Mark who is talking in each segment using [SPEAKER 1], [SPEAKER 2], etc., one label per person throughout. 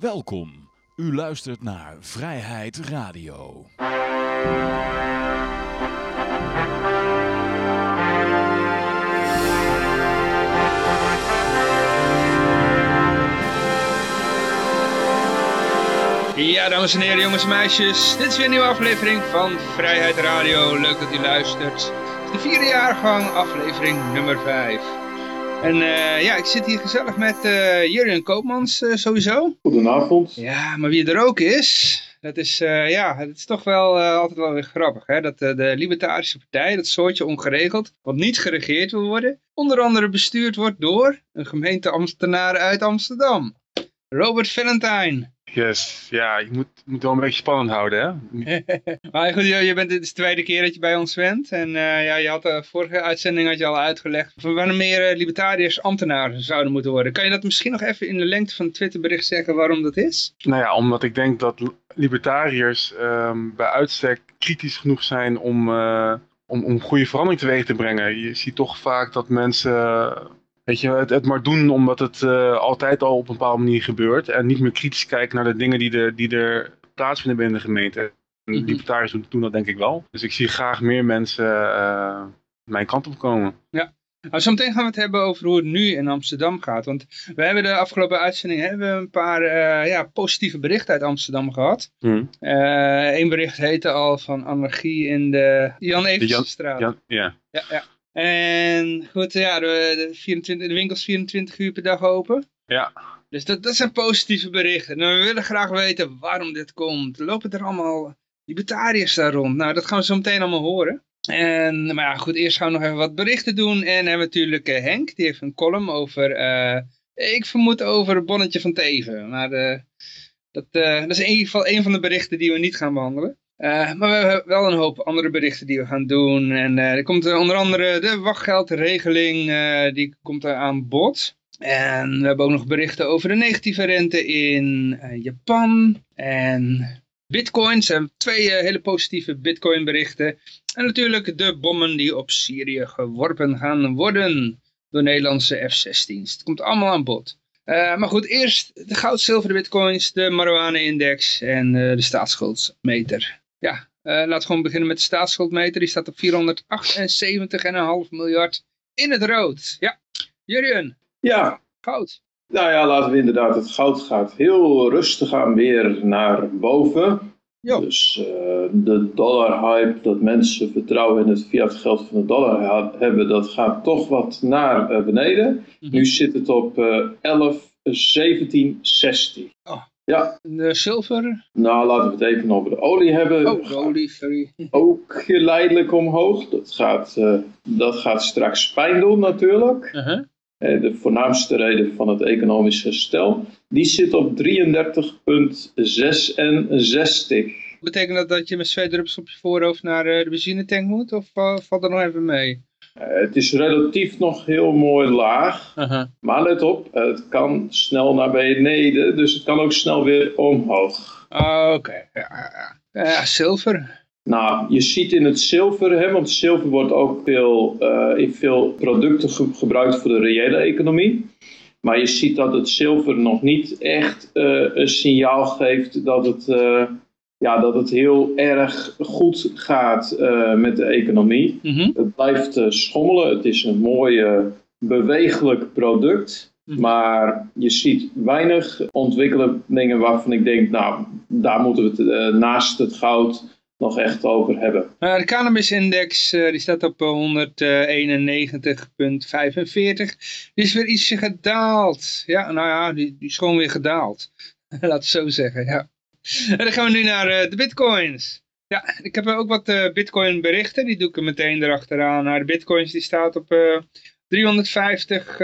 [SPEAKER 1] Welkom. U luistert naar Vrijheid Radio.
[SPEAKER 2] Ja, dames en heren, jongens en meisjes. Dit is weer een nieuwe aflevering van Vrijheid Radio. Leuk dat u luistert. De vierde jaargang, aflevering nummer 5. En uh, ja, ik zit hier gezellig met uh, Koopmans uh, sowieso.
[SPEAKER 3] Goedenavond.
[SPEAKER 2] Ja, maar wie er ook is, dat is, ja, het is toch wel altijd wel weer grappig. Hè? Dat de Libertarische Partij, dat soortje ongeregeld, wat niet geregeerd wil worden, onder andere bestuurd wordt door een gemeenteambtenaar uit Amsterdam. Robert Valentine.
[SPEAKER 3] Yes, ja, je moet, moet wel een beetje spannend houden, hè?
[SPEAKER 2] maar goed, je, bent, het is de tweede keer dat je bij ons bent. En uh, ja, je had de vorige uitzending had je al uitgelegd waarom meer uh, libertariërs ambtenaren zouden moeten worden. Kan je dat misschien nog even in de lengte van het Twitterbericht zeggen waarom dat is?
[SPEAKER 3] Nou ja, omdat ik denk dat libertariërs um, bij uitstek kritisch genoeg zijn om, uh, om, om goede verandering teweeg te brengen. Je ziet toch vaak dat mensen Weet je, het, het maar doen omdat het uh, altijd al op een bepaalde manier gebeurt. En niet meer kritisch kijken naar de dingen die er, die er plaatsvinden binnen de gemeente. En -hmm. libertariërs doen dat denk ik wel. Dus ik zie graag meer mensen uh, mijn kant op komen.
[SPEAKER 2] Ja. Nou, zometeen gaan we het hebben over hoe het nu in Amsterdam gaat. Want we hebben de afgelopen uitzending hebben we een paar uh, ja, positieve berichten uit Amsterdam gehad. Mm. Eén bericht heette al van anarchie in de Jan Eversenstraat.
[SPEAKER 3] Jan, ja.
[SPEAKER 2] ja, ja. En goed, ja, de, de, 24, de winkels 24 uur per dag open.
[SPEAKER 3] Ja.
[SPEAKER 2] Dus dat, dat zijn positieve berichten. Nou, we willen graag weten waarom dit komt. Lopen er allemaal libertariërs daar rond? Nou, dat gaan we zo meteen allemaal horen. En, maar ja, goed, eerst gaan we nog even wat berichten doen. En hebben we natuurlijk uh, Henk, die heeft een column over, uh, ik vermoed over het bonnetje van Teven. Maar uh, dat, dat is in ieder geval een van de berichten die we niet gaan behandelen. Uh, maar we hebben wel een hoop andere berichten die we gaan doen. En uh, er komt onder andere de wachtgeldregeling, die komt aan bod. En we hebben ook nog berichten over de negatieve rente in Japan. En bitcoins, en twee hele positieve bitcoin berichten. En natuurlijk de bommen die op Syrië geworpen gaan worden door Nederlandse F-16's. Het komt allemaal aan bod. Maar goed, eerst de goud, zilver, de bitcoins, de marijuana-index en de staatsschuldsmeter. Ja, uh, laten we gewoon beginnen met de staatsschuldmeter. Die staat op 478,5 miljard in het rood. Ja, Jurjen.
[SPEAKER 4] Ja.
[SPEAKER 2] Goud.
[SPEAKER 4] Nou ja, laten we inderdaad, het goud gaat heel rustig aan weer naar boven.
[SPEAKER 2] Jo.
[SPEAKER 4] Dus uh, de dollar-hype, dat mensen vertrouwen in het fiat geld van de dollar hebben, dat gaat toch wat naar uh, beneden. Mm -hmm. Nu zit het op uh, 11, 17, 16.
[SPEAKER 2] Oh.
[SPEAKER 4] Ja.
[SPEAKER 2] De zilver?
[SPEAKER 4] Nou, laten we het even over de olie hebben.
[SPEAKER 2] Oh, de olie, sorry.
[SPEAKER 4] Ook geleidelijk omhoog. Dat gaat, uh, dat gaat straks pijn doen natuurlijk.
[SPEAKER 2] Uh -huh.
[SPEAKER 4] De voornaamste reden van het economisch herstel. Die zit op 33,66.
[SPEAKER 2] Betekent dat dat je met twee druppels op je voorhoofd naar de benzinetank moet? Of valt er nog even mee?
[SPEAKER 4] Uh, het is relatief nog heel mooi laag.
[SPEAKER 2] Uh -huh.
[SPEAKER 4] Maar let op, het kan snel naar beneden. Dus het kan ook snel weer omhoog.
[SPEAKER 2] Oh, Oké, okay. ja, ja. ja, zilver.
[SPEAKER 4] Nou, je ziet in het zilver, hè, want zilver wordt ook veel, uh, in veel producten ge gebruikt voor de reële economie. Maar je ziet dat het zilver nog niet echt uh, een signaal geeft dat het, ja, dat het heel erg goed gaat met de economie.
[SPEAKER 2] Mm -hmm.
[SPEAKER 4] Het blijft schommelen, het is een mooi bewegelijk product.
[SPEAKER 2] Mhm.
[SPEAKER 4] Maar je ziet weinig ontwikkelingen waarvan ik denk, nou, daar moeten we het naast het goud nog echt over hebben.
[SPEAKER 2] De cannabisindex die staat op 191,45. Die is weer ietsje gedaald. Ja, nou ja, die, die is gewoon weer gedaald. Laat het zo zeggen, ja. En dan gaan we nu naar uh, de bitcoins. Ja, ik heb ook wat bitcoin berichten. Die doe ik er meteen erachteraan. Nou, de bitcoins die staat op 350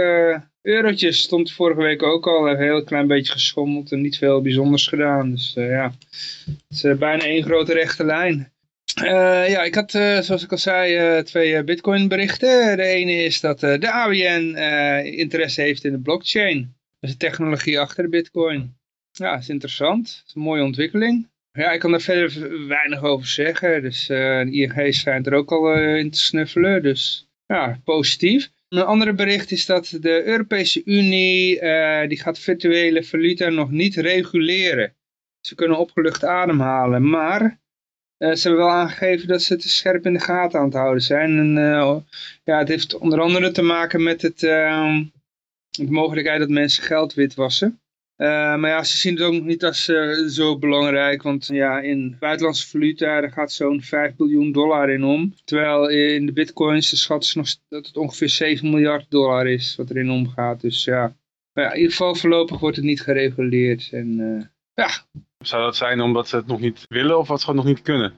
[SPEAKER 2] eurotjes. Stond vorige week ook al. Een heel klein beetje geschommeld en niet veel bijzonders gedaan. Dus ja, het is bijna één grote rechte lijn. Ja, ik had, zoals ik al zei, twee bitcoin berichten. De ene is dat de ABN interesse heeft in de blockchain. Dat is de technologie achter de bitcoin. Ja, is interessant. Is een mooie ontwikkeling. Ja, ik kan daar verder weinig over zeggen. Dus de ING schijnt er ook al in te snuffelen. Dus ja, positief. Een andere bericht is dat de Europese Unie, uh, die gaat virtuele valuta nog niet reguleren. Ze kunnen opgelucht ademhalen, maar uh, ze hebben wel aangegeven dat ze het scherp in de gaten aan het houden zijn. En uh, ja, het heeft onder andere te maken met het, ehm, de mogelijkheid dat mensen geld witwassen. Uh, maar ja, ze zien het ook nog niet als uh, zo belangrijk, want ja, in buitenlandse valuta daar gaat zo'n 5 biljoen dollar in om. Terwijl in de bitcoins de schatten ze nog dat het ongeveer 7 miljard dollar is wat erin omgaat. Dus ja, maar ja in ieder geval voorlopig wordt het niet gereguleerd. En uh, ja,
[SPEAKER 3] zou dat zijn omdat ze het nog niet willen of wat ze gewoon nog niet kunnen?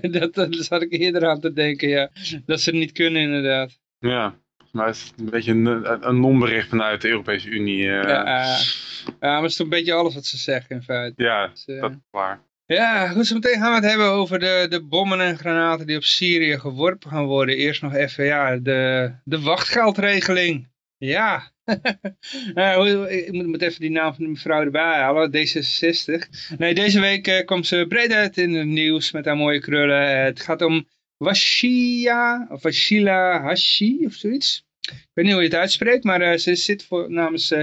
[SPEAKER 2] dat, dat zat ik eerder aan te denken, ja. Dat ze het niet kunnen inderdaad.
[SPEAKER 3] Ja, maar het is een beetje een, een non-bericht vanuit de Europese Unie. Uh...
[SPEAKER 2] Ja, uh, ja, maar het is toch een beetje alles wat ze zeggen in feite.
[SPEAKER 3] Ja, dus, uh... dat is waar.
[SPEAKER 2] Ja, goed, zo meteen gaan we het hebben over de, de bommen en granaten die op Syrië geworpen gaan worden. Eerst nog even, ja, de, de wachtgeldregeling. Ja, uh, ik moet, even die naam van de mevrouw erbij halen, D66. Nee, deze week uh, komt ze breed uit in het nieuws met haar mooie krullen. Uh, het gaat om Washia, of Washila Hashi of zoiets. Ik weet niet hoe je het uitspreekt, maar ze zit voor, namens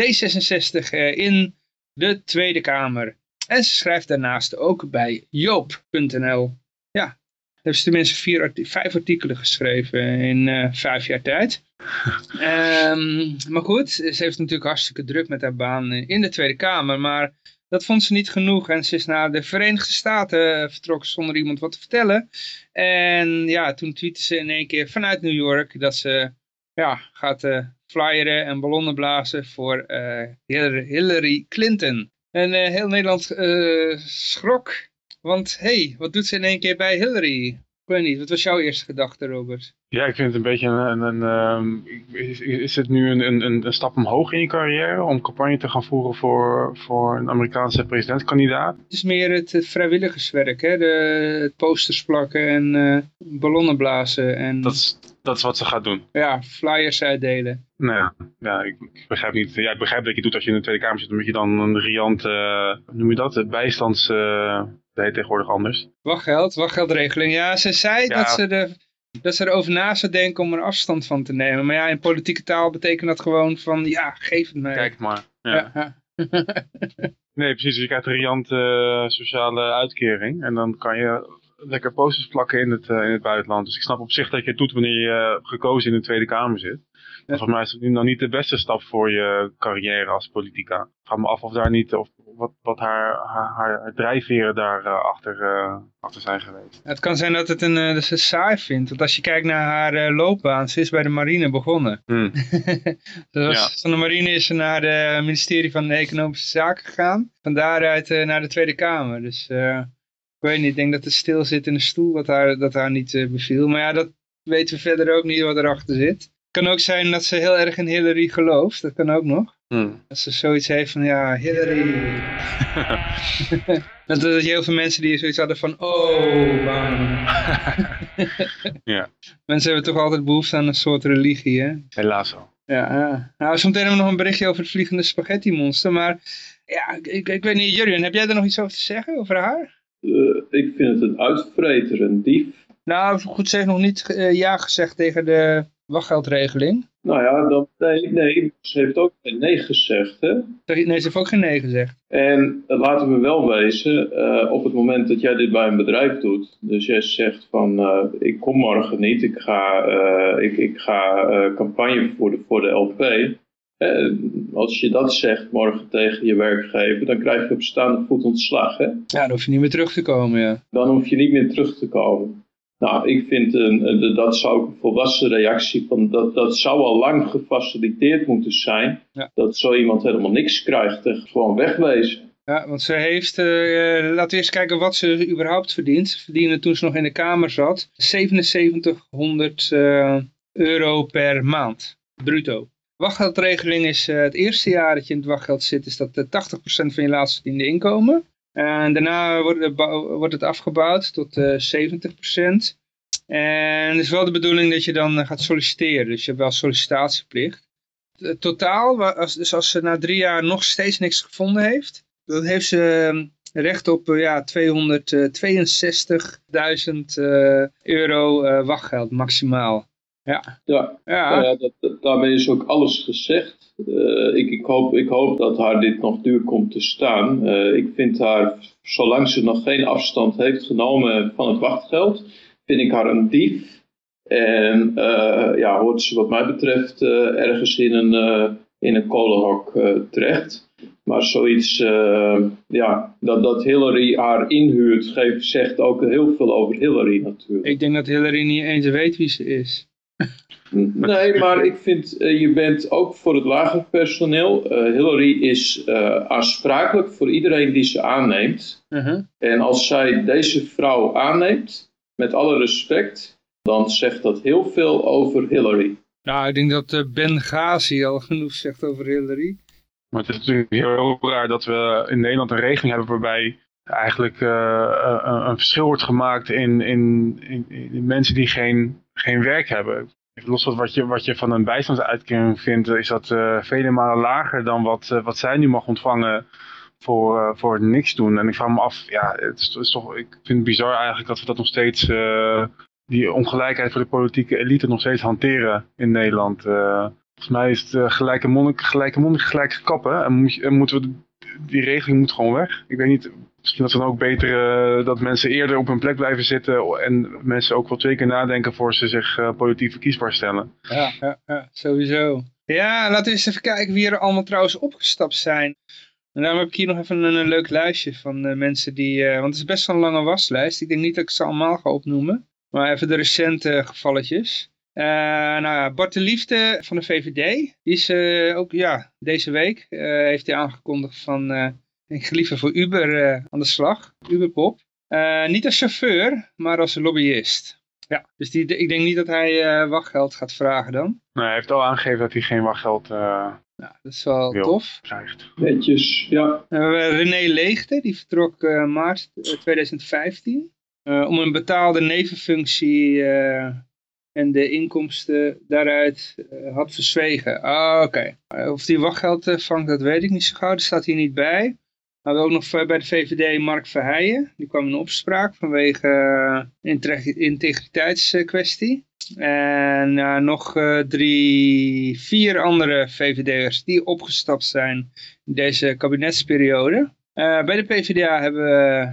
[SPEAKER 2] D66 in de Tweede Kamer. En ze schrijft daarnaast ook bij joop.nl. Ja, heeft ze tenminste vier vijf artikelen geschreven in vijf jaar tijd. um, maar goed, ze heeft natuurlijk hartstikke druk met haar baan in de Tweede Kamer. Maar dat vond ze niet genoeg. En ze is naar de Verenigde Staten eh, vertrokken zonder iemand wat te vertellen. En ja, toen tweette ze in één keer vanuit New York dat ze ja, gaat uh, flyeren en ballonnen blazen voor uh, Hillary Clinton. En uh, heel Nederland schrok. Want hé, hey, wat doet ze in één keer bij Hillary? Ik weet niet, wat was jouw eerste gedachte, Robert?
[SPEAKER 3] Ja, ik vind het een beetje een... een, een is, is het nu een, een, een stap omhoog in je carrière om campagne te gaan voeren voor, voor een Amerikaanse presidentskandidaat?
[SPEAKER 2] Het is meer het, vrijwilligerswerk, hè? De, het posters plakken en uh, ballonnen blazen. En...
[SPEAKER 3] Dat, is, dat is wat ze gaat doen?
[SPEAKER 2] Ja, flyers uitdelen.
[SPEAKER 3] Nee, ja, ik, ik, begrijp niet. Ja, ik begrijp dat je doet als je in de Tweede Kamer zit, omdat je dan een riant, uh, noem je dat, bijstands... Uh, dat heet tegenwoordig anders.
[SPEAKER 2] Wachtgeld, wachtgeldregeling. Ja, ze zei ja. dat ze de dat ze erover na zou denken om er afstand van te nemen. Maar ja, in politieke taal betekent dat gewoon van, ja, geef het mij.
[SPEAKER 3] Kijk maar. Ja. ja. nee, precies. Je krijgt een riante uh, sociale uitkering. En dan kan je lekker posters plakken in het, uh, in het buitenland. Dus ik snap op zich dat je het doet wanneer je gekozen in de Tweede Kamer zit. Ja. Volgens mij is het nu nog niet de beste stap voor je carrière als politica. Ik vraag me af of daar niet, of wat, wat haar, haar, haar drijfveren daar uh, achter, uh, achter zijn geweest.
[SPEAKER 2] Het kan zijn dat het een, dat ze saai vindt. Want als je kijkt naar haar loopbaan, ze is bij de marine begonnen. Hmm. was, ja. Van de marine is ze naar het ministerie van Economische Zaken gegaan. Van daaruit naar de Tweede Kamer. Dus ik weet niet, ik denk dat het stil zit in de stoel wat haar, dat haar niet beviel. Maar ja, dat weten we verder ook niet wat erachter zit kan ook zijn dat ze heel erg in Hillary gelooft. Dat kan ook nog. Hmm. Dat ze zoiets heeft van, ja, Hillary. dat er heel veel mensen die zoiets hadden van, oh, bang. ja. Mensen hebben toch altijd behoefte aan een soort religie, hè?
[SPEAKER 3] Helaas wel.
[SPEAKER 2] Ja, ja. Nou, zometeen hebben we nog een berichtje over het vliegende spaghetti monster. Maar ja, ik, ik weet niet, Jurjen, heb jij er nog iets over te zeggen, over haar?
[SPEAKER 4] Uh, ik vind het een uitvreter, een dief.
[SPEAKER 2] Nou, goed, ze heeft nog niet uh, ja gezegd tegen de wachtgeldregeling?
[SPEAKER 4] Nou ja, dan, nee, nee, ze heeft ook geen nee gezegd. Hè?
[SPEAKER 2] Nee, ze heeft ook geen nee gezegd.
[SPEAKER 4] En laten we wel wezen, uh, op het moment dat jij dit bij een bedrijf doet, dus jij zegt van uh, ik kom morgen niet, ik ga, ik, ik ga campagne voeren voor de LP. als je dat zegt morgen tegen je werkgever, dan krijg je op staande voet ontslag. Hè? Ja,
[SPEAKER 2] dan hoef je niet meer terug te komen, ja.
[SPEAKER 4] Dan hoef je niet meer terug te komen. Nou, ik vind een, dat zou een volwassen reactie van dat, dat zou al lang gefaciliteerd moeten zijn. Dat zo iemand helemaal niks krijgt en gewoon wegwezen.
[SPEAKER 2] Ja, want ze heeft, uh, laten we eens kijken wat ze überhaupt verdient. Ze verdiende toen ze nog in de Kamer zat 7700 uh, euro per maand, bruto. Wachtgeldregeling is uh, het eerste jaar dat je in het wachtgeld zit, is dat 80% van je laatst verdiende inkomen. En daarna wordt, wordt het afgebouwd tot uh, eh, 70%. En het is wel de bedoeling dat je dan eh, gaat solliciteren. Dus je hebt wel sollicitatieplicht. Totaal, als, dus als ze na drie jaar nog steeds niks gevonden heeft, dan heeft ze ehm, recht op ja, 262.000 uh, euro wachtgeld maximaal. Ja.
[SPEAKER 4] Ja,
[SPEAKER 2] Ja,
[SPEAKER 4] Nou ja, dat- daarmee is ook alles gezegd. Eh, ik, ik, hoop, dat haar dit nog duur komt te staan. Eh, ik vind haar, zolang ze nog geen afstand heeft genomen van het wachtgeld, vind ik haar een dief. En eh, ja, hoort ze wat mij betreft ergens in een, in een kolenhok terecht. Maar zoiets, ja, dat, dat Hillary haar inhuurt, geeft, zegt ook heel veel over Hillary natuurlijk.
[SPEAKER 2] ik denk dat Hillary niet eens weet wie ze is.
[SPEAKER 4] Nee, maar ik vind, eh, je bent ook voor het lager personeel. eh, Hillary is eh, aansprakelijk voor iedereen die ze aanneemt.
[SPEAKER 2] Uh-huh.
[SPEAKER 4] En als zij deze vrouw aanneemt, met alle respect, dan zegt dat heel veel over Hillary.
[SPEAKER 2] Nou, ik denk dat Ben Ghazi al genoeg zegt over Hillary.
[SPEAKER 3] Maar het is natuurlijk heel raar dat we in Nederland een regeling hebben waarbij eigenlijk eh, een, een verschil wordt gemaakt in, in, in, in mensen die geen, geen werk hebben. Los van wat je, wat je van een bijstandsuitkering vindt, is dat eh, vele malen lager dan wat, eh, wat zij nu mag ontvangen voor, eh, voor niks doen. En ik vraag me af, ja, het is, toch, ik vind het bizar eigenlijk dat we dat nog steeds, die ongelijkheid voor de politieke elite nog steeds hanteren in Nederland. Volgens mij is het gelijke monnik, gelijke monnik, gelijke kappen. En, moet en moeten we, die regeling moet gewoon weg. Ik weet niet, misschien dat het dan ook beter uh, dat mensen eerder op hun plek blijven zitten. En mensen ook wel twee keer nadenken voor ze zich uh, politiek verkiesbaar stellen.
[SPEAKER 2] Ja, ja, ja, sowieso. Ja, laten we eens even kijken wie er allemaal trouwens opgestapt zijn. En daarom heb ik hier nog even een, leuk lijstje van uh, mensen die... Want het is best wel een lange waslijst. Ik denk niet dat ik ze allemaal ga opnoemen. Maar even de recente gevalletjes. Nou ja, Bart de Liefde van de VVD, die is ook, ja, deze week heeft hij aangekondigd van, ik ga liever voor Uber aan de slag, Uberpop. niet als chauffeur, maar als lobbyist. Ja, dus die, ik denk niet dat hij wachtgeld gaat vragen dan.
[SPEAKER 3] Nee, hij heeft al aangegeven dat hij geen wachtgeld
[SPEAKER 2] nou, dat is wel
[SPEAKER 3] wil,
[SPEAKER 2] tof.
[SPEAKER 3] krijgt.
[SPEAKER 4] Netjes, ja.
[SPEAKER 2] René Leegte, die vertrok maart 2015 om een betaalde nevenfunctie en de inkomsten daaruit uh, had verzwegen. Ah, oké. Okay. Of die wachtgeld uh, vangt, dat weet ik niet zo gauw. Dat staat hier niet bij. We hebben ook nog bij de VVD Mark Verheijen. Die kwam in opspraak vanwege uh, integriteitskwestie. En nog drie, vier andere VVD'ers die opgestapt zijn in deze kabinetsperiode. bij de PvdA hebben we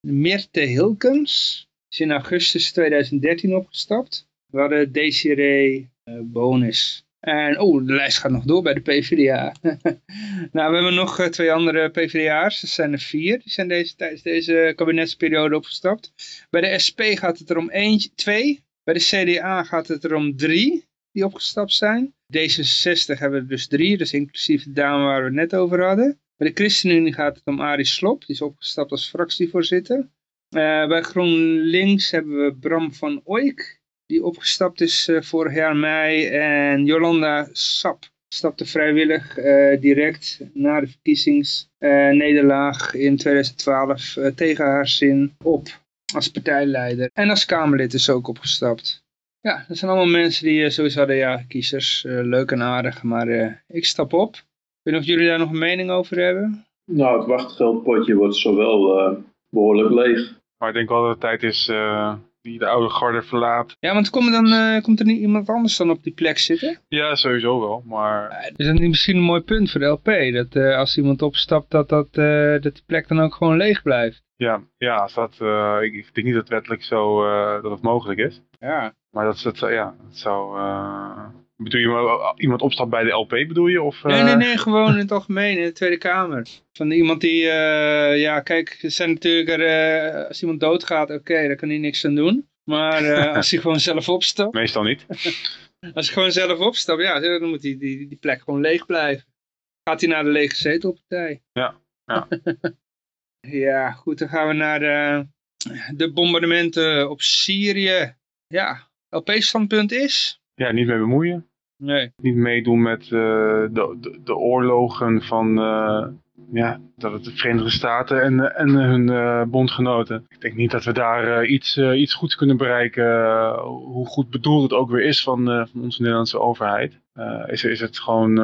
[SPEAKER 2] Mirte Hilkens. Is in augustus 2013 opgestapt. We hadden Desiree Bonus. En oh, de lijst gaat nog door bij de PvdA. nou, we hebben nog uh, twee andere PvdA'ers. Dat zijn er vier. Die zijn deze, tijdens deze kabinetsperiode opgestapt. Bij de SP gaat het er om eentje, twee. Bij de CDA gaat het er om drie die opgestapt zijn. D66 hebben we dus drie. Dus inclusief de dame waar we het net over hadden. Bij de ChristenUnie gaat het om Arie Slop. Die is opgestapt als fractievoorzitter. Uh, bij GroenLinks hebben we Bram van Oijk die opgestapt is uh, vorig jaar mei. En Jolanda Sap stapte vrijwillig uh, direct na de verkiezingsnederlaag uh, in 2012 tegen haar zin op als partijleider. En als Kamerlid is ook opgestapt. Ja, dat zijn allemaal mensen die sowieso hadden, ja, kiezers, leuk en aardig, maar ik stap op. Ik weet niet of jullie daar nog een mening over hebben?
[SPEAKER 4] Nou, het wachtgeldpotje wordt zo wel behoorlijk leeg.
[SPEAKER 3] Maar ik denk wel dat het tijd is die de oude garde verlaat.
[SPEAKER 2] Ja, want komt er, dan, uh, komt er niet iemand anders dan op die plek zitten?
[SPEAKER 3] Ja, sowieso wel, maar...
[SPEAKER 2] Uh, is dat niet misschien een mooi punt voor de LP? Dat uh, als iemand opstapt, dat, dat, dat die plek dan ook gewoon leeg blijft?
[SPEAKER 3] Ja, ja als dat, ik, ik denk niet dat wettelijk zo dat het mogelijk is.
[SPEAKER 2] Ja.
[SPEAKER 3] Maar dat, dat, ja, dat zou... Bedoel je iemand opstapt bij de LP, bedoel je? Of,
[SPEAKER 2] Nee, nee, nee, gewoon in het algemeen, in de Tweede Kamer. Van iemand die, uh, ja, kijk, zijn natuurlijk, er, als iemand doodgaat, oké, okay, daar kan hij niks aan doen. Maar als hij gewoon zelf opstapt.
[SPEAKER 3] Meestal niet.
[SPEAKER 2] als hij gewoon zelf opstapt, ja, dan moet die, die, die plek gewoon leeg blijven. Gaat hij naar de lege zetelpartij.
[SPEAKER 3] Ja, ja.
[SPEAKER 2] ja, goed, dan gaan we naar de, de bombardementen op Syrië. Ja, LP-standpunt is...
[SPEAKER 3] Ja, niet mee bemoeien.
[SPEAKER 2] Nee.
[SPEAKER 3] Niet meedoen met uh, de, de, de, oorlogen van uh, ja, dat het de Verenigde Staten en, en hun uh, bondgenoten. Ik denk niet dat we daar iets, iets goeds kunnen bereiken. hoe goed bedoeld het ook weer is van, van onze Nederlandse overheid. is, is het gewoon...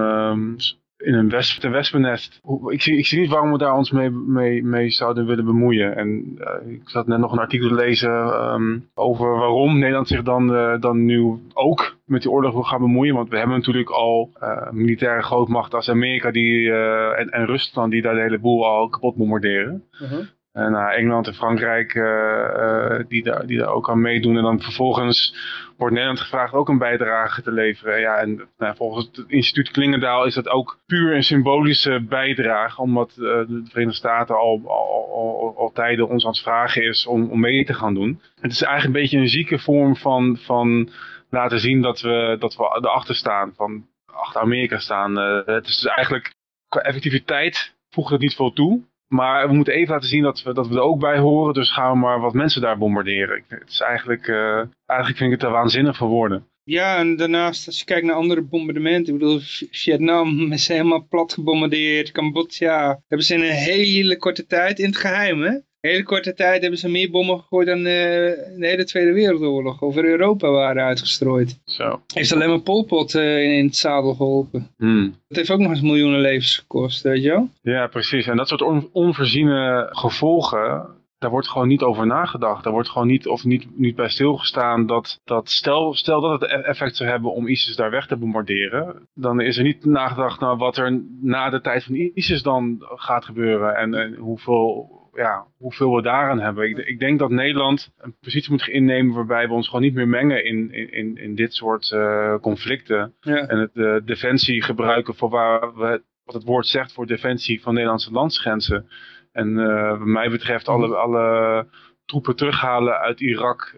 [SPEAKER 3] In een wesp, wespennest. Ik zie, ik zie niet waarom we daar ons mee, mee, mee zouden willen bemoeien. En eh, ik zat net nog een artikel te lezen ehm, over waarom Nederland zich dan, eh, dan nu ook met die oorlog wil gaan bemoeien. Want we hebben natuurlijk al eh, militaire grootmachten als Amerika die, en, Rusland die daar de hele boel al kapot bombarderen. En nou, Engeland en Frankrijk eh, eh, die, daar, die daar ook aan meedoen. En dan vervolgens wordt Nederland gevraagd ook een bijdrage te leveren. Ja, en nou, volgens het instituut Klingendaal is dat ook puur een symbolische bijdrage. Omdat eh, de Verenigde Staten al, al, al, al, tijden ons aan het vragen is om, om mee te gaan doen. Het is eigenlijk een beetje een zieke vorm van, van laten zien dat we, dat we erachter staan. Van achter Amerika staan. Eh, het is dus eigenlijk qua effectiviteit voegt het niet veel toe. Maar we moeten even laten zien dat we, dat we er ook bij horen. Dus gaan we maar wat mensen daar bombarderen. Het is eigenlijk, eh, eigenlijk vind ik het er waanzinnig voor woorden.
[SPEAKER 2] Ja, en daarnaast als je kijkt naar andere bombardementen. Ik bedoel, Vietnam is helemaal plat gebombardeerd. Cambodja hebben ze in een hele korte tijd, in het geheim hè. Hele korte tijd hebben ze meer bommen gegooid dan eh, de hele Tweede Wereldoorlog. Over Europa waren uitgestrooid.
[SPEAKER 3] Zo.
[SPEAKER 2] Heeft alleen maar Pol Pot eh, in, in het zadel geholpen.
[SPEAKER 3] Hmm.
[SPEAKER 2] Dat heeft ook nog eens miljoenen levens gekost, weet je wel.
[SPEAKER 3] Ja, precies. En dat soort on- onvoorziene gevolgen, daar wordt gewoon niet over nagedacht. Daar wordt gewoon niet, of niet, niet bij stilgestaan dat, dat stel, stel dat het e- effect zou hebben om ISIS daar weg te bombarderen, dan is er niet nagedacht naar wat er na de tijd van ISIS dan gaat gebeuren en, en hoeveel, ja, hoeveel we daaraan hebben. Ik, ik denk dat Nederland een positie moet innemen waarbij we ons gewoon niet meer mengen in, in, in dit soort eh, conflicten
[SPEAKER 2] Ja.
[SPEAKER 3] en het eh, defensie gebruiken voor waar we wat het woord zegt voor defensie van Nederlandse landsgrenzen. En eh, wat mij betreft alle, alle troepen terughalen uit Irak,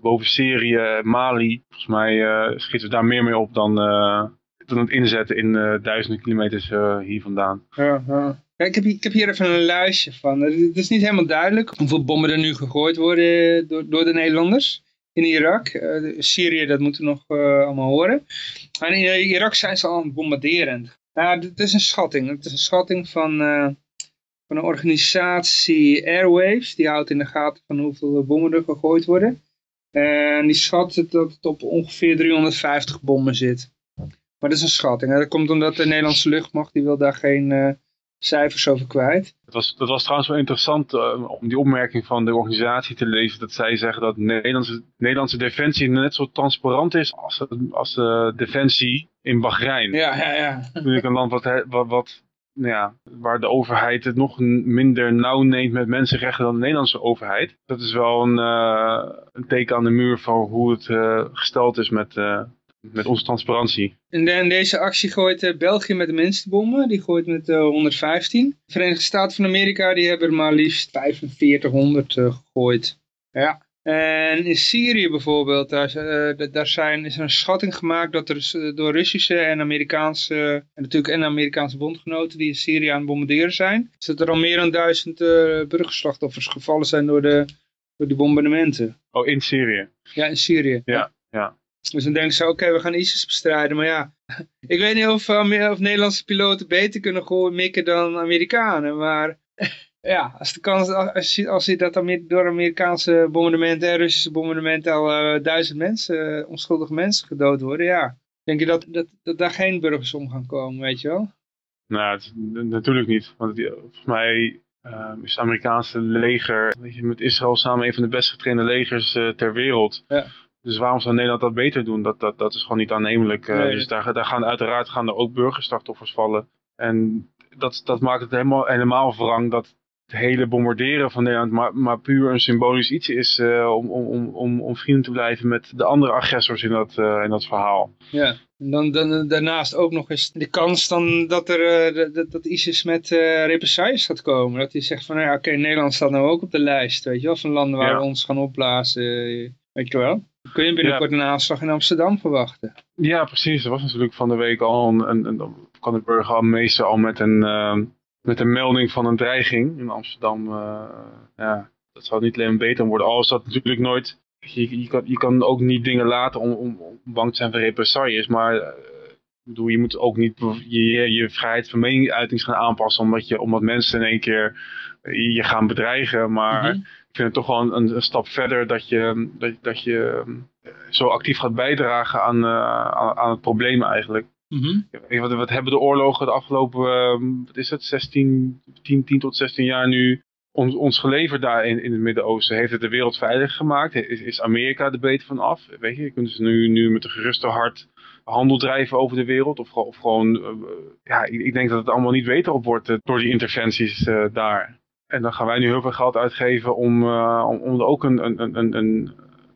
[SPEAKER 3] boven Syrië, Mali. Volgens mij schieten we daar meer mee op dan, dan het inzetten in duizenden kilometers hier vandaan.
[SPEAKER 2] Ja, ja. Ja, ik, heb hier, ik heb hier even een lijstje van. Het is niet helemaal duidelijk hoeveel bommen er nu gegooid worden door, door de Nederlanders in Irak. Eh, Syrië, dat moeten we nog eh, allemaal horen. En in eh, Irak zijn ze al aan het bombarderen. Nou, dit is een schatting. Het is een schatting van, eh, van een organisatie Airwaves. Die houdt in de gaten van hoeveel bommen er gegooid worden. En die schat dat het op ongeveer 350 bommen zit. Maar dat is een schatting. Dat komt omdat de Nederlandse luchtmacht, die wil daar geen eh, cijfers over kwijt.
[SPEAKER 3] Dat was, dat was trouwens wel interessant eh, om die opmerking van de organisatie te lezen. Dat zij zeggen dat Nederlandse, Nederlandse defensie net zo transparant is als, als de defensie in Bahrein.
[SPEAKER 2] Ja, ja, ja.
[SPEAKER 3] natuurlijk een land wat, wat, wat nou ja, waar de overheid het nog minder nauw neemt met mensenrechten dan de Nederlandse overheid. Dat is wel een, eh, een teken aan de muur van hoe het eh, gesteld is met, eh, met onze transparantie.
[SPEAKER 2] En in deze actie gooit eh, België met de minste bommen. Die gooit met eh, 115. De Verenigde Staten van Amerika die hebben er maar liefst 4500 eh, gegooid. Ja. En in Syrië bijvoorbeeld, daar, eh, daar zijn, is een schatting gemaakt dat er door Russische en Amerikaanse, en natuurlijk en Amerikaanse bondgenoten die in Syrië aan het bombarderen zijn, is dat er al meer dan duizend eh, burgerslachtoffers gevallen zijn door, de, door die bombardementen.
[SPEAKER 3] Oh, in Syrië.
[SPEAKER 2] Ja, in Syrië.
[SPEAKER 3] Ja, ja.
[SPEAKER 2] Dus dan denken ze, oké, we gaan ISIS bestrijden. Maar ja, ik weet niet of, eh, of Nederlandse piloten beter kunnen gooien mikken dan Amerikanen. Maar ja, als de kans, als je, als je dat door Amerikaanse bombardementen en Russische bombardementen al eh, duizend mensen, eh, onschuldige mensen gedood worden, ja. Denk je dat, dat, dat daar geen burgers om gaan komen, weet je wel?
[SPEAKER 3] Nou, het, natuurlijk niet. Want volgens mij eh, is het Amerikaanse leger weet je, met Israël samen een van de best getrainde legers ter wereld.
[SPEAKER 2] Ja.
[SPEAKER 3] Dus waarom zou Nederland dat beter doen? Dat, dat, dat is gewoon niet aannemelijk. eh,
[SPEAKER 2] Nee.
[SPEAKER 3] Dus daar, daar gaan uiteraard gaan er ook burgerslachtoffers vallen. En dat, dat maakt het helemaal, helemaal wrang dat het hele bombarderen van Nederland maar, maar puur een symbolisch iets is eh, om, om, om, om, vrienden te blijven met de andere agressors in dat, eh, in dat verhaal.
[SPEAKER 2] Ja. En dan, dan, daarnaast ook nog eens de kans dan dat, er, eh, dat, dat ISIS met represailles gaat komen. Dat hij zegt van, nou ja, oké, Nederland staat nou ook op de lijst, weet je wel, van landen waar
[SPEAKER 3] Ja.
[SPEAKER 2] we ons gaan opblazen, weet je wel. Kun je binnenkort een aanslag in Amsterdam verwachten.
[SPEAKER 3] Ja, precies. Er was natuurlijk van de week al een, een, een kan de burger al meestal al met een, ehm, met een melding van een dreiging in Amsterdam. eh, ja, dat zal niet alleen beter worden. Al is dat natuurlijk nooit. Je, je, kan, je kan ook niet dingen laten om, om, om bang te zijn voor represailles. Maar eh, ik bedoel, je moet ook niet je, je, je vrijheid van meningsuiting gaan aanpassen. Omdat, je, omdat mensen in één keer je gaan bedreigen. Maar
[SPEAKER 2] Mhm.
[SPEAKER 3] Vind het toch wel een, stap verder dat je, dat, dat je eh, zo actief gaat bijdragen aan, eh, aan, aan het probleem eigenlijk.
[SPEAKER 2] Mhm.
[SPEAKER 3] Wat, wat hebben de oorlogen de afgelopen, ehm, wat is het, 16, 10, 10 tot 16 jaar nu ons, ons geleverd daar in, in het Midden-Oosten? Heeft het de wereld veilig gemaakt? Is, is Amerika er beter van af? Weet je, kunnen ze nu, nu met een geruste hart handel drijven over de wereld? Of, of gewoon, uh, ja, ik, ik, denk dat het allemaal niet beter op wordt uh, door die interventies uh, daar. En dan gaan wij nu heel veel geld uitgeven om, om, om er ook een, een, een, een,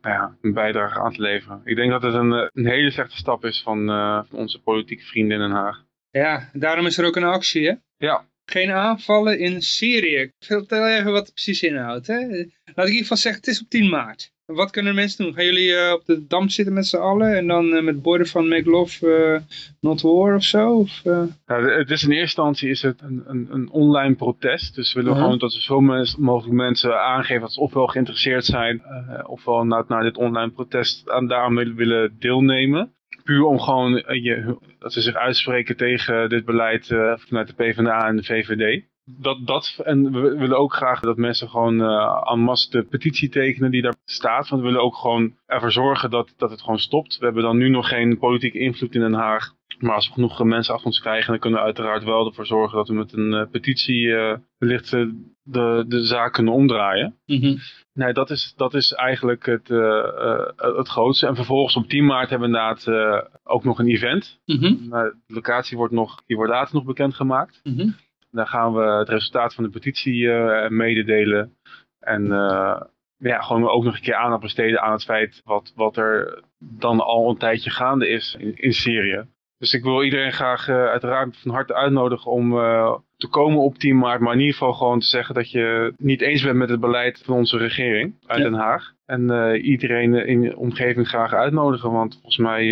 [SPEAKER 3] nou ja, een bijdrage aan te leveren. Ik denk dat het een, een hele slechte stap is van, van onze politieke vrienden in Den Haag.
[SPEAKER 2] Ja, daarom is er ook een actie, hè?
[SPEAKER 3] Ja.
[SPEAKER 2] Geen aanvallen in Syrië. Ik vertel even wat het precies inhoudt. Hè? Laat ik in ieder geval zeggen, het is op 10 maart. Wat kunnen mensen doen? Gaan jullie uh, op de dam zitten met z'n allen en dan uh, met borden van Make Love uh, Not War of zo? Of,
[SPEAKER 3] ja, het is in eerste instantie is het een, een, een online protest. Dus we willen -huh. gewoon dat er zo mogelijk mensen aangeven dat ze ofwel geïnteresseerd zijn, ofwel naar, naar dit online protest aan daarom willen, willen deelnemen. Puur om gewoon je, dat ze zich uitspreken tegen dit beleid vanuit de PvdA en de VVD dat, dat, en we willen ook graag dat mensen gewoon uh, en masse de petitie tekenen die daar staat. Want we willen ook gewoon ervoor zorgen dat, dat het gewoon stopt. We hebben dan nu nog geen politieke invloed in Den Haag. Maar als we genoeg mensen achter ons krijgen, dan kunnen we uiteraard wel ervoor zorgen dat we met een uh, petitie uh, wellicht de, de zaak kunnen omdraaien.
[SPEAKER 2] Mm -hmm.
[SPEAKER 3] Nee, dat is, dat is eigenlijk het, het grootste. En vervolgens op 10 maart hebben we inderdaad ook nog een event.
[SPEAKER 2] Mm -hmm.
[SPEAKER 3] de locatie wordt nog, die wordt later nog bekendgemaakt.
[SPEAKER 2] Mm -hmm.
[SPEAKER 3] Dan gaan we het resultaat van de petitie uh, mededelen. En uh, ja, gewoon ook nog een keer aandacht besteden aan het feit wat, wat er dan al een tijdje gaande is in, in Syrië. Dus ik wil iedereen graag uh, uiteraard van harte uitnodigen om te komen op 10 maart. Maar in ieder geval gewoon te zeggen dat je niet eens bent met het beleid van onze regering uit
[SPEAKER 2] Ja.
[SPEAKER 3] Den Haag. En uh, iedereen in de omgeving graag uitnodigen. Want volgens mij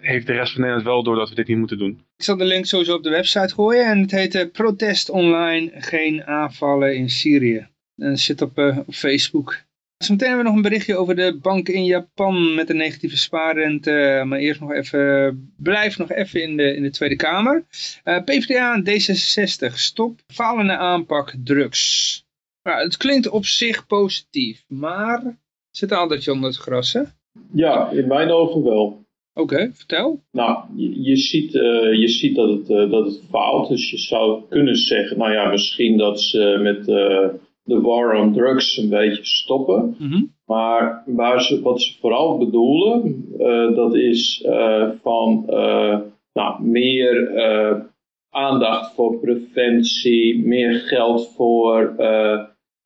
[SPEAKER 3] heeft de rest van Nederland wel door dat we dit niet moeten doen.
[SPEAKER 2] Ik zal de link sowieso op de website gooien. En het heet uh, Protest Online, geen aanvallen in Syrië. En zit op, uh, op Facebook. Zometeen hebben we nog een berichtje over de bank in Japan met een negatieve spaarrente. Maar eerst nog even, blijf nog even in de, in de Tweede Kamer. Uh, PvdA en D66, stop falende aanpak drugs. Nou, het klinkt op zich positief, maar zit altijd onder het gras, hè?
[SPEAKER 4] Ja, in mijn ogen wel.
[SPEAKER 2] Oké, okay, vertel.
[SPEAKER 4] Nou, je, je, ziet, uh, je ziet dat het, uh, dat het faalt. Dus je zou kunnen zeggen, nou ja, misschien dat ze met uh, de war on drugs een beetje stoppen.
[SPEAKER 2] Mm -hmm.
[SPEAKER 4] Maar waar ze, wat ze vooral bedoelen, dat is van nou, meer aandacht voor preventie, meer geld voor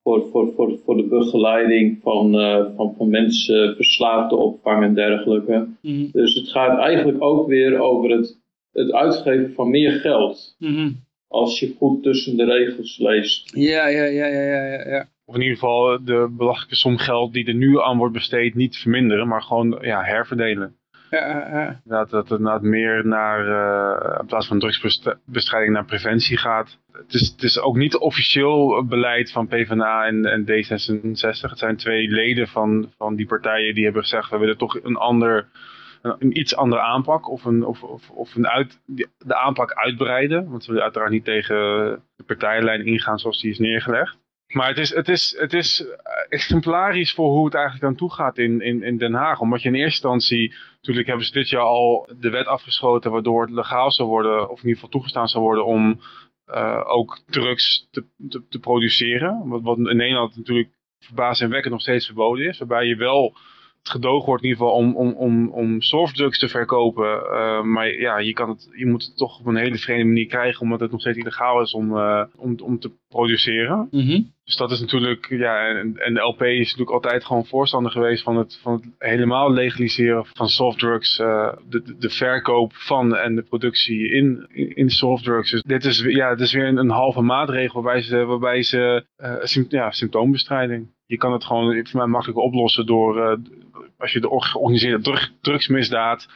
[SPEAKER 4] voor, voor, voor, voor de begeleiding van, uh, van, van mensen, verslaafde opvang en dergelijke.
[SPEAKER 2] Mm.
[SPEAKER 4] Dus het gaat eigenlijk ook weer over het, het uitgeven van meer geld.
[SPEAKER 2] Mm -hmm.
[SPEAKER 4] Als je goed tussen de regels leest.
[SPEAKER 2] Ja, ja, ja, ja, ja, ja.
[SPEAKER 3] Of in ieder geval de belachelijke som geld die er nu aan wordt besteed niet verminderen, maar gewoon ja, herverdelen.
[SPEAKER 2] Ja, ja.
[SPEAKER 3] Dat het inderdaad meer naar, uh, in plaats van drugsbestrijding naar preventie gaat. Het is, het is ook niet officieel beleid van PvdA en, en D66. Het zijn twee leden van, van die partijen die hebben gezegd, we willen toch een ander, een, iets andere aanpak. Of, een, of, of, of een uit, de aanpak uitbreiden. Want ze willen uiteraard niet tegen de partijenlijn ingaan zoals die is neergelegd. Maar het is, het, is, het is exemplarisch voor hoe het eigenlijk aan toe gaat in, in, in Den Haag. Omdat je in eerste instantie, natuurlijk hebben ze dit jaar al de wet afgeschoten waardoor het legaal zou worden, of in ieder geval toegestaan zou worden om uh, ook drugs te, te, te produceren. Wat, wat in Nederland natuurlijk verbazingwekkend nog steeds verboden is. Waarbij je wel gedoog wordt in ieder geval om, om, om, om softdrugs te verkopen. Uh, maar ja, je, kan het, je moet het toch op een hele vreemde manier krijgen, omdat het nog steeds illegaal is om, uh, om, om te produceren.
[SPEAKER 2] Mm -hmm.
[SPEAKER 3] Dus dat is natuurlijk, ja, en, en de LP is natuurlijk altijd gewoon voorstander geweest van het, van het helemaal legaliseren van softdrugs. Uh, de, de, de verkoop van en de productie in, in, in softdrugs. Dus dit is, ja, het is weer een, een halve maatregel waarbij ze, waarbij ze ja, symptoombestrijding. Je kan het gewoon voor mij makkelijk oplossen door, uh, als je de georganiseerde drug, drugsmisdaad,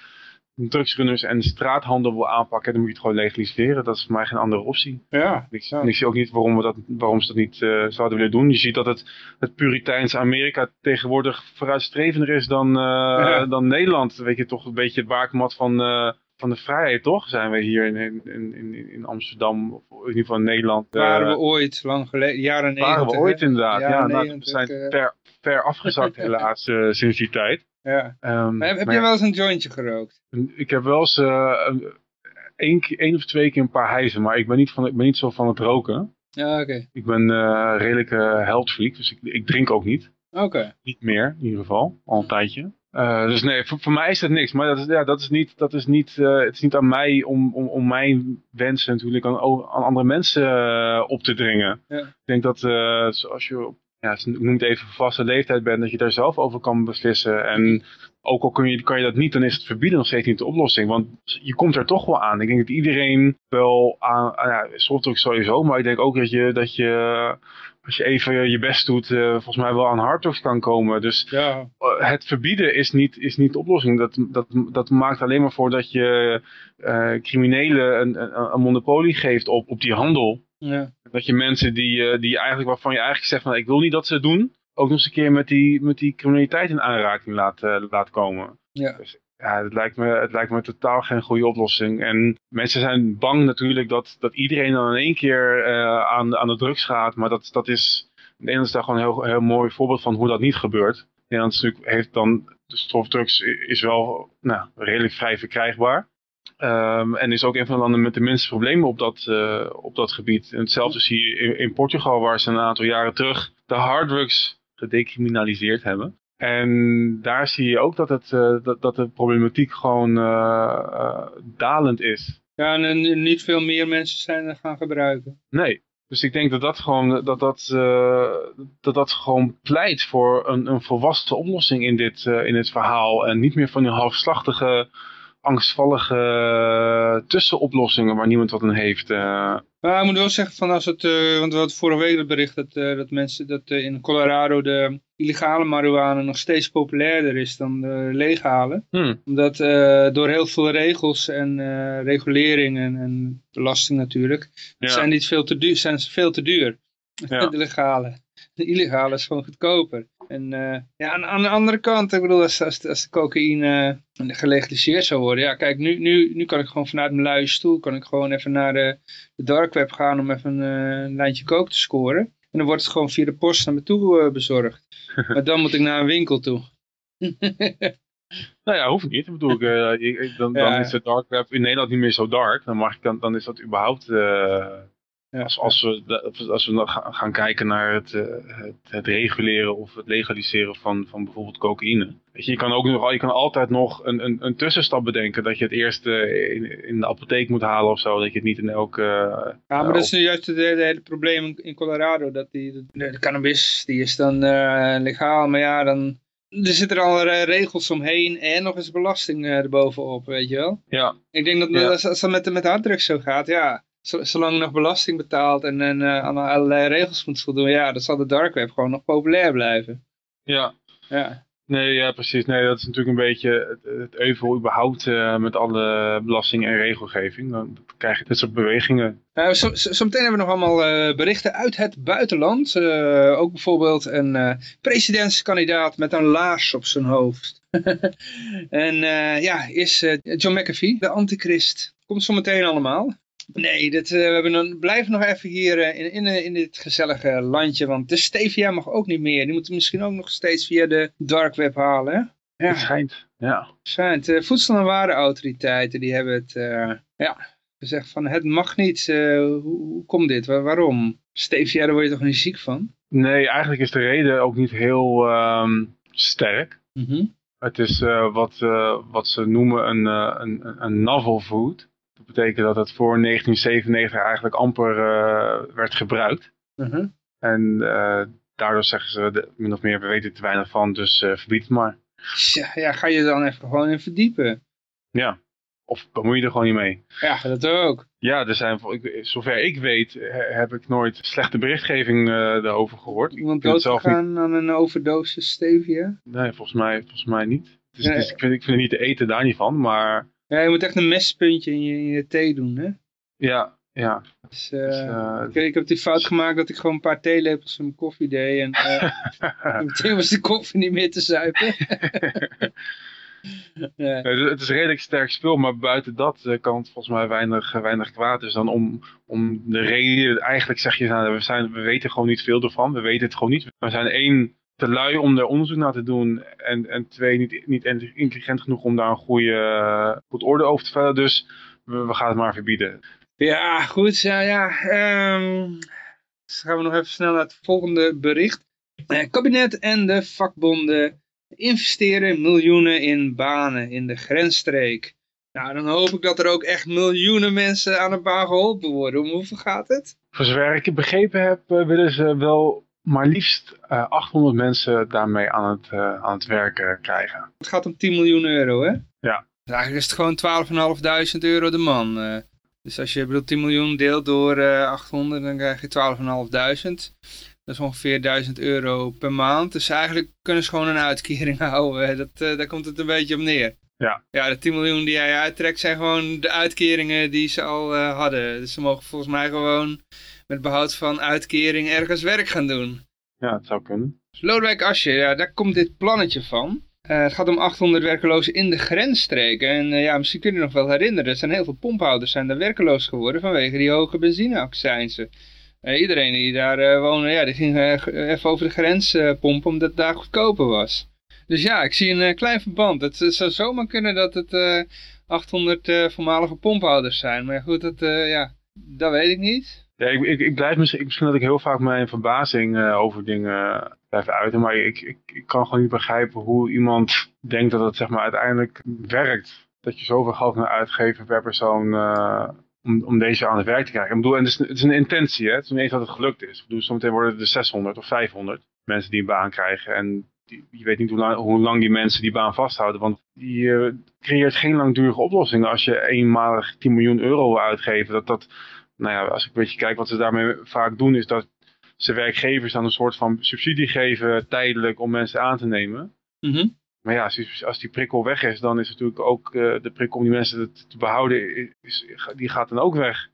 [SPEAKER 3] drugsrunners en straathandel wil aanpakken, dan moet je het gewoon legaliseren. Dat is voor mij geen andere optie.
[SPEAKER 2] Ja,
[SPEAKER 3] ik, ja. en ik zie ook niet waarom, we dat, waarom ze dat niet uh, zouden willen doen. Je ziet dat het, het Puriteinse Amerika tegenwoordig vooruitstrevender is dan, uh, ja. dan Nederland. Weet je, toch een beetje het baakmat van, uh, van de vrijheid, toch? Zijn we hier in, in, in, in Amsterdam, of in ieder geval in Nederland.
[SPEAKER 2] Waren we ooit, lang geleden, jaren negentig.
[SPEAKER 3] Waren we ooit inderdaad, ja.
[SPEAKER 2] 90,
[SPEAKER 3] nou, we zijn ver, ver afgezakt helaas sinds die tijd.
[SPEAKER 2] Ja.
[SPEAKER 3] Um,
[SPEAKER 2] heb heb je wel eens een jointje gerookt?
[SPEAKER 3] Ik heb wel eens, uh, één, één of twee keer een paar hijzen, maar ik ben niet, van, ik ben niet zo van het roken.
[SPEAKER 2] Ja, oké.
[SPEAKER 3] Ik ben eh redelijk eh health freak, dus ik, ik drink ook niet.
[SPEAKER 2] Oké.
[SPEAKER 3] Niet meer, in ieder geval. Al een tijdje. Eh, dus nee, voor, voor mij is dat niks. Maar dat is, ja, dat is niet, dat is niet, eh, het is niet aan mij om, om, om mijn wensen natuurlijk aan, aan andere mensen eh, op te dringen.
[SPEAKER 2] Ja.
[SPEAKER 3] Ik denk dat als je, ja, ik noem het even volwassen leeftijd bent, dat je daar zelf over kan beslissen. En ook al kun je, kan je dat niet, dan is het verbieden nog steeds niet de oplossing. Want je komt er toch wel aan. Ik denk dat iedereen wel aan, aan ja, softdrugs sowieso, maar ik denk ook dat je, dat je als je even je best doet, eh, volgens mij wel aan harddrugs kan komen. Dus
[SPEAKER 2] Ja.
[SPEAKER 3] eh, het verbieden is niet, is niet de oplossing. Dat, dat, dat maakt alleen maar voor dat je eh, criminelen een, een, een monopolie geeft op, op die handel.
[SPEAKER 2] Ja.
[SPEAKER 3] Dat je mensen die, die eigenlijk, waarvan je eigenlijk zegt van ik wil niet dat ze het doen, ook nog eens een keer met die, met die criminaliteit in aanraking laat, laat komen.
[SPEAKER 2] Ja.
[SPEAKER 3] Dus, ja, het lijkt, me, het lijkt me totaal geen goede oplossing. En mensen zijn bang natuurlijk dat, dat iedereen dan in één keer eh, aan, aan de drugs gaat. Maar dat, dat is, Nederland is daar gewoon een heel, heel mooi voorbeeld van hoe dat niet gebeurt. Nederland is natuurlijk, heeft dan, de stofdrugs is wel nou, redelijk vrij verkrijgbaar. Ehm, en is ook een van de landen met de minste problemen op dat, eh, op dat gebied. En hetzelfde je in, in Portugal, waar ze een aantal jaren terug de harddrugs gedecriminaliseerd hebben. En daar zie je ook dat, het, eh, dat, dat de problematiek gewoon eh, eh, dalend is.
[SPEAKER 2] Ja, en, niet veel meer mensen zijn er gaan gebruiken.
[SPEAKER 3] Nee. Dus ik denk dat dat gewoon, dat dat, dat, dat gewoon pleit voor een, een volwassen oplossing in dit, in dit verhaal. En niet meer van die halfslachtige, angstvallige tussenoplossingen waar niemand wat aan heeft.
[SPEAKER 2] Maar ik moet wel zeggen, van als het, eh, want we hadden vorige week het bericht dat, eh, dat mensen dat eh, in Colorado de illegale marihuana nog steeds populairder is dan de legale.
[SPEAKER 3] Hmm.
[SPEAKER 2] Omdat door heel veel regels en eh, regulering en, belasting natuurlijk,
[SPEAKER 3] Ja.
[SPEAKER 2] zijn die veel te duur, zijn ze veel te duur.
[SPEAKER 3] Ja.
[SPEAKER 2] De legale. De illegale is gewoon goedkoper. En eh, ja, aan, aan de andere kant, ik bedoel, als, als, als de cocaïne eh, gelegaliseerd zou worden. Ja, kijk, nu, nu, nu kan ik gewoon vanuit mijn luie stoel, kan ik gewoon even naar de, de dark web gaan om even een, eh, lijntje kook te scoren. En dan wordt het gewoon via de post naar me toe bezorgd. maar dan moet ik naar een winkel toe.
[SPEAKER 3] Nou ja, hoeft niet. Ik bedoel, ik, ik- ik- dan, dan
[SPEAKER 2] Ja.
[SPEAKER 3] is de dark web in Nederland niet meer zo dark. Dan, mag ik, dan, dan is dat überhaupt... eh,
[SPEAKER 2] Ja.
[SPEAKER 3] als, als, we, als we gaan kijken naar het, eh, het, het reguleren of het legaliseren van, van bijvoorbeeld cocaïne. Weet je, je kan, ook nog, je kan altijd nog een, een, een tussenstap bedenken. Dat je het eerst eh, in, in de apotheek moet halen of zo. Dat je het niet in elke... eh,
[SPEAKER 2] Ja, maar dat is nu juist het hele, hele probleem in, Colorado. Dat die, de, de cannabis, die is dan eh, legaal, maar ja, dan... Er zitten er allerlei regels omheen en nog eens belasting eh, erbovenop, weet je wel.
[SPEAKER 3] ja,
[SPEAKER 2] Ik denk dat
[SPEAKER 3] Ja.
[SPEAKER 2] als, als dat met, met harddrugs zo gaat, ja, zolang je nog belasting betaalt en, en eh, aan allerlei regels moet voldoen, ja, dan zal de dark web gewoon nog populair blijven.
[SPEAKER 3] ja.
[SPEAKER 2] Ja,
[SPEAKER 3] Nee, ja, precies. Nee, dat is natuurlijk een beetje het, het euvel überhaupt eh, met alle belasting en regelgeving. Dan krijg je dit soort bewegingen.
[SPEAKER 2] Nou, zo, zo, zometeen hebben we nog allemaal eh, berichten uit het buitenland. Ook bijvoorbeeld een presidentskandidaat met een laars op zijn hoofd. en ja, is John McAfee, de antichrist. Komt zometeen allemaal. Nee, dit, eh, we hebben een, blijven nog even hier eh, in, in, in dit gezellige landje. Want de stevia mag ook niet meer. Die moeten we misschien ook nog steeds via de dark web halen. Hè?
[SPEAKER 3] Het
[SPEAKER 2] Ja,
[SPEAKER 3] schijnt. Ja.
[SPEAKER 2] schijnt. Voedsel- en Warenautoriteiten die hebben het eh, ja, gezegd van het mag niet. Eh, hoe, hoe komt dit? Waar- waarom? Stevia, daar word je toch niet ziek van?
[SPEAKER 3] Nee, eigenlijk is de reden ook niet heel ehm, sterk.
[SPEAKER 2] Mhm.
[SPEAKER 3] Het is eh, wat, eh, wat ze noemen een, eh, een, een novel food. Dat betekent dat het voor 1997 eigenlijk amper eh, werd gebruikt.
[SPEAKER 2] Mhm.
[SPEAKER 3] En eh, daardoor zeggen ze de- min of meer, we weten er te weinig van, dus eh verbied het maar.
[SPEAKER 2] Ja, ja, ga je er dan even gewoon in verdiepen?
[SPEAKER 3] Ja. Of bemoei je er gewoon niet mee.
[SPEAKER 2] Ja, dat ook.
[SPEAKER 3] Ja, er zijn, ik- zover ik weet, he- heb ik nooit slechte berichtgeving daarover gehoord.
[SPEAKER 2] Iemand
[SPEAKER 3] niet,
[SPEAKER 2] doodgegaan aan een overdosis stevia?
[SPEAKER 3] nee, volgens mij, volgens mij niet. Dus,
[SPEAKER 2] Nee.
[SPEAKER 3] dus ik, vind, ik vind het niet te eten daar niet van, maar
[SPEAKER 2] Ja, je moet echt een mespuntje in je, in je thee doen, hè?
[SPEAKER 3] ja, ja.
[SPEAKER 2] Dus, eh,
[SPEAKER 3] Dus, eh,
[SPEAKER 2] ik, ik heb die fout gemaakt dat ik gewoon een paar theelepels in mijn koffie deed. En eh, meteen was de koffie niet meer te zuipen. ja.
[SPEAKER 3] Nee, het is redelijk sterk spul, maar buiten dat kan het volgens mij weinig, weinig kwaad. Dus dan om, om de reden, eigenlijk zeg je, nou, we, zijn, we weten gewoon niet veel ervan. We weten het gewoon niet. We zijn één, te lui om er onderzoek naar te doen. En, en twee, niet, niet intelligent genoeg om daar een goede, eh, goed orde over te vellen. Dus we, we gaan het maar verbieden.
[SPEAKER 2] Ja, goed. Ja, ja. ehm, dus gaan we nog even snel naar het volgende bericht. Eh, kabinet en de vakbonden investeren miljoenen in banen in de grensstreek. Nou, dan hoop ik dat er ook echt miljoenen mensen aan de baan geholpen worden. Om hoeveel gaat het?
[SPEAKER 3] Voor zover ik het begrepen heb, eh, willen ze wel maar liefst eh, 800 mensen daarmee aan het, eh, aan het werken krijgen.
[SPEAKER 2] Het gaat om 10 miljoen euro, hè?
[SPEAKER 3] Ja.
[SPEAKER 2] Dus eigenlijk is het gewoon 12.500 euro de man. eh. dus als je bedoel, 10 miljoen deelt door eh 800, dan krijg je 12.500. Dat is ongeveer 1000 euro per maand. Dus eigenlijk kunnen ze gewoon een uitkering houden. Dat, eh, daar komt het een beetje op neer.
[SPEAKER 3] Ja.
[SPEAKER 2] Ja, de 10 miljoen die jij uittrekt zijn gewoon de uitkeringen die ze al eh, hadden. Dus ze mogen volgens mij gewoon met behoud van uitkering ergens werk gaan doen.
[SPEAKER 3] Ja, het zou kunnen.
[SPEAKER 2] Lodewijk Asscher, ja, daar komt dit plannetje van. Eh, het gaat om 800 werkelozen in de grensstreken. En eh, ja, misschien kun je je nog wel herinneren, er zijn heel veel pomphouders zijn daar werkeloos geworden vanwege die hoge benzineaccijnsen. Eh, iedereen die daar woonde, ja, die ging even over de grens pompen omdat het daar goedkoper was. Dus ja, ik zie een klein verband. Het, het zou zomaar kunnen dat het eh, 800 eh, voormalige pomphouders zijn. Maar goed, dat, ja, dat weet ik niet.
[SPEAKER 3] Ja, ik, ik, ik blijf misschien, misschien dat ik heel vaak mijn verbazing eh, over dingen blijf uiten, maar ik, ik, ik kan gewoon niet begrijpen hoe iemand denkt dat het zeg maar uiteindelijk werkt. Dat je zoveel geld moet uitgeven per persoon eh, om, om deze aan het werk te krijgen. Ik bedoel, en het is, het is een intentie, hè? het is niet eens dat het gelukt is. Ik bedoel, zometeen worden er 600 of 500 mensen die een baan krijgen en je weet niet hoe lang, hoe lang die mensen die baan vasthouden, want eh, creëert geen langdurige oplossingen als je eenmalig 10 miljoen euro uitgeven. Dat, dat, nou ja, als ik een beetje kijk wat ze daarmee vaak doen, is dat ze werkgevers dan een soort van subsidie geven tijdelijk om mensen aan te nemen.
[SPEAKER 2] Mhm.
[SPEAKER 3] Maar ja, als, die prikkel weg is, dan is natuurlijk ook eh, de prikkel om die mensen te, te behouden, is, die gaat dan ook weg.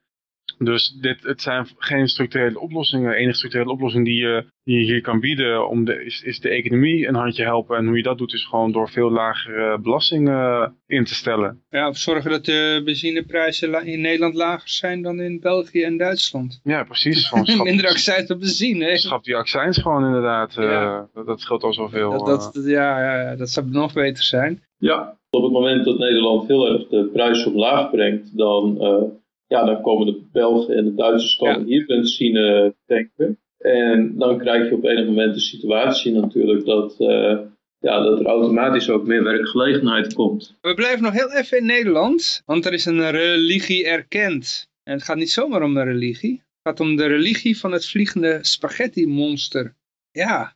[SPEAKER 3] Dus dit, het zijn geen structurele oplossingen. De enige structurele oplossing die je, die je hier kan bieden om de, is, is de economie een handje helpen. En hoe je dat doet is gewoon door veel lagere belastingen in te stellen.
[SPEAKER 2] Ja, of zorgen dat de benzineprijzen in Nederland lager zijn dan in België en Duitsland.
[SPEAKER 3] Ja, precies. Schap,
[SPEAKER 2] Minder accijns op benzine. hè?
[SPEAKER 3] schap die accijns gewoon inderdaad. eh,
[SPEAKER 2] Ja.
[SPEAKER 3] dat, dat scheelt al zoveel.
[SPEAKER 2] Dat, dat, dat- ja, ja, dat zou nog beter zijn.
[SPEAKER 4] Ja, op het moment dat Nederland heel erg de prijs omlaag brengt, dan, eh, ja, dan komen de Belgen en de Duitsers komen
[SPEAKER 2] Ja.
[SPEAKER 4] hier benzine tanken. En dan krijg je op enig moment de situatie natuurlijk dat, eh, ja, dat er automatisch ook meer werkgelegenheid komt.
[SPEAKER 2] We blijven nog heel even in Nederland, want er is een religie erkend. En het gaat niet zomaar om een religie. Het gaat om de religie van het vliegende spaghetti monster. Ja,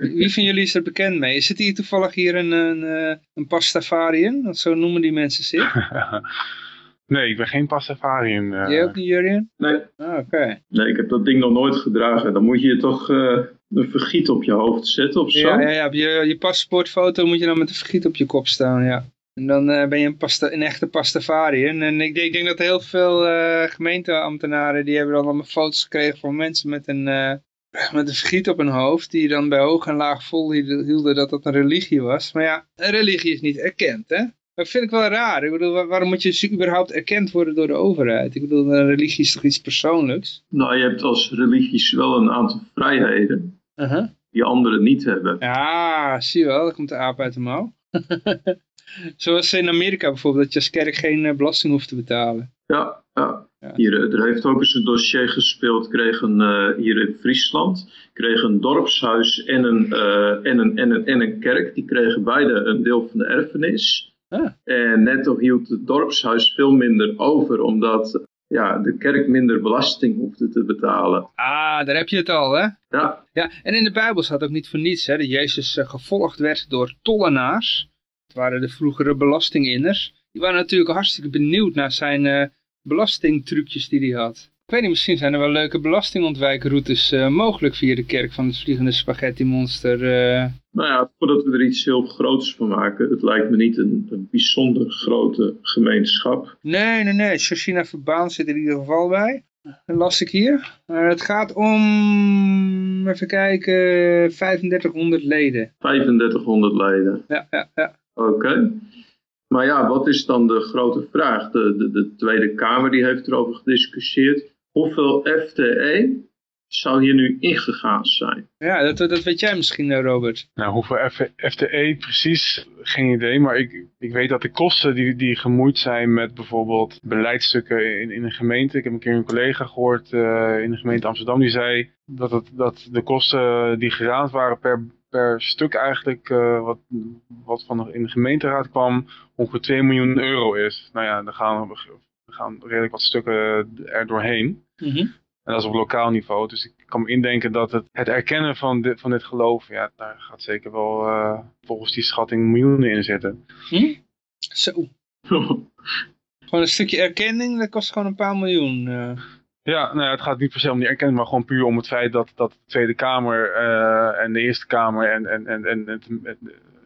[SPEAKER 2] wie van jullie is er bekend mee? Zit hier toevallig hier een, een, eh, een pastafariën? Zo noemen die mensen zich.
[SPEAKER 3] nee, ik ben geen pastafariën. eh.
[SPEAKER 2] Jij ook niet, Jurien?
[SPEAKER 4] Nee,
[SPEAKER 2] Ah, Oké.
[SPEAKER 4] nee, ik heb dat ding nog nooit gedragen. Dan moet je toch eh, een vergiet op je hoofd zetten of zo.
[SPEAKER 2] Ja, ja, ja, op je, je paspoortfoto moet je dan met een vergiet op je kop staan, ja. En dan eh, ben je een, pasta, een echte pastafariër. En ik, denk- ik denk dat heel veel eh, gemeenteambtenaren, die hebben dan allemaal foto's gekregen van mensen met een, eh, met een vergiet op hun hoofd, die dan bij hoog en laag volhielden hielden dat dat een religie was. Maar ja, een religie is niet erkend, hè. Dat vind ik wel raar. Ik bedoel, wa- waarom moet je überhaupt erkend worden door de overheid? Ik bedoel, een religie is toch iets persoonlijks?
[SPEAKER 4] Nou, je hebt als religies wel een aantal vrijheden
[SPEAKER 2] Uh-huh.
[SPEAKER 4] die anderen niet hebben.
[SPEAKER 2] Ja, zie je wel, daar komt de aap uit de mouw. Zoals in Amerika bijvoorbeeld, dat je als kerk geen eh, belasting hoeft te betalen.
[SPEAKER 4] Ja, ja.
[SPEAKER 2] Ja.
[SPEAKER 4] Hier, eh, er heeft ook eens een dossier gespeeld, kreeg een, eh, hier in Friesland, kreeg een dorpshuis en een, en, een, en, een, en een kerk, die kregen beide een deel van de erfenis.
[SPEAKER 2] Ah.
[SPEAKER 4] En netto hield het dorpshuis veel minder over, omdat ja, de kerk minder belasting hoefde te betalen.
[SPEAKER 2] Ah, daar heb je het al, hè?
[SPEAKER 4] Ja,
[SPEAKER 2] Ja, en in de Bijbel staat ook niet voor niets, hè, dat Jezus eh, gevolgd werd door tollenaars. Dat waren de vroegere belastinginners. Die waren natuurlijk hartstikke benieuwd naar zijn eh, belastingtrucjes die hij had. Ik weet niet, misschien zijn er wel leuke belastingontwijkroutes eh, mogelijk via de kerk van het vliegende spaghetti monster. eh.
[SPEAKER 4] nou ja, voordat we er iets heel groots van maken, het lijkt me niet een, een bijzonder grote gemeenschap.
[SPEAKER 2] Nee, nee, nee. Shoshina Verbaan zit er in ieder geval bij. Dat las ik hier. Eh, het gaat om, even kijken, 3500 leden.
[SPEAKER 4] 3500 leden.
[SPEAKER 2] Ja, ja, ja.
[SPEAKER 4] Oké. Maar ja, wat is dan de grote vraag? De, de, de Tweede Kamer die heeft erover gediscussieerd. Hoeveel FTE zou hier nu ingegaan zijn?
[SPEAKER 2] Ja, dat, dat weet jij misschien, eh, Robert.
[SPEAKER 3] Nou, hoeveel F- FTE precies, geen idee. Maar ik, ik weet dat de kosten die, die gemoeid zijn met bijvoorbeeld beleidstukken in, in een gemeente. Ik heb een keer een collega gehoord eh, in de gemeente Amsterdam. Die zei dat, het, dat de kosten die geraamd waren per, per stuk eigenlijk, eh, wat, wat van de, in de gemeenteraad kwam, ongeveer 2 miljoen euro is. Nou ja, dan gaan, we er gaan redelijk wat stukken er doorheen.
[SPEAKER 2] Mhm.
[SPEAKER 3] En dat is op lokaal niveau. Dus ik kan me indenken dat het, het erkennen van dit, van dit geloof, ja, daar gaat zeker wel eh, volgens die schatting miljoenen in zitten.
[SPEAKER 2] Hm? Zo. Gewoon een stukje erkenning, dat kost gewoon een paar miljoen. eh.
[SPEAKER 3] Ja, nou ja, het gaat niet per se om die erkenning, maar gewoon puur om het feit dat, dat de Tweede Kamer eh, en de Eerste Kamer en, en, en, en het,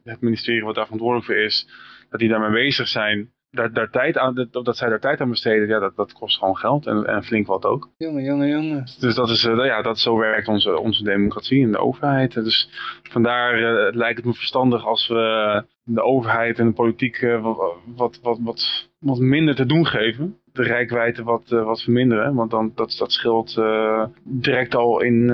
[SPEAKER 3] het ministerie wat daar verantwoordelijk voor is, dat die daarmee bezig zijn. Daar, daar tijd aan, dat, dat zij daar tijd aan besteden, ja, dat, dat kost gewoon geld en, en flink wat ook.
[SPEAKER 2] Jongen, jongen, jongen.
[SPEAKER 3] Dus dat is, eh, ja, dat zo werkt onze, onze democratie en de overheid. Dus vandaar eh, lijkt het me verstandig als we de overheid en de politiek eh, wat, wat, wat, wat, wat minder te doen geven. De rijkwijde wat, wat verminderen, want dan, dat, dat scheelt direct al in,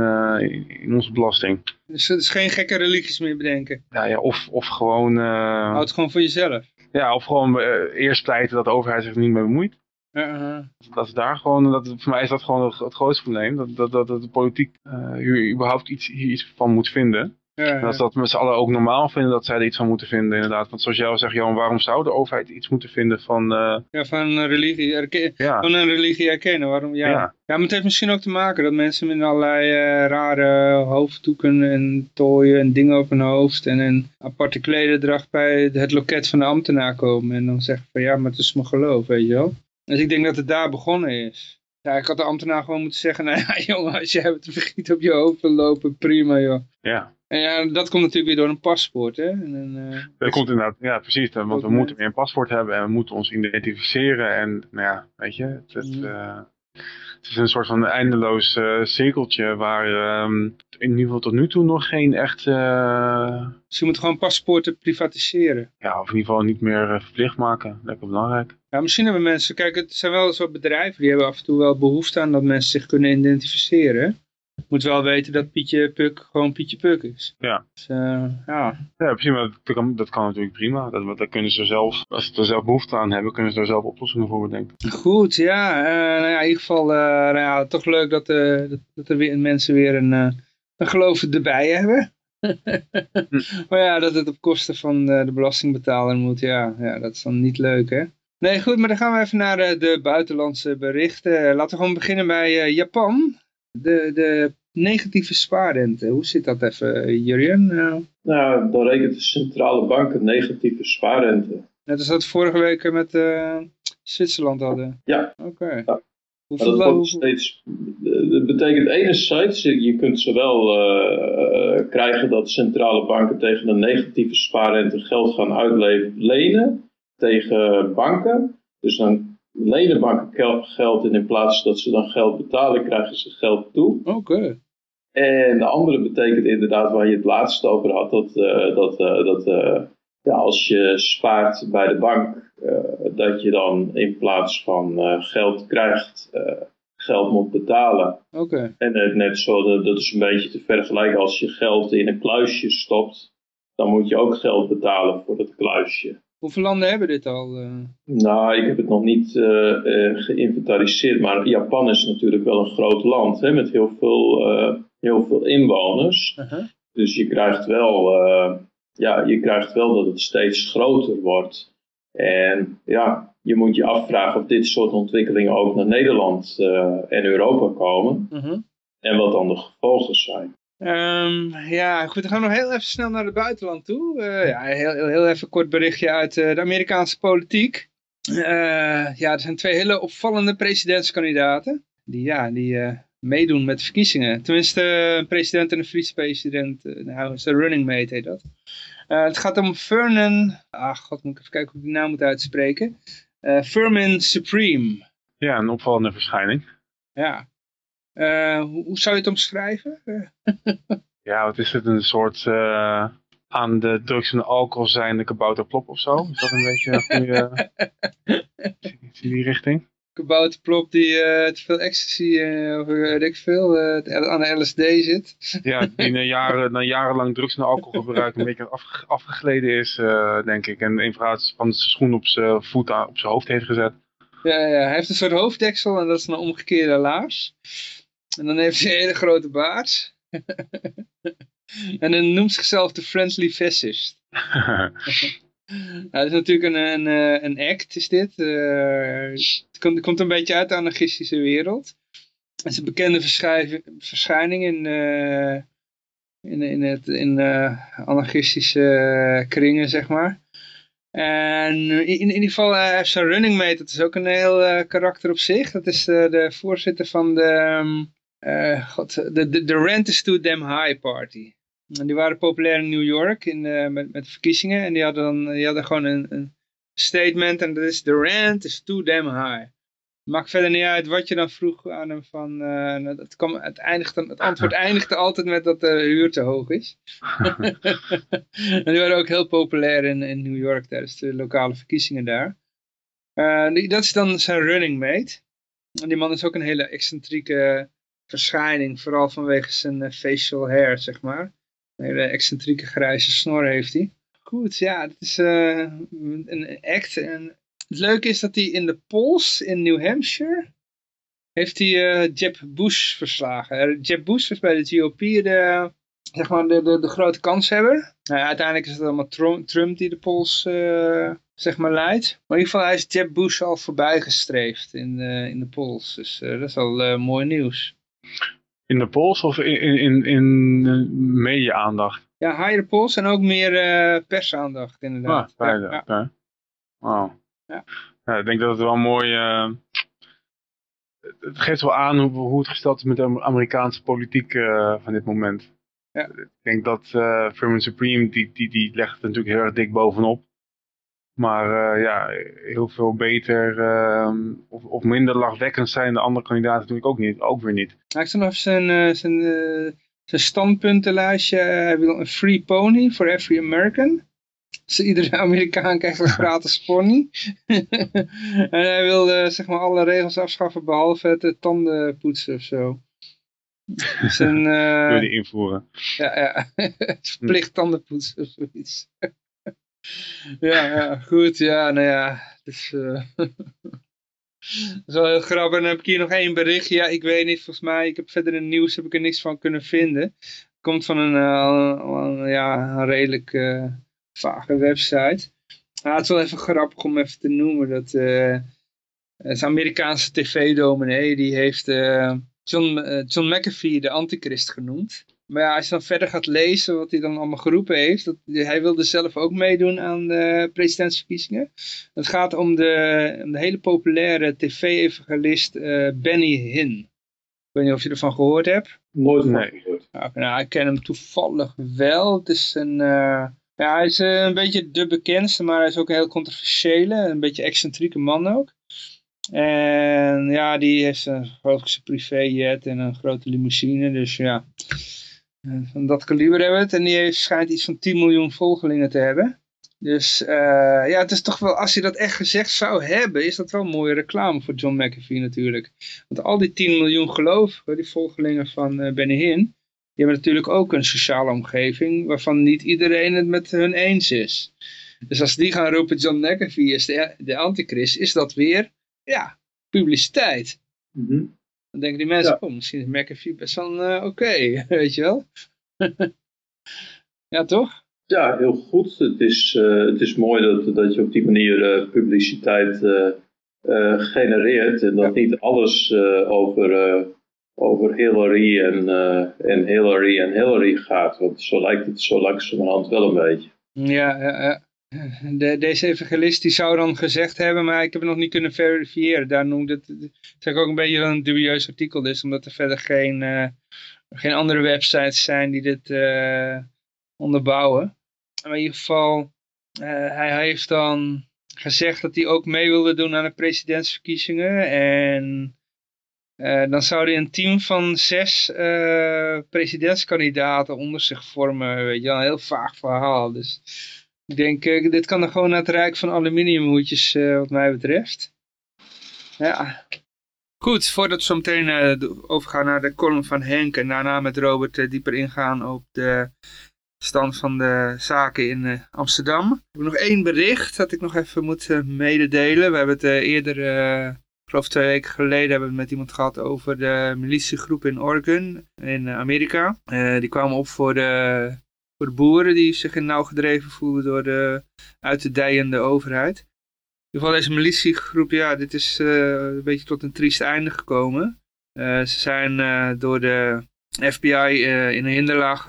[SPEAKER 3] in onze belasting.
[SPEAKER 2] Dus het is geen gekke religies meer bedenken.
[SPEAKER 3] Ja, ja, of, of gewoon,
[SPEAKER 2] Houd het gewoon voor jezelf.
[SPEAKER 3] Ja, of gewoon eh, eerst pleiten dat de overheid zich niet mee bemoeit.
[SPEAKER 2] Uh,
[SPEAKER 3] Dat is daar gewoon, dat, voor mij is dat gewoon het, het grootste probleem. Dat, dat, dat, dat de politiek eh, hier überhaupt iets, hier iets van moet vinden.
[SPEAKER 2] Ja,
[SPEAKER 3] En als
[SPEAKER 2] ja.
[SPEAKER 3] dat met z'n allen ook normaal vinden dat zij er iets van moeten vinden, inderdaad. Want zoals jij al zegt, Johan, waarom zou de overheid iets moeten vinden van, eh,
[SPEAKER 2] Ja, van een religie,
[SPEAKER 3] ja,
[SPEAKER 2] van een religie erkennen. Waarom? Ja.
[SPEAKER 3] Ja.
[SPEAKER 2] Ja. maar het heeft misschien ook te maken dat mensen met allerlei eh, rare hoofddoeken en tooien en dingen op hun hoofd en een aparte klederdracht bij het loket van de ambtenaar komen en dan zeggen van ja, maar het is mijn geloof, weet je wel. Dus ik denk dat het daar begonnen is. Ja, ik had de ambtenaar gewoon moeten zeggen, nou ja jongen, als jij het vergiet op je hoofd wil lopen, prima joh.
[SPEAKER 3] ja.
[SPEAKER 2] En ja, dat komt natuurlijk weer door een paspoort, hè. En een, eh,
[SPEAKER 3] Dat komt inderdaad, ja precies, want we moeten weer een paspoort hebben en we moeten ons identificeren. En nou ja, weet je, het, het,
[SPEAKER 2] Mhm.
[SPEAKER 3] eh, het is een soort van eindeloos eh, cirkeltje waar ehm, in ieder geval tot nu toe nog geen echt, eh,
[SPEAKER 2] Dus je moet gewoon paspoorten privatiseren.
[SPEAKER 3] ja, of in ieder geval niet meer eh, verplicht maken. Lekker belangrijk.
[SPEAKER 2] Ja, misschien hebben mensen, kijk, het zijn wel soort bedrijven die hebben af en toe wel behoefte aan dat mensen zich kunnen identificeren. Moet wel weten dat Pietje Puk gewoon Pietje Puk is.
[SPEAKER 3] Ja.
[SPEAKER 2] Dus, eh, ja.
[SPEAKER 3] Ja, precies, maar dat kan, dat kan natuurlijk prima. Dat, dat kunnen ze zelf, als ze er zelf behoefte aan hebben, kunnen ze daar zelf oplossingen voor bedenken.
[SPEAKER 2] Goed, ja. eh, nou ja. In ieder geval, eh, nou ja, toch leuk dat, dat, dat er weer mensen weer een, een geloof erbij hebben. maar ja, dat het op kosten van eh, de belastingbetaler moet, ja, ja, dat is dan niet leuk, hè. Nee, goed, maar dan gaan we even naar de buitenlandse berichten. Laten we gewoon beginnen bij Japan. De, de negatieve spaarrente. Hoe zit dat even, Jurjen? Eh,
[SPEAKER 4] Nou, dan rekent de centrale bank een negatieve spaarrente.
[SPEAKER 2] net als dat vorige week met eh, Zwitserland hadden.
[SPEAKER 4] Ja.
[SPEAKER 2] Oké.
[SPEAKER 4] Ja. Maar
[SPEAKER 2] Hoeveel,
[SPEAKER 4] dat wordt steeds. Dat betekent enerzijds, je kunt zowel eh, eh, krijgen dat centrale banken tegen een negatieve spaarrente geld gaan uitlenen tegen banken. Dus dan lenen banken kel- geld en in plaats dat ze dan geld betalen, krijgen ze geld toe.
[SPEAKER 2] Oké.
[SPEAKER 4] En de andere betekent inderdaad, waar je het laatst over had, dat, eh, dat, eh, dat eh, ja, als je spaart bij de bank, dat je dan in plaats van geld krijgt, geld moet betalen.
[SPEAKER 2] Oké.
[SPEAKER 4] En net zo, dat is een beetje te vergelijken als je geld in een kluisje stopt, dan moet je ook geld betalen voor dat kluisje.
[SPEAKER 2] Hoeveel landen hebben dit al? eh?
[SPEAKER 4] Nou, ik heb het nog niet eh, eh, geïnventariseerd, maar Japan is natuurlijk wel een groot land hè, met heel veel, heel veel inwoners.
[SPEAKER 2] Uh-huh.
[SPEAKER 4] Dus je krijgt wel, ja, je krijgt wel dat het steeds groter wordt. En ja, je moet je afvragen of dit soort ontwikkelingen ook naar Nederland en Europa komen.
[SPEAKER 2] Uh-huh.
[SPEAKER 4] En wat dan de gevolgen zijn.
[SPEAKER 2] Ehm, ja, goed, dan gaan we nog heel even snel naar het buitenland toe. Eh, ja, heel, heel, heel even kort berichtje uit eh, de Amerikaanse politiek. Eh, ja, er zijn twee hele opvallende presidentskandidaten. Die, ja, die meedoen met de verkiezingen. Tenminste, een president en een vicepresident. nou, is een running mate heet dat. Het gaat om Vernon... Ah, god, moet ik even kijken hoe ik die naam moet uitspreken. Furman Supreme.
[SPEAKER 3] Ja, een opvallende verschijning.
[SPEAKER 2] Ja. Eh, hoe, hoe zou je het omschrijven? Eh,
[SPEAKER 3] Ja, wat is het? Een soort eh, aan de drugs en alcohol zijnde kabouterplop of zo? Is dat een beetje een goede... iets in die richting?
[SPEAKER 2] kabouterplop die uh, te veel ecstasy of weet ik veel, aan de LSD zit.
[SPEAKER 3] Ja, die na, jaren, na jarenlang drugs en alcoholgebruik een beetje afge, afgegleden is, denk ik. En in plaats van zijn schoen op zijn voet aan, op zijn hoofd heeft gezet.
[SPEAKER 2] Ja, ja, hij heeft een soort hoofddeksel en dat is een omgekeerde laars. En dan heeft hij een hele grote baard. en dan noemt zichzelf de Friendly Fascist. het is natuurlijk een, een, eh, een act, is dit. Uh, het, komt, het komt een beetje uit de anarchistische wereld. Het is een bekende verschijning in, uh, in, in, het, in anarchistische kringen, zeg maar. En in, in ieder geval uh, heeft zijn running mate, dat is ook een heel karakter op zich. Dat is de voorzitter van de, um, God, de, de, de Rent is Too Damn High Party. En die waren populair in New York in, uh, met, met verkiezingen. En die hadden, dan, die hadden gewoon een, een statement. En dat is, the rent is too damn high. Maakt verder niet uit wat je dan vroeg aan hem van... Uh, het, kwam, het, eindigt, het antwoord eindigde altijd met dat de huur te hoog is. en die waren ook heel populair in, in New York tijdens de lokale verkiezingen daar. Uh, die, dat is dan zijn running mate. En die man is ook een hele excentrieke verschijning. Vooral vanwege zijn facial hair, zeg maar. Een hele excentrieke grijze snor heeft hij. Goed, ja, het is uh, een act. En het leuke is dat hij in de polls in New Hampshire heeft hij uh, Jeb Bush verslagen. Jeb Bush was bij de GOP de, zeg maar de, de, de grote kanshebber. Nou, uiteindelijk is het allemaal Trump, die de polls zeg maar leidt. Maar in ieder geval hij is Jeb Bush al voorbijgestreefd in, in de polls. Dus dat is al mooi nieuws.
[SPEAKER 3] In de polls of in, in, in media-aandacht?
[SPEAKER 2] Ja, higher polls en ook meer uh, persaandacht inderdaad.
[SPEAKER 3] Ah, beide, ja, ja. Wow. Ja. ja. ik denk dat het wel mooi... Uh, het geeft wel aan hoe, hoe het gesteld is met de Amerikaanse politiek uh, van dit moment. Ja. Ik denk dat Firmin Supreme, die, die, die legt het natuurlijk heel erg dik bovenop. Maar uh, ja, heel veel beter uh, of, of, minder lachwekkend zijn de andere kandidaten natuurlijk ook, niet, ook weer niet.
[SPEAKER 2] Nou, ik zal nog zijn, uh, zijn, zijn standpuntenlijstje. Hij wil een free pony for every American. Dus iedere Amerikaan krijgt een gratis pony. en hij wil zeg maar alle regels afschaffen behalve het tanden poetsen of zo.
[SPEAKER 3] Zijn, wil die invoeren?
[SPEAKER 2] Ja, ja. verplicht tandenpoetsen of zoiets ja, ja, goed. Ja, nou ja. Dus, dat is wel heel grappig. En dan heb ik hier nog één bericht. Ja, ik weet niet, volgens mij, ik heb verder in nieuws heb ik er niks van kunnen vinden. Komt van een, uh, ja, redelijk uh, vage website. Ah, het is wel even grappig om even te noemen. Dat het Amerikaanse tv-dominee, die heeft John, John McAfee de antichrist genoemd. Maar ja, als je dan verder gaat lezen wat hij dan allemaal geroepen heeft, dat, hij wilde zelf ook meedoen aan de presidentsverkiezingen. Het gaat om de, om de hele populaire tv-evangelist uh, Benny Hinn. Ik weet niet of je ervan gehoord hebt.
[SPEAKER 4] Nooit van gehoord.
[SPEAKER 2] Nou, ik ken hem toevallig wel. Het is een, uh, ja, hij is uh, een beetje de bekendste, maar hij is ook een heel controversiële, een beetje excentrieke man ook. En ja, die heeft een grote privéjet en een grote limousine, dus ja... Van dat kaliber hebben we het. En die schijnt iets van 10 miljoen volgelingen te hebben. Dus uh, ja, het is toch wel, als hij dat echt gezegd zou hebben, is dat wel een mooie reclame voor John McAfee natuurlijk. Want al die 10 miljoen gelovigen, die volgelingen van uh, Benny Hinn, die hebben natuurlijk ook een sociale omgeving waarvan niet iedereen het met hun eens is. Dus als die gaan roepen John McAfee is de, de antichrist, is dat weer, ja, publiciteit. Mm dan denken die mensen, ja. oh, misschien is McAfee best wel uh, oké, weet je wel. ja, toch?
[SPEAKER 4] Ja, heel goed. Het is, uh, het is mooi dat, dat je op die manier uh, publiciteit genereert. En dat niet alles over, over Hillary en, en Hillary en Hillary gaat. Want zo lijkt het zo langzamerhand wel een beetje.
[SPEAKER 2] Ja, ja, ja. De, deze evangelist die zou dan gezegd hebben, maar ik heb het nog niet kunnen verifiëren. Daar noemde het, is ook een beetje een dubieus artikel dus, omdat er verder geen, uh, geen andere websites zijn die dit uh, onderbouwen. Maar in ieder geval, uh, hij heeft dan gezegd dat hij ook mee wilde doen aan de presidentsverkiezingen. En dan zou hij een team van zes presidentskandidaten onder zich vormen. Weet je, een heel vaag verhaal. Dus ik denk, uh, dit kan er gewoon naar het rijk van aluminiumhoedjes uh, wat mij betreft. Ja. Goed, voordat we zo meteen uh, overgaan naar de column van Henk en daarna met Robert dieper ingaan op de stand van de zaken in Amsterdam. Ik heb nog één bericht dat ik nog even moet mededelen. We hebben het eerder, ik geloof twee weken geleden, hebben we het met iemand gehad over de militiegroep in Oregon in Amerika. die kwamen op voor de, voor de boeren die zich in nauw gedreven voelden door de uit de dijende overheid. In ieder geval deze militiegroep, ja, dit is uh, een beetje tot een triest einde gekomen. Uh, ze zijn uh, door de FBI in een hinderlaag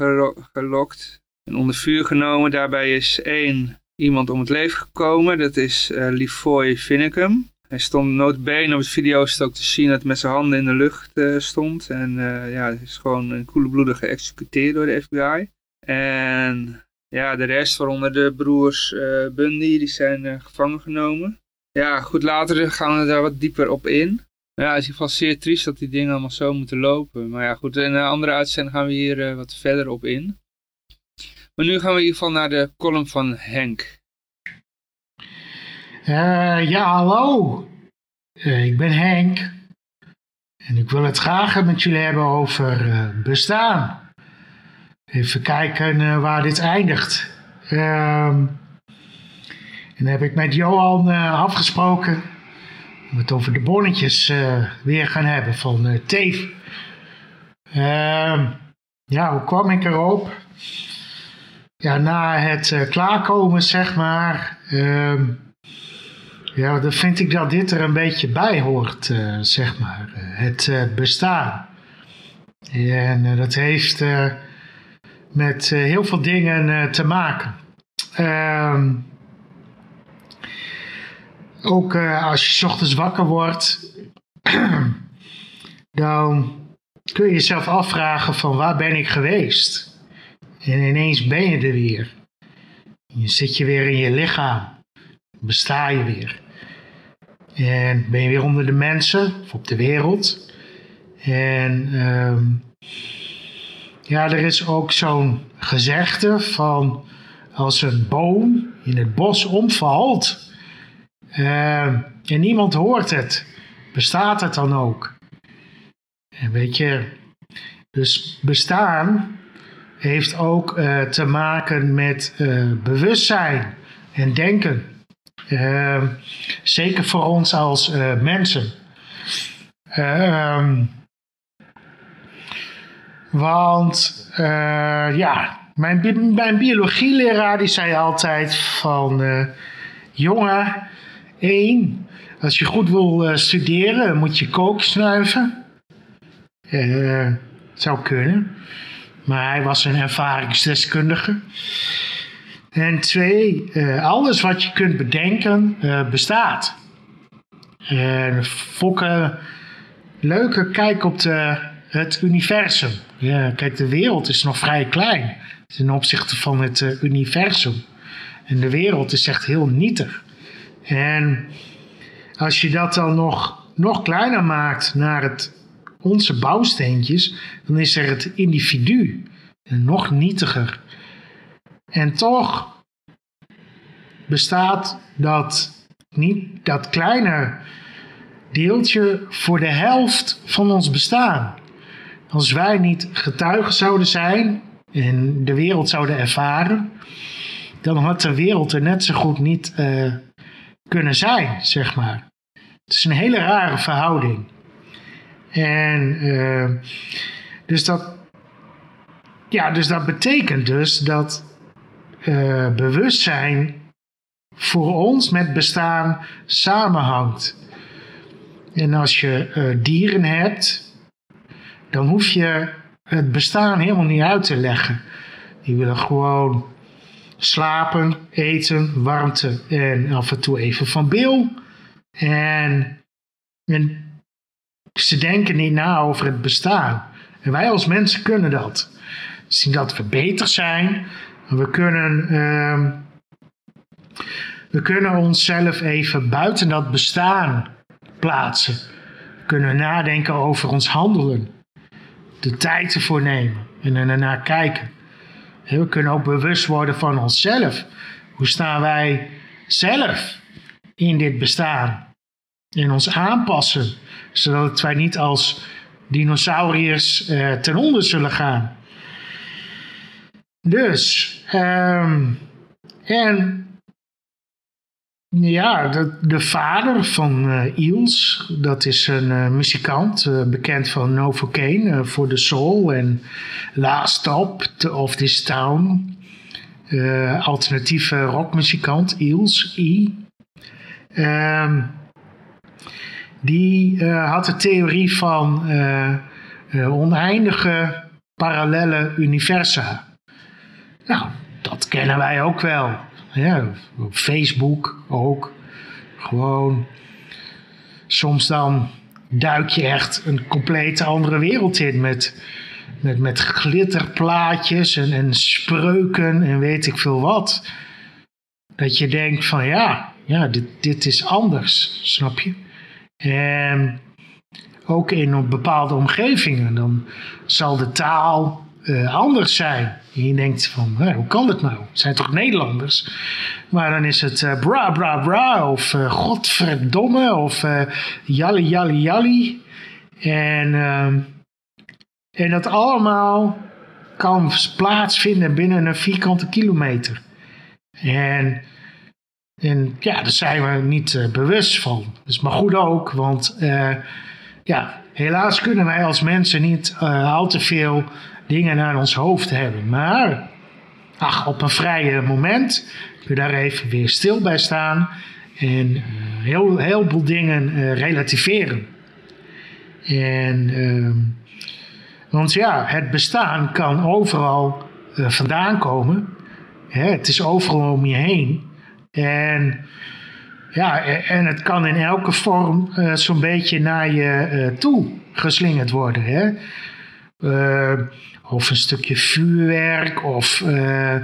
[SPEAKER 2] gelokt en onder vuur genomen. Daarbij is één iemand om het leven gekomen, dat is Lefoy Finnecum. Hij stond noodbeen op het video ook te zien dat hij met zijn handen in de lucht stond. En ja, hij is gewoon een koelebloedig geëxecuteerd door de FBI. En ja, de rest, waaronder de broers uh, Bundy, die zijn uh, gevangen genomen. Ja, goed, later gaan we daar wat dieper op in. Ja, het is in ieder geval zeer triest dat die dingen allemaal zo moeten lopen. Maar ja, goed, in een andere uitzending gaan we hier uh, wat verder op in. Maar nu gaan we in ieder geval naar de column van Henk.
[SPEAKER 5] ja, hallo. ik ben Henk. En ik wil het graag met jullie hebben over bestaan. Even kijken uh, waar dit eindigt. Um, en dan heb ik met Johan uh, afgesproken. om het over de bonnetjes uh, weer gaan hebben van Teef. Ehm, ja, hoe kwam ik erop? Ja, na het klaarkomen, zeg maar. Um, ja, dan vind ik dat dit er een beetje bij hoort, zeg maar. het bestaan. En dat heeft met uh, heel veel dingen uh, te maken. Uh, ook uh, als je ochtends wakker wordt, dan kun je jezelf afvragen van waar ben ik geweest? En ineens ben je er weer. Je zit je weer in je lichaam. Besta je weer. En ben je weer onder de mensen of op de wereld. En ehm, ja, er is ook zo'n gezegde van als een boom in het bos omvalt uh, en niemand hoort het, bestaat het dan ook? En weet je, dus bestaan heeft ook uh, te maken met uh, bewustzijn en denken. Zeker voor ons als mensen. Ehm want uh, ja, mijn, mijn biologieleraar die zei altijd van... Uh, jongen, één, als je goed wil uh, studeren, moet je kook snuiven. zou kunnen. Maar hij was een ervaringsdeskundige. En twee, alles wat je kunt bedenken bestaat. En Fokke, leuke kijk op de, het universum. Ja, kijk, de wereld is nog vrij klein ten opzichte van het uh, universum. En de wereld is echt heel nietig. En als je dat dan nog, nog kleiner maakt naar het, onze bouwsteentjes, dan is er het individu. nog nietiger. En toch bestaat dat, niet, dat kleine deeltje voor de helft van ons bestaan. Als wij niet getuigen zouden zijn en de wereld zouden ervaren, dan had de wereld er net zo goed niet uh, kunnen zijn, zeg maar. Het is een hele rare verhouding. En uh, dus dat, ja, dus dat betekent dus dat uh, bewustzijn voor ons met bestaan samenhangt. En als je dieren hebt, dan hoef je het bestaan helemaal niet uit te leggen. Die willen gewoon slapen, eten, warmte en af en toe even van bil. En, ze denken niet na over het bestaan. En wij als mensen kunnen dat. Zien dat we beter zijn. We kunnen, uh, we kunnen onszelf even buiten dat bestaan plaatsen. We kunnen nadenken over ons handelen de tijd ervoor nemen en er naar kijken. We kunnen ook bewust worden van onszelf. Hoe staan wij zelf in dit bestaan? en ons aanpassen, zodat wij niet als dinosauriërs eh, ten onder zullen gaan. Dus, ehm, en ja, de, de vader van uh, Eels, dat is een uh, muzikant, uh, bekend van Novocaine voor The Soul en Last Stop of This Town. alternatieve rockmuzikant, Eels, E. Um, die had de theorie van oneindige parallele universa. Nou, dat kennen wij ook wel. Ja, op Facebook ook. Gewoon. Soms dan duik je echt een complete andere wereld in met, met, met glitterplaatjes en, en spreuken en weet ik veel wat. Dat je denkt van ja, ja dit, dit is anders, snap je? En ook in bepaalde omgevingen, dan zal de taal uh, anders zijn. Je denkt van, hoe kan dat nou? Het zijn toch Nederlanders? Maar dan is het uh, bra bra bra of uh, godverdomme of jalli jalli jalli. En, ehm, en dat allemaal kan plaatsvinden binnen een vierkante kilometer. En, en ja, daar zijn we niet bewust van. Is maar goed ook, want ja, helaas kunnen wij als mensen niet al te veel dingen naar ons hoofd hebben. Maar ach, op een vrije moment kun je daar even weer stil bij staan en uh, heel, heel veel dingen uh, relativeren. En, uh, want ja, het bestaan kan overal uh, vandaan komen. Hè, het is overal om je heen. En, ja, en het kan in elke vorm zo'n beetje naar je toe geslingerd worden. Hè? Of een stukje vuurwerk of uh,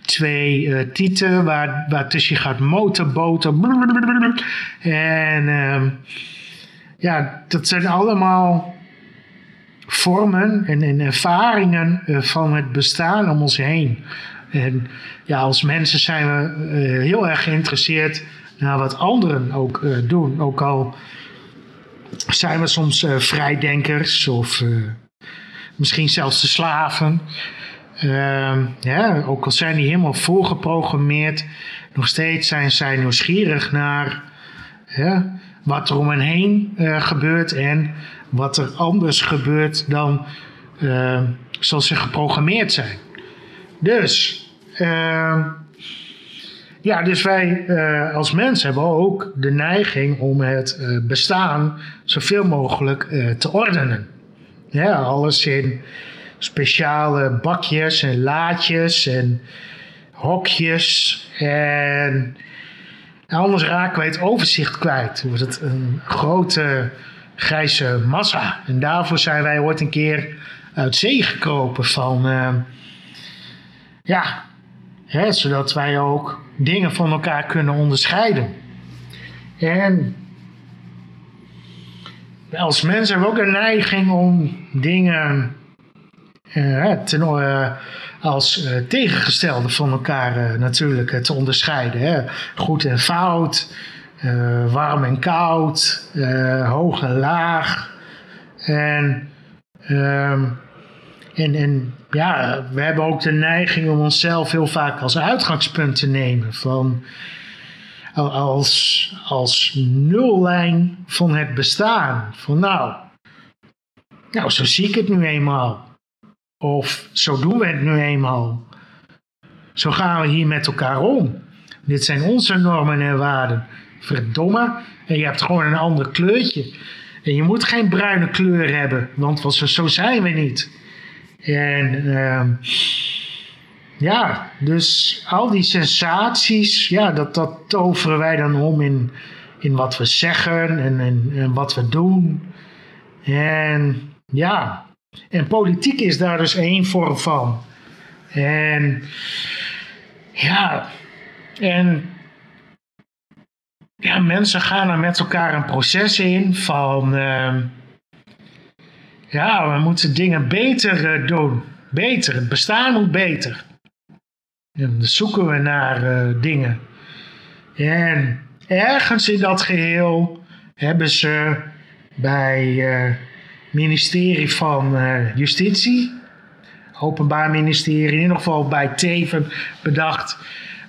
[SPEAKER 5] twee uh, tieten waar, waar tussen je gaat motorboten. En uh, ja, dat zijn allemaal vormen en, en ervaringen uh, van het bestaan om ons heen. En ja, als mensen zijn we heel erg geïnteresseerd naar wat anderen ook doen. Ook al zijn we soms vrijdenkers of misschien zelfs de slaven. Uh, ja, ook al zijn die helemaal voorgeprogrammeerd, nog steeds zijn zij nieuwsgierig naar ja, wat er om hen heen uh, gebeurt en wat er anders gebeurt dan uh, zoals ze geprogrammeerd zijn. Dus, ehm, ja, dus wij eh, als mensen hebben ook de neiging om het bestaan zoveel mogelijk te ordenen. Ja, alles in speciale bakjes en laadjes en hokjes. En anders raken wij het overzicht kwijt. Wordt het een grote grijze massa. En daarvoor zijn wij ooit een keer uit zee gekropen van... Uh, ja, hè, zodat wij ook dingen van elkaar kunnen onderscheiden. En als mensen hebben we ook een neiging om dingen uh, ten, uh, als uh, tegengestelde van elkaar natuurlijk te onderscheiden. Hè? Goed en fout, warm en koud, hoog en laag. En, ehm, en, en ja, we hebben ook de neiging om onszelf heel vaak als uitgangspunt te nemen van als, als nullijn van het bestaan. Van nou, nou, zo zie ik het nu eenmaal. Of zo doen we het nu eenmaal. Zo gaan we hier met elkaar om. Dit zijn onze normen en waarden. Verdomme, en je hebt gewoon een ander kleurtje. En je moet geen bruine kleur hebben, want zo zijn we niet. En uh, ja, dus al die sensaties, ja, dat, dat toveren wij dan om in, in wat we zeggen en, en, en wat we doen. En ja, en politiek is daar dus één vorm van. En ja, en ja, mensen gaan er met elkaar een proces in van, uh, ja, we moeten dingen beter uh, doen. Beter, het bestaan moet beter. En dan zoeken we naar uh, dingen. En ergens in dat geheel hebben ze bij het ministerie van eh, Justitie, Openbaar Ministerie, in ieder geval bij Teven bedacht,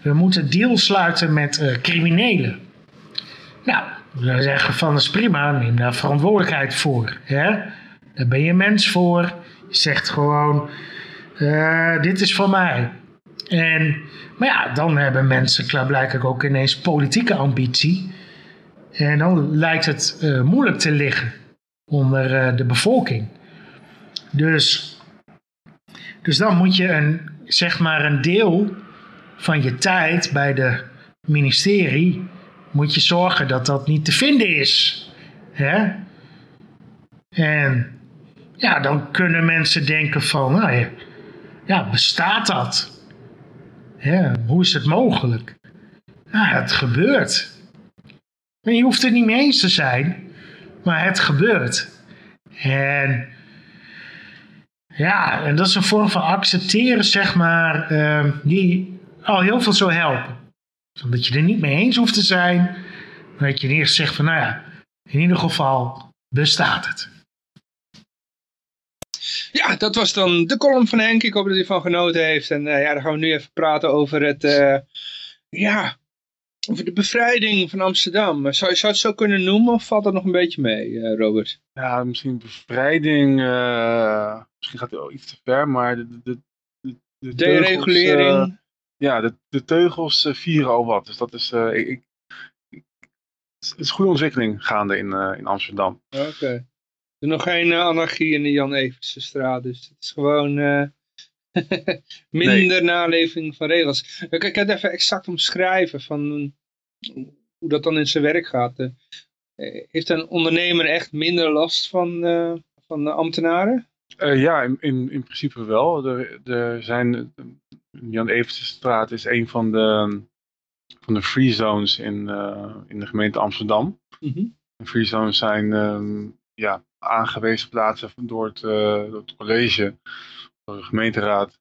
[SPEAKER 5] we moeten deal sluiten met eh, criminelen. Nou, we zeggen van dat is prima, neem daar verantwoordelijkheid voor. Hè? Daar ben je mens voor. Je zegt gewoon, eh, dit is van mij. En, maar ja, dan hebben mensen klaarblijkelijk ook ineens politieke ambitie. En dan lijkt het eh, moeilijk te liggen onder eh, de bevolking. Dus, dus dan moet je een, zeg maar een deel van je tijd bij de ministerie moet je zorgen dat dat niet te vinden is. Hè? En ja, dan kunnen mensen denken van, nou ja, ja bestaat dat? Hoe is het mogelijk? Nou, het gebeurt. En je hoeft het niet mee eens te zijn, maar het gebeurt. En ja, en dat is een vorm van accepteren, zeg maar, eh, die al heel veel zou helpen. Omdat je er niet mee eens hoeft te zijn, maar dat je eerst zegt van, nou ja, in ieder geval bestaat het.
[SPEAKER 2] Ja, dat was dan de column van Henk. Ik hoop dat hij van genoten heeft. En uh, ja, dan gaan we nu even praten over het, uh, ja, over de bevrijding van Amsterdam. Zou, zou je het zo kunnen noemen of valt dat nog een beetje mee, uh, Robert?
[SPEAKER 3] Ja, misschien bevrijding, misschien gaat het wel iets te ver, maar de, de, de, de
[SPEAKER 2] deregulering.
[SPEAKER 3] ja, de, de teugels vieren al wat. Dus dat is, ik, ik, het is een goede ontwikkeling gaande in, in Amsterdam.
[SPEAKER 2] Oké. Is nog geen anarchie in de Jan Evertse straat, dus het is gewoon uh, minder nee. naleving van regels. Ik, ik kan het even exact omschrijven van hoe dat dan in zijn werk gaat. Heeft een ondernemer echt minder last van, van de ambtenaren?
[SPEAKER 3] ja, in, in, in principe wel. Er, er zijn, Jan Evertse straat is een van de, van de free zones in, in de gemeente Amsterdam.
[SPEAKER 2] Mm -hmm.
[SPEAKER 3] Free zones zijn um, ja, aangewezen plaatsen door het, uh, door het college, door de gemeenteraad.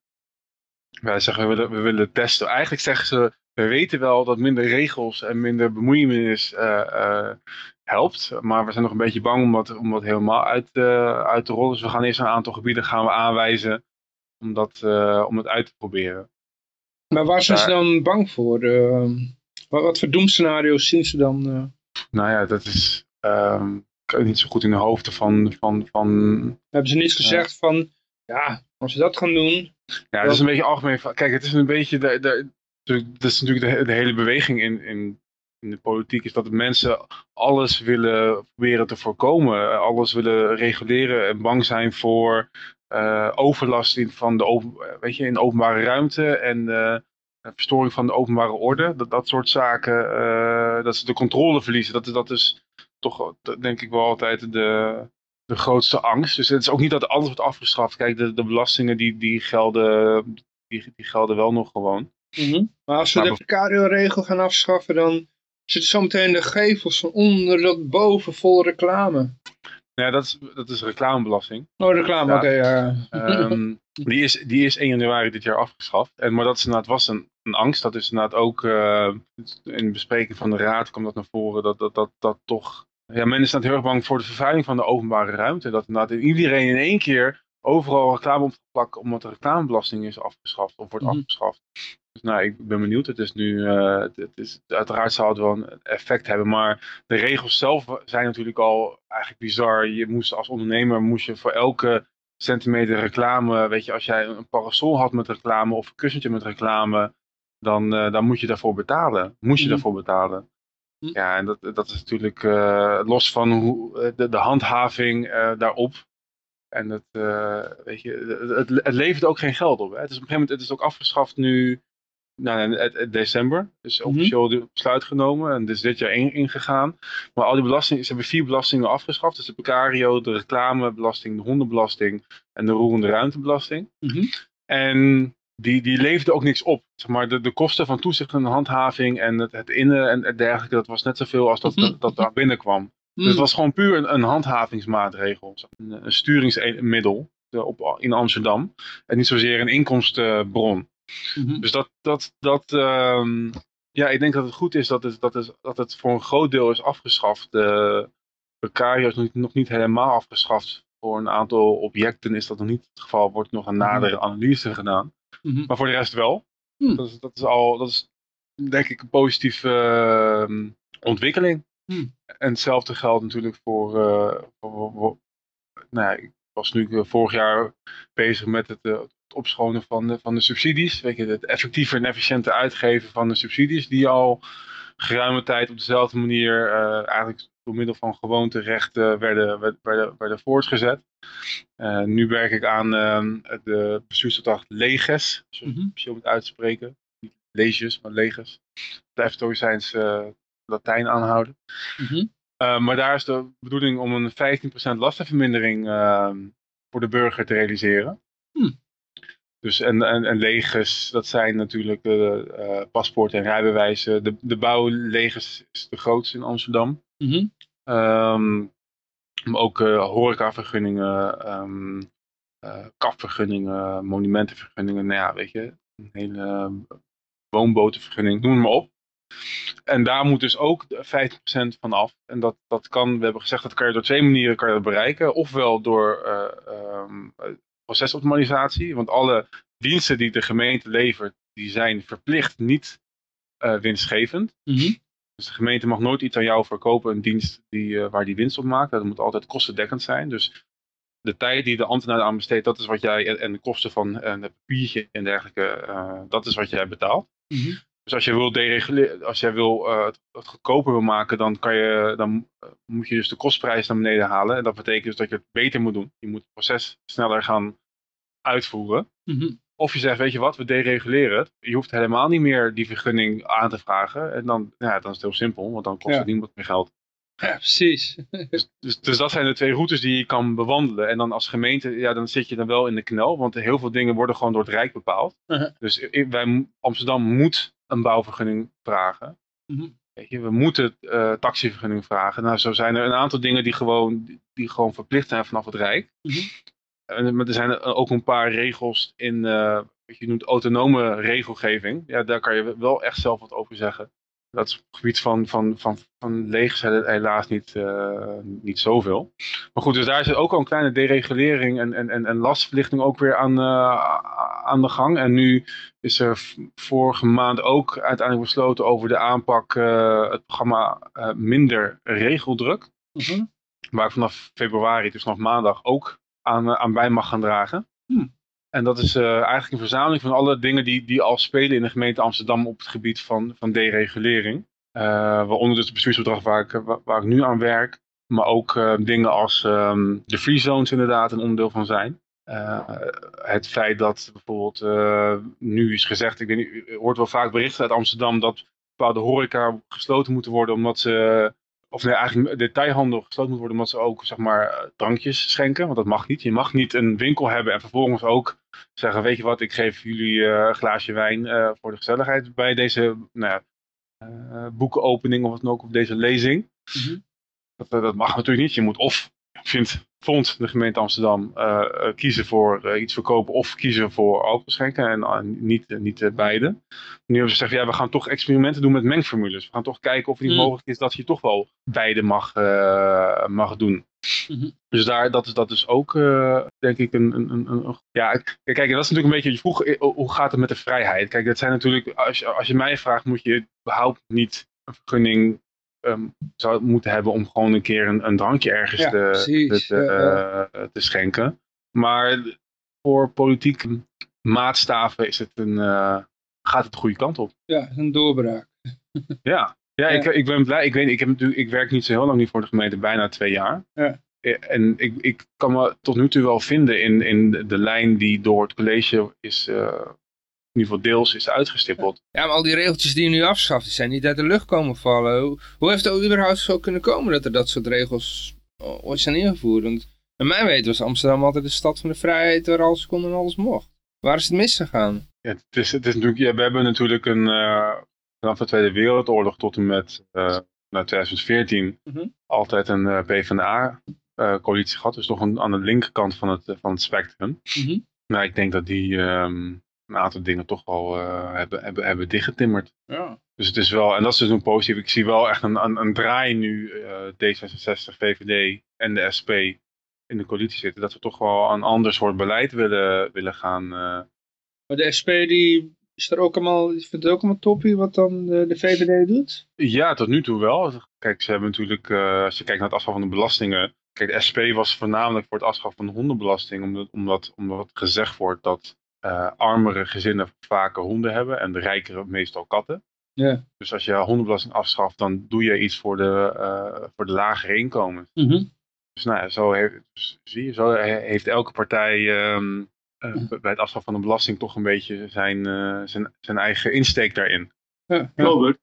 [SPEAKER 3] Wij zeggen, we willen, we willen testen. Eigenlijk zeggen ze, we weten wel dat minder regels en minder bemoeienis uh, uh, helpt. Maar we zijn nog een beetje bang om dat, om dat helemaal uit, uit te rollen. Dus we gaan eerst een aantal gebieden gaan we aanwijzen om, dat, om het uit te proberen.
[SPEAKER 2] Maar waar zijn ze dan bang voor? wat, wat voor doemscenario's zien ze dan?
[SPEAKER 3] Nou ja, dat is... Um, niet zo goed in de hoofden van... van, van
[SPEAKER 2] Hebben ze niet gezegd van, ja, als ze dat gaan doen...
[SPEAKER 3] Ja, dat is een beetje algemeen. Kijk, het is een beetje... De, de, dat is natuurlijk de, de hele beweging in, in, in de politiek... is dat mensen alles willen proberen te voorkomen. Alles willen reguleren en bang zijn voor uh, overlast in, van de open, weet je, in openbare ruimte... en uh, verstoring van de openbare orde. Dat, dat soort zaken, uh, dat ze de controle verliezen. Dat, dat is toch denk ik wel altijd de, de grootste angst. Dus het is ook niet dat alles wordt afgeschaft. Kijk, de, de belastingen die, die, gelden, die, die gelden wel nog gewoon.
[SPEAKER 2] Mm -hmm. Maar als we maar de Vicario-regel gaan afschaffen, dan zitten zometeen de gevels van onder dat boven vol reclame.
[SPEAKER 3] Ja, dat is, dat is reclamebelasting.
[SPEAKER 2] Oh, reclame, ja. oké, okay, ja.
[SPEAKER 3] um, die, is, die is 1 januari dit jaar afgeschaft. En, maar dat is inderdaad, was een, een angst. Dat is inderdaad ook uh, in de bespreking van de raad kwam dat naar voren. Dat, dat, dat, dat toch ja, men is heel erg bang voor de vervuiling van de openbare ruimte. Dat inderdaad iedereen in één keer overal reclame op plakken omdat de reclamebelasting is afgeschaft of wordt
[SPEAKER 2] Mhm.
[SPEAKER 3] afgeschaft. Dus nou, ik ben benieuwd. Het is nu, eh, het, het is, uiteraard zal het wel een effect hebben, maar de regels zelf zijn natuurlijk al eigenlijk bizar. Je moest als ondernemer, moest je voor elke centimeter reclame, weet je, als jij een parasol had met reclame of een kussentje met reclame, dan, eh, dan moet je daarvoor betalen. Moest je
[SPEAKER 2] Mhm.
[SPEAKER 3] daarvoor betalen.
[SPEAKER 2] Hm.
[SPEAKER 3] Ja, en dat, dat is natuurlijk eh, los van hoe, eh, de, de handhaving eh, daarop. En het, weet je, het, het, levert ook geen geld op. Hè. Het is op een gegeven moment het is ook afgeschaft nu, nou, het, het december. Dus
[SPEAKER 2] Mhm.
[SPEAKER 3] officieel de besluit genomen en is dit jaar in- ingegaan. Maar al die belastingen, ze hebben vier belastingen afgeschaft. Dus de precario, de reclamebelasting, de hondenbelasting en de roerende ruimtebelasting.
[SPEAKER 2] Mhm.
[SPEAKER 3] En die, die leefde ook niks op. Zeg maar, de, de kosten van toezicht en handhaving en het, het innen en het dergelijke, dat was net zoveel als dat,
[SPEAKER 2] Mhm.
[SPEAKER 3] dat, dat daar binnenkwam. Dus het was gewoon puur een, een handhavingsmaatregel, een, een sturingsmiddel eh, op, in Amsterdam. En niet zozeer een inkomstenbron.
[SPEAKER 2] Mhm.
[SPEAKER 3] Dus dat, dat, dat ehm, ja, ik denk dat het goed is dat het, dat het, dat het voor een groot deel is afgeschaft. eh, precario is nog niet, nog niet helemaal afgeschaft. Voor een aantal objecten is dat nog niet het geval. Wordt nog een nadere analyse gedaan.
[SPEAKER 2] Mhm.
[SPEAKER 3] Maar voor de rest wel.
[SPEAKER 2] Hmm.
[SPEAKER 3] Dat, is, dat is al, dat is denk ik een positieve eh, ontwikkeling.
[SPEAKER 2] Hmm.
[SPEAKER 3] En hetzelfde geldt natuurlijk voor, eh, voor, voor- voor- nou ja, ik was nu eh, vorig jaar bezig met het, eh, het opschonen van de, van de subsidies. Weet je, het effectiever en efficiënter uitgeven van de subsidies die al geruime tijd op dezelfde manier eigenlijk door middel van gewoonterechten werden, werd- werden, werden voortgezet. Eh, nu werk ik aan eh, de bestuursopdracht Leges, als je officieel moet uitspreken. Niet leges, maar Leges. Blijft stoïcijns eh Latijn aanhouden.
[SPEAKER 2] Mhm.
[SPEAKER 3] Eh, maar daar is de bedoeling om een 15% lastenvermindering eh, voor de burger te realiseren.
[SPEAKER 2] Hmm.
[SPEAKER 3] Dus en, en, en leges, dat zijn natuurlijk de eh paspoorten en rijbewijzen. De, de bouwleges is de grootste in Amsterdam.
[SPEAKER 2] Mhm.
[SPEAKER 3] Ehm, maar ook eh, horecavergunningen, ehm eh, kapvergunningen, monumentenvergunningen. Nou ja, weet je, een hele eh, woonbotenvergunning, noem maar op. En daar moet dus ook de 50% van af. En dat, dat kan, we hebben gezegd, dat kan je door twee manieren kan je dat bereiken. Ofwel door eh, ehm, procesoptimalisatie, want alle diensten die de gemeente levert, die zijn verplicht niet winstgevend.
[SPEAKER 2] Mhm.
[SPEAKER 3] Dus de gemeente mag nooit iets aan jou verkopen, een dienst die, eh, waar die winst op maakt. Dat moet altijd kostendekkend zijn. Dus de tijd die de ambtenaar aan besteedt, dat is wat jij, en- de kosten van eh, het papiertje en dergelijke, eh, dat is wat jij betaalt.
[SPEAKER 2] Mhm.
[SPEAKER 3] Dus als je wil dereguleren, als jij wil eh, het, het goedkoper wil maken, dan, kan je, dan eh, moet je dus de kostprijs naar beneden halen. En dat betekent dus dat je het beter moet doen. Je moet het proces sneller gaan uitvoeren.
[SPEAKER 2] Mhm.
[SPEAKER 3] Of je zegt, weet je wat, we dereguleren het. Je hoeft helemaal niet meer die vergunning aan te vragen. En dan, ja, dan is het heel simpel, want dan kost het niemand meer geld.
[SPEAKER 2] Ja, precies.
[SPEAKER 3] Dus, dus, dus dat zijn de twee routes die je kan bewandelen. En dan als gemeente, ja, dan zit je dan wel in de knel. Want heel veel dingen worden gewoon door het Rijk bepaald.
[SPEAKER 2] Uh-huh.
[SPEAKER 3] Dus wij, Amsterdam moet een bouwvergunning vragen.
[SPEAKER 2] Mhm.
[SPEAKER 3] Weet je, we moeten eh taxivergunning vragen. Nou, zo zijn er een aantal dingen die gewoon, die, gewoon verplicht zijn vanaf het Rijk.
[SPEAKER 2] Mhm.
[SPEAKER 3] Maar er zijn er ook een paar regels in, eh, wat je noemt, autonome regelgeving. Ja, daar kan je wel echt zelf wat over zeggen. Dat is op het gebied van, van, van, van helaas niet, eh, niet zoveel. Maar goed, dus daar is ook al een kleine deregulering en, en, en, en lastverlichting ook weer aan, eh, aan de gang. En nu is er vorige maand ook uiteindelijk besloten over de aanpak, eh, het programma eh, Minder Regeldruk.
[SPEAKER 2] Mhm.
[SPEAKER 3] Waar vanaf februari, dus vanaf maandag, ook aan, eh, aan bij mag gaan dragen.
[SPEAKER 2] Hmm.
[SPEAKER 3] En dat is eh, eigenlijk een verzameling van alle dingen die, die al spelen in de gemeente Amsterdam op het gebied van, van deregulering. Eh, waaronder dus het bestuursopdracht waar ik, waar, waar ik nu aan werk. Maar ook dingen als ehm, de free zones inderdaad een onderdeel van zijn. Het feit dat bijvoorbeeld nu is gezegd, ik weet niet, u hoort wel vaak berichten uit Amsterdam dat bepaalde horeca gesloten moeten worden omdat ze, of nee, eigenlijk detailhandel gesloten moet worden omdat ze ook zeg maar eh, drankjes schenken, want dat mag niet. Je mag niet een winkel hebben en vervolgens ook zeggen, weet je wat, ik geef jullie eh, een glaasje wijn eh, voor de gezelligheid bij deze nou ja, eh, boekenopening of wat dan ook, of deze lezing.
[SPEAKER 2] Mhm.
[SPEAKER 3] Dat, eh, dat mag natuurlijk niet. Je moet of, vindt, vond de gemeente Amsterdam, eh, eh, kiezen voor eh, iets verkopen of kiezen voor alcohol schenken en niet, niet beide. Nu hebben ze gezegd, ja, we gaan toch experimenten doen met mengformules. We gaan toch kijken of het niet
[SPEAKER 2] Mm.
[SPEAKER 3] mogelijk is dat je toch wel beide mag, mag doen.
[SPEAKER 2] Mhm.
[SPEAKER 3] Dus daar, dat is, dat is ook, denk ik, een, een, een, een- Ja, kijk, dat is natuurlijk een beetje, je vroeg, hoe gaat het met de vrijheid? Kijk, dat zijn natuurlijk, als je, als je mij vraagt, moet je überhaupt niet een vergunning ehm, zou moeten hebben om gewoon een keer een, een drankje ergens
[SPEAKER 2] Ja,
[SPEAKER 3] te,
[SPEAKER 2] precies.
[SPEAKER 3] te, eh, te schenken. Maar voor politieke maatstaven is het een, eh, gaat het de goede kant op.
[SPEAKER 2] Ja, een doorbraak.
[SPEAKER 3] Ja, ja, Ik, ik ben blij. Ik, weet, ik, heb natuurlijk, ik werk niet zo heel lang niet voor de gemeente, bijna twee jaar.
[SPEAKER 2] Ja.
[SPEAKER 3] Eh, En ik, ik kan me tot nu toe wel vinden in, in de, lijn die door het college is, eh, in ieder geval deels is uitgestippeld.
[SPEAKER 2] Ja, maar al die regeltjes die je nu afschaft, die zijn niet uit de lucht komen vallen. Hoe, hoe heeft het überhaupt zo kunnen komen dat er dat soort regels o- ooit zijn ingevoerd? Want naar mijn weten was Amsterdam altijd de stad van de vrijheid waar alles kon en alles mocht. Waar is het misgegaan?
[SPEAKER 3] Ja, het is, het is natuurlijk, ja, we hebben natuurlijk een, eh, vanaf de Tweede Wereldoorlog tot en met eh, nou, 2014
[SPEAKER 2] Mhm.
[SPEAKER 3] altijd een eh, PvdA-coalitie gehad. Dus nog een, aan de linkerkant van het, eh, van het spectrum.
[SPEAKER 2] Mhm.
[SPEAKER 3] Nou, ik denk dat die ehm, een aantal dingen toch wel eh, hebben, hebben, hebben dichtgetimmerd.
[SPEAKER 2] Ja.
[SPEAKER 3] Dus het is wel, en dat is dus een positief. Ik zie wel echt een, een, een draai nu, eh, D66, VVD en de SP in de coalitie zitten. Dat we toch wel een ander soort beleid willen, willen gaan. eh.
[SPEAKER 2] Maar de SP die is er ook allemaal, vindt het ook allemaal toppie wat dan de, de VVD doet?
[SPEAKER 3] Ja, tot nu toe wel. Kijk, ze hebben natuurlijk, als je kijkt naar het afschaffen van de belastingen. Kijk, de SP was voornamelijk voor het afschaffen van de hondenbelasting. Omdat, omdat, omdat gezegd wordt dat eh, armere gezinnen vaker honden hebben en de rijkere meestal katten.
[SPEAKER 2] Ja.
[SPEAKER 3] Dus als je hondenbelasting afschaft, dan doe je iets voor de, eh, voor de lagere inkomens.
[SPEAKER 2] Mhm.
[SPEAKER 3] Dus nou ja, zo heeft, dus zie je, zo he- heeft elke partij ehm, eh, bij het afschaffen van de belasting toch een beetje zijn, eh, zijn, zijn eigen insteek daarin.
[SPEAKER 2] Ja, ja.
[SPEAKER 4] Robert,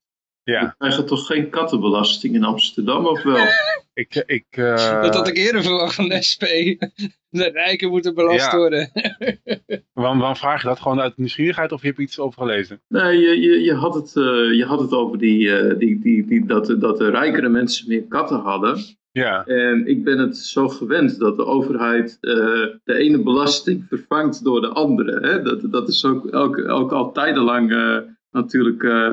[SPEAKER 3] Ja,
[SPEAKER 4] we krijgen toch geen kattenbelasting in Amsterdam, of wel?
[SPEAKER 3] ik, ik, eh,
[SPEAKER 2] Dat had ik eerder verwacht van de SP. De rijken moeten belast
[SPEAKER 3] Ja.
[SPEAKER 2] worden.
[SPEAKER 3] waarom, waarom vraag je dat? Gewoon uit nieuwsgierigheid of je hebt iets over gelezen?
[SPEAKER 4] Nee, je, je, je, had, het, eh, je had het over die, eh, die, die, die, dat, de- dat de rijkere mensen meer katten hadden.
[SPEAKER 3] Ja,
[SPEAKER 4] En ik ben het zo gewend dat de overheid eh, de ene belasting vervangt door de andere. Hè? Dat, dat is ook, ook, ook al tijdenlang eh, natuurlijk eh,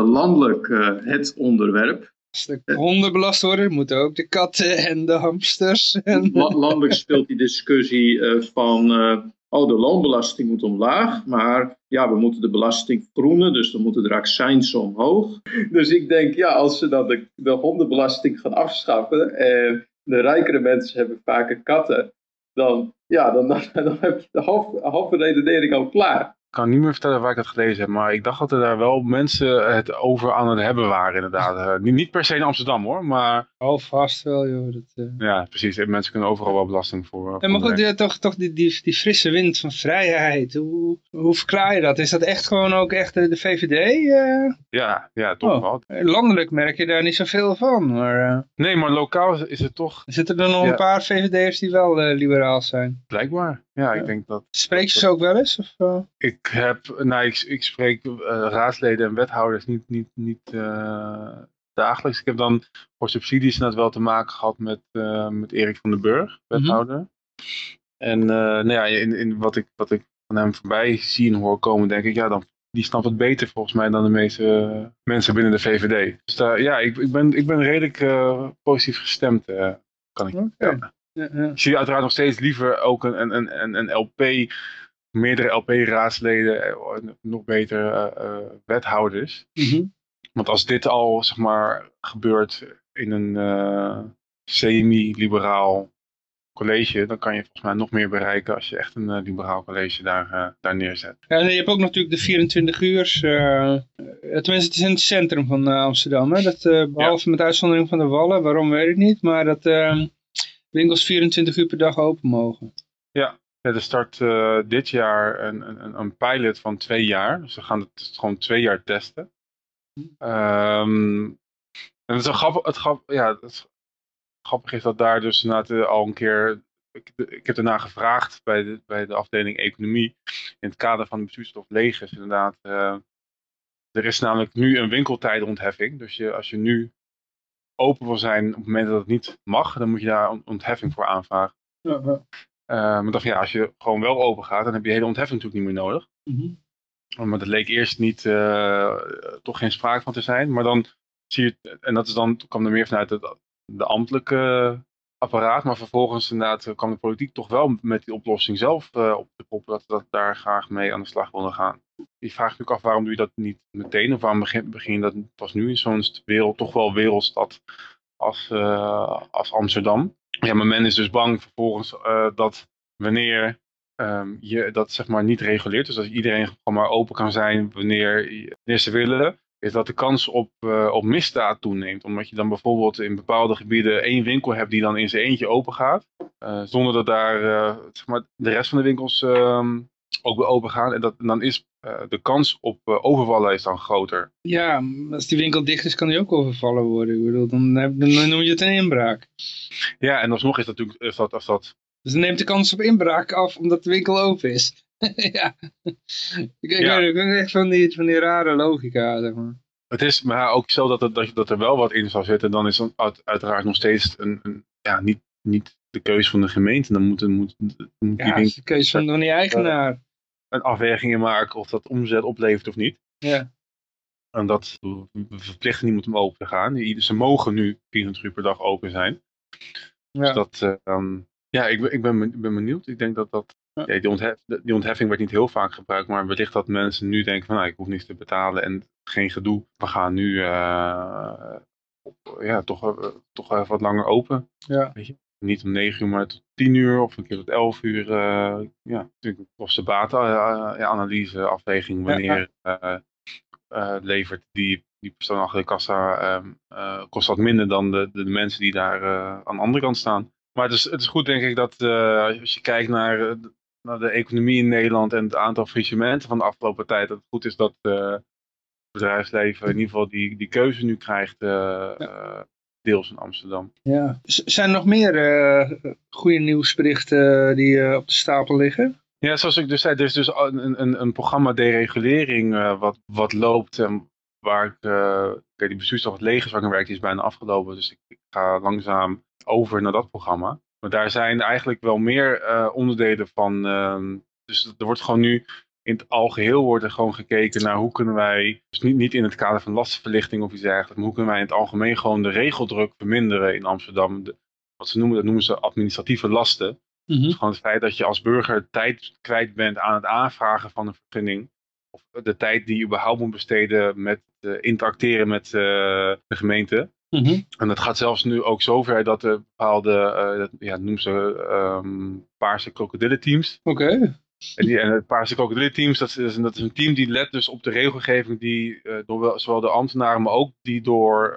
[SPEAKER 4] landelijk eh, het onderwerp.
[SPEAKER 2] Als de honden belast worden, moeten ook de katten en de hamsters. En...
[SPEAKER 4] La- landelijk speelt die discussie eh, van, eh, oh de loonbelasting moet omlaag, maar ja, we moeten de belasting vergroenen, dus dan moeten de accijns omhoog. Dus ik denk, ja, als ze dan de, de hondenbelasting gaan afschaffen en de rijkere mensen hebben vaker katten, dan, ja, dan, dan, dan heb je de halve redenering al klaar.
[SPEAKER 3] Kan niet meer vertellen waar ik dat gelezen heb, maar ik dacht dat er daar wel mensen het over aan het hebben waren inderdaad. Eh, niet, niet per se in Amsterdam hoor, maar
[SPEAKER 2] Half vast wel, joh. Dat, eh.
[SPEAKER 3] ja, precies. Mensen kunnen overal wel belasting voor.
[SPEAKER 2] Ja,
[SPEAKER 3] voor
[SPEAKER 2] maar goed, toch, toch die, die, die frisse wind van vrijheid. Hoe, hoe verklaar je dat? Is dat echt gewoon ook echt de, de VVD? eh?
[SPEAKER 3] Ja, ja, toch
[SPEAKER 2] Oh.
[SPEAKER 3] wel.
[SPEAKER 2] landelijk merk je daar niet zoveel van. Maar eh,
[SPEAKER 3] Nee, maar lokaal is- het toch
[SPEAKER 2] zitten er nog
[SPEAKER 3] Ja.
[SPEAKER 2] een paar VVD'ers die wel eh, liberaal zijn?
[SPEAKER 3] blijkbaar. Ja,
[SPEAKER 2] Ja.
[SPEAKER 3] ik denk dat
[SPEAKER 2] Spreek je ze ook wel eens? Of, eh?
[SPEAKER 3] Ik heb, nou, ik, ik spreek eh, raadsleden en wethouders niet, niet, niet eh, dagelijks. Ik heb dan voor subsidies net wel te maken gehad met, eh, met Erik van den Burg, wethouder. En eh, nou ja, in, in wat, ik, wat ik van hem voorbij zie en hoor komen, denk ik, ja, dan, die snapt het beter volgens mij dan de meeste mensen binnen de VVD. Dus daar, ja, ik, ik, ben, ik ben redelijk eh, positief gestemd, kan ik vertellen.
[SPEAKER 2] Ja, ja.
[SPEAKER 3] Ik zie uiteraard nog steeds liever ook een, een, een, een- LP, meerdere LP-raadsleden, nog beter wethouders.
[SPEAKER 2] Mhm.
[SPEAKER 3] Want als dit al, zeg maar, gebeurt in een eh, semi-liberaal college, dan kan je volgens mij nog meer bereiken als je echt een eh, liberaal college daar, eh, daar neerzet.
[SPEAKER 2] Ja, en je hebt ook natuurlijk de 24 uur. tenminste, het is in het centrum van Amsterdam. Hè? Dat, eh, behalve met uitzondering van de Wallen, waarom weet ik niet. Maar dat eh, winkels 24 uur per dag open mogen.
[SPEAKER 3] Ja, er start dit jaar een, een, een pilot van twee jaar. Dus we gaan het gewoon twee jaar testen. Ehm, en het is grappig, het grap, ja, het grappig is dat daar dus inderdaad eh, al een keer, ik, ik heb daarna gevraagd bij de, bij de afdeling economie, in het kader van de bestuursstof legers inderdaad. eh, er is namelijk nu een winkeltijdenontheffing. Dus je, als je nu open wil zijn op het moment dat het niet mag, dan moet je daar een ontheffing voor aanvragen.
[SPEAKER 2] Ja, ja.
[SPEAKER 3] Maar ik dacht, ja, als je gewoon wel open gaat, dan heb je de hele ontheffing natuurlijk niet meer nodig.
[SPEAKER 2] Mhm.
[SPEAKER 3] Maar dat leek eerst niet, eh, toch geen sprake van te zijn. Maar dan zie je, en dat is dan, kwam er meer vanuit het de ambtelijke apparaat. Maar vervolgens inderdaad kwam de politiek toch wel met die oplossing zelf eh, op de kop. Dat dat daar graag mee aan de slag wilden gaan. Je vraagt natuurlijk af, waarom doe je dat niet meteen? Of waarom begin, begin dat pas nu in zo'n wereld, toch wel wereldstad als, eh, als Amsterdam? Ja, maar men is dus bang vervolgens dat wanneer ehm, je dat zeg maar niet reguleert, dus dat iedereen gewoon maar open kan zijn wanneer, ze willen, is dat de kans op, eh, op misdaad toeneemt. Omdat je dan bijvoorbeeld in bepaalde gebieden één winkel hebt die dan in zijn eentje open gaat, eh, zonder dat daar eh, zeg maar, de rest van de winkels ehm, ook weer open gaan. En, dat, en dan is de kans op overvallen is dan groter.
[SPEAKER 2] Ja, als die winkel dicht is, kan die ook overvallen worden. Ik bedoel, dan, heb- dan noem je het een inbraak.
[SPEAKER 3] Ja, en alsnog is dat natuurlijk, is dat, als dat
[SPEAKER 2] Dus dan neemt de kans op inbraak af omdat de winkel open is. ja. Ik, ik,
[SPEAKER 3] Ja.
[SPEAKER 2] weet ik echt van die, van die rare logica, zeg maar.
[SPEAKER 3] Het is maar ook zo dat, het, dat, dat er wel wat in zou zitten. Dan is dan uit- uiteraard nog steeds een, een, ja, niet, niet de keuze van de gemeente. Dan moet, moet,
[SPEAKER 2] Ja, de keuze van, die eigenaar.
[SPEAKER 3] een afweging in maken of dat omzet oplevert of niet.
[SPEAKER 2] Ja.
[SPEAKER 3] En dat we verplichten niemand om open te gaan. Ze mogen nu 24 uur per dag open zijn. Dus
[SPEAKER 2] Ja.
[SPEAKER 3] dat, eh, ja, ik, ben- ik ben, ben- ben benieuwd. Ik denk dat dat,
[SPEAKER 2] Ja.
[SPEAKER 3] ja, die, onthef, die ontheffing werd niet heel vaak gebruikt, maar wellicht dat mensen nu denken van, nou, ik hoef niets te betalen en geen gedoe. We gaan nu, op, ja, toch, eh, toch even wat langer open.
[SPEAKER 2] Ja.
[SPEAKER 3] Weet je? Niet om 9 uur, maar tot 10 uur of een keer tot 11 uur. eh, ja, natuurlijk kosten-baten-analyse, afweging, wanneer eh, levert die, die persoon achter de kassa, ehm, eh, kost dat minder dan de, de, de mensen die daar aan de andere kant staan. Maar het is, het is goed denk ik dat eh, als je kijkt naar, eh, de- naar de economie in Nederland en het aantal faillissementen van de afgelopen tijd, dat het goed is dat eh, het bedrijfsleven in ieder geval die, die keuze nu krijgt, deels in Amsterdam.
[SPEAKER 2] Ja. Zijn er nog meer goede nieuwsberichten die op de stapel liggen?
[SPEAKER 3] Ja, zoals ik dus zei, er is dus een, een, een programma deregulering wat, wat loopt. En waar ik, eh kijk, die bestuursdag het legers waar ik werk, die is bijna afgelopen. Dus ik, ik ga langzaam over naar dat programma. Maar daar zijn eigenlijk wel meer eh, onderdelen van. ehm, dus er wordt gewoon nu in het algeheel wordt er gewoon gekeken naar hoe kunnen wij, dus niet, niet in het kader van lastenverlichting of iets dergelijks, maar hoe kunnen wij in het algemeen gewoon de regeldruk verminderen in Amsterdam. De, wat ze noemen, dat noemen ze administratieve lasten. Dus gewoon het feit dat je als burger tijd kwijt bent aan het aanvragen van een vergunning. Of de tijd die je überhaupt moet besteden met eh, interacteren met eh, de gemeente.
[SPEAKER 2] Mhm.
[SPEAKER 3] En dat gaat zelfs nu ook zover dat er bepaalde, eh, dat, ja, noemen ze ehm, paarse krokodillenteams.
[SPEAKER 2] Oké.
[SPEAKER 3] En, die, en het Paarse Krokodillenteams, dat is, dat is een team die let dus op de regelgeving die eh, door wel- zowel de ambtenaren, maar ook die door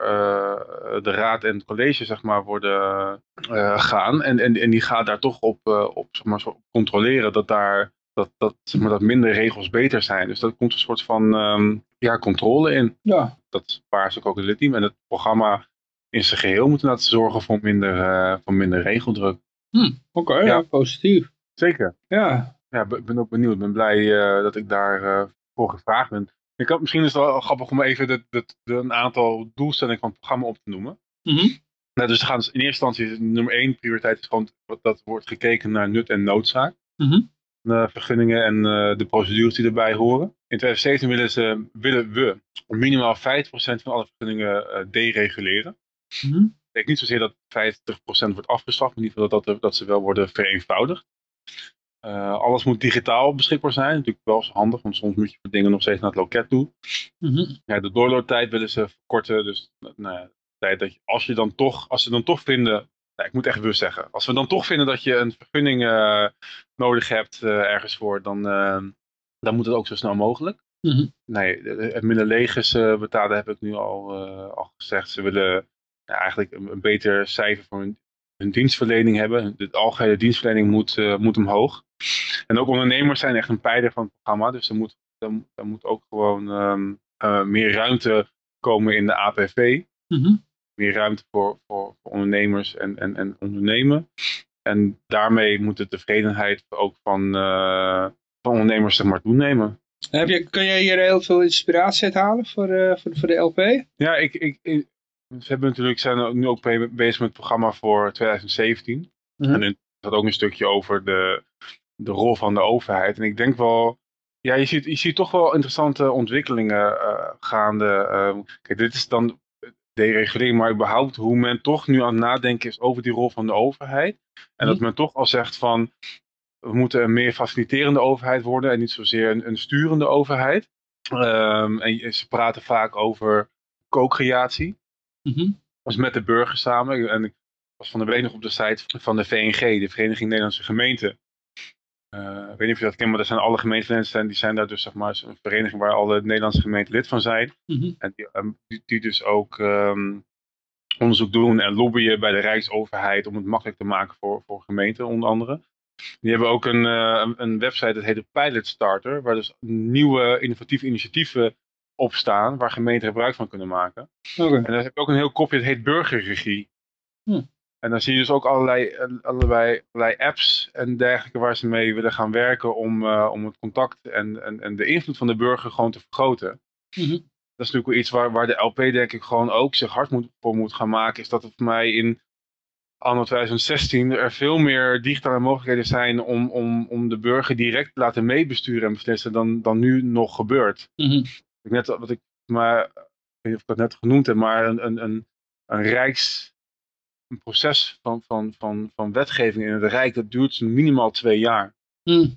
[SPEAKER 3] de raad en het college zeg maar, worden eh, gaan. En, en, en die gaat daar toch op, op, zeg maar, controleren dat daar dat, dat, zeg maar, dat minder regels beter zijn. Dus daar komt een soort van ehm, ja, controle in.
[SPEAKER 2] Ja.
[SPEAKER 3] Dat Paarse Krokodillenteam en het programma in zijn geheel moet inderdaad zorgen voor minder, eh, voor minder regeldruk.
[SPEAKER 2] Hm. Oké, ja.
[SPEAKER 3] Ja.
[SPEAKER 2] positief.
[SPEAKER 3] Zeker.
[SPEAKER 2] Ja.
[SPEAKER 3] ja, ik ben- ook benieuwd. Ik ben blij eh, dat ik daarvoor voor gevraagd ben. Ik had, misschien is het wel grappig om even de, de, de- een aantal doelstellingen van het programma op te noemen.
[SPEAKER 2] Mhm.
[SPEAKER 3] Nou, dus gaan dus in eerste instantie, nummer één prioriteit is gewoon dat- dat wordt gekeken naar nut en noodzaak.
[SPEAKER 2] Mhm.
[SPEAKER 3] De vergunningen en eh, de procedures die erbij horen. In 2017 willen, ze, willen we minimaal 50% van alle vergunningen eh, dereguleren. Ik denk niet zozeer dat 50% wordt afgeschaft, maar in ieder geval dat, dat, dat ze wel worden vereenvoudigd. Eh, alles moet digitaal beschikbaar zijn. Natuurlijk wel eens handig, want soms moet je dingen nog steeds naar het loket toe.
[SPEAKER 2] Mhm.
[SPEAKER 3] Ja, de doorlooptijd willen ze verkorten. Dus nou de tijd dat je, als, je dan toch, als ze dan toch vinden, nou, ik moet echt bewust zeggen, als we dan toch vinden dat je een vergunning eh, nodig hebt eh, ergens voor, dan, eh, dan moet het ook zo snel mogelijk.
[SPEAKER 2] Mhm.
[SPEAKER 3] Nee, de- de- het middenlegers uh, betalen heb ik nu al, al gezegd. Ze willen ja, eigenlijk een, een beter cijfer voor hun, hun dienstverlening hebben. De algehele dienstverlening moet, moet omhoog. En ook ondernemers zijn echt een pijler van het programma. Dus er moet, er, moet- er moet ook gewoon ehm, eh, meer ruimte komen in de APV.
[SPEAKER 2] Mhm.
[SPEAKER 3] Meer ruimte voor, voor, voor ondernemers en, en, en ondernemen. En daarmee moet de tevredenheid ook van, eh, van ondernemers zeg maar, toenemen.
[SPEAKER 2] Heb je, kun jij hier heel veel inspiratie uit halen voor, eh, voor, voor de LP?
[SPEAKER 3] Ja, ik, ik, ik- ze hebben natuurlijk, zijn nu ook be- bezig met het programma voor 2017.
[SPEAKER 2] Mhm.
[SPEAKER 3] En er gaat ook een stukje over de, de rol van de overheid. En ik denk wel, ja, je ziet, je ziet toch wel interessante ontwikkelingen eh, gaande. Kijk, dit is dan deregulering, maar überhaupt hoe men toch nu aan het nadenken is over die rol van de overheid. En dat men toch al zegt van, we moeten een meer faciliterende overheid worden en niet zozeer een, een sturende overheid. Ehm, en ze praten vaak over co-creatie.
[SPEAKER 2] Mhm.
[SPEAKER 3] Dus met de burgers samen. En ik was van de week nog op de site van de VNG, de Vereniging Nederlandse Gemeenten. Eh, ik weet niet of je dat kent, maar dat zijn alle gemeenten zijn, die zijn daar dus zeg maar een vereniging waar alle Nederlandse gemeenten lid van zijn.
[SPEAKER 2] Mhm.
[SPEAKER 3] En die, ehm, die, die dus ook ehm, onderzoek doen en lobbyen bij de Rijksoverheid om het makkelijk te maken voor, voor gemeenten onder andere. Die hebben ook een, eh, een- website, dat heet de Pilot Starter, waar dus nieuwe innovatieve initiatieven op staan, waar gemeenten gebruik van kunnen maken. En daar heb je ook een heel kopje, dat heet burgerregie.
[SPEAKER 2] Hm.
[SPEAKER 3] En dan zie je dus ook allerlei, allerlei, allerlei apps en dergelijke waar ze mee willen gaan werken om, eh, om het contact en, en, en de invloed van de burger gewoon te vergroten.
[SPEAKER 2] Mhm.
[SPEAKER 3] Dat is natuurlijk wel iets waar, waar de LP denk ik gewoon ook zich hard moet, voor moet gaan maken. Is dat het voor mij in anno 2016 er veel meer digitale mogelijkheden zijn om, om, om de burger direct te laten meebesturen en beslissen dan, dan nu nog gebeurt. Ik net wat ik maar ik weet niet of ik dat net genoemd heb, maar een, een, een, een rijks een proces van, van, van, van wetgeving in het Rijk, dat duurt minimaal twee jaar.
[SPEAKER 2] Mhm.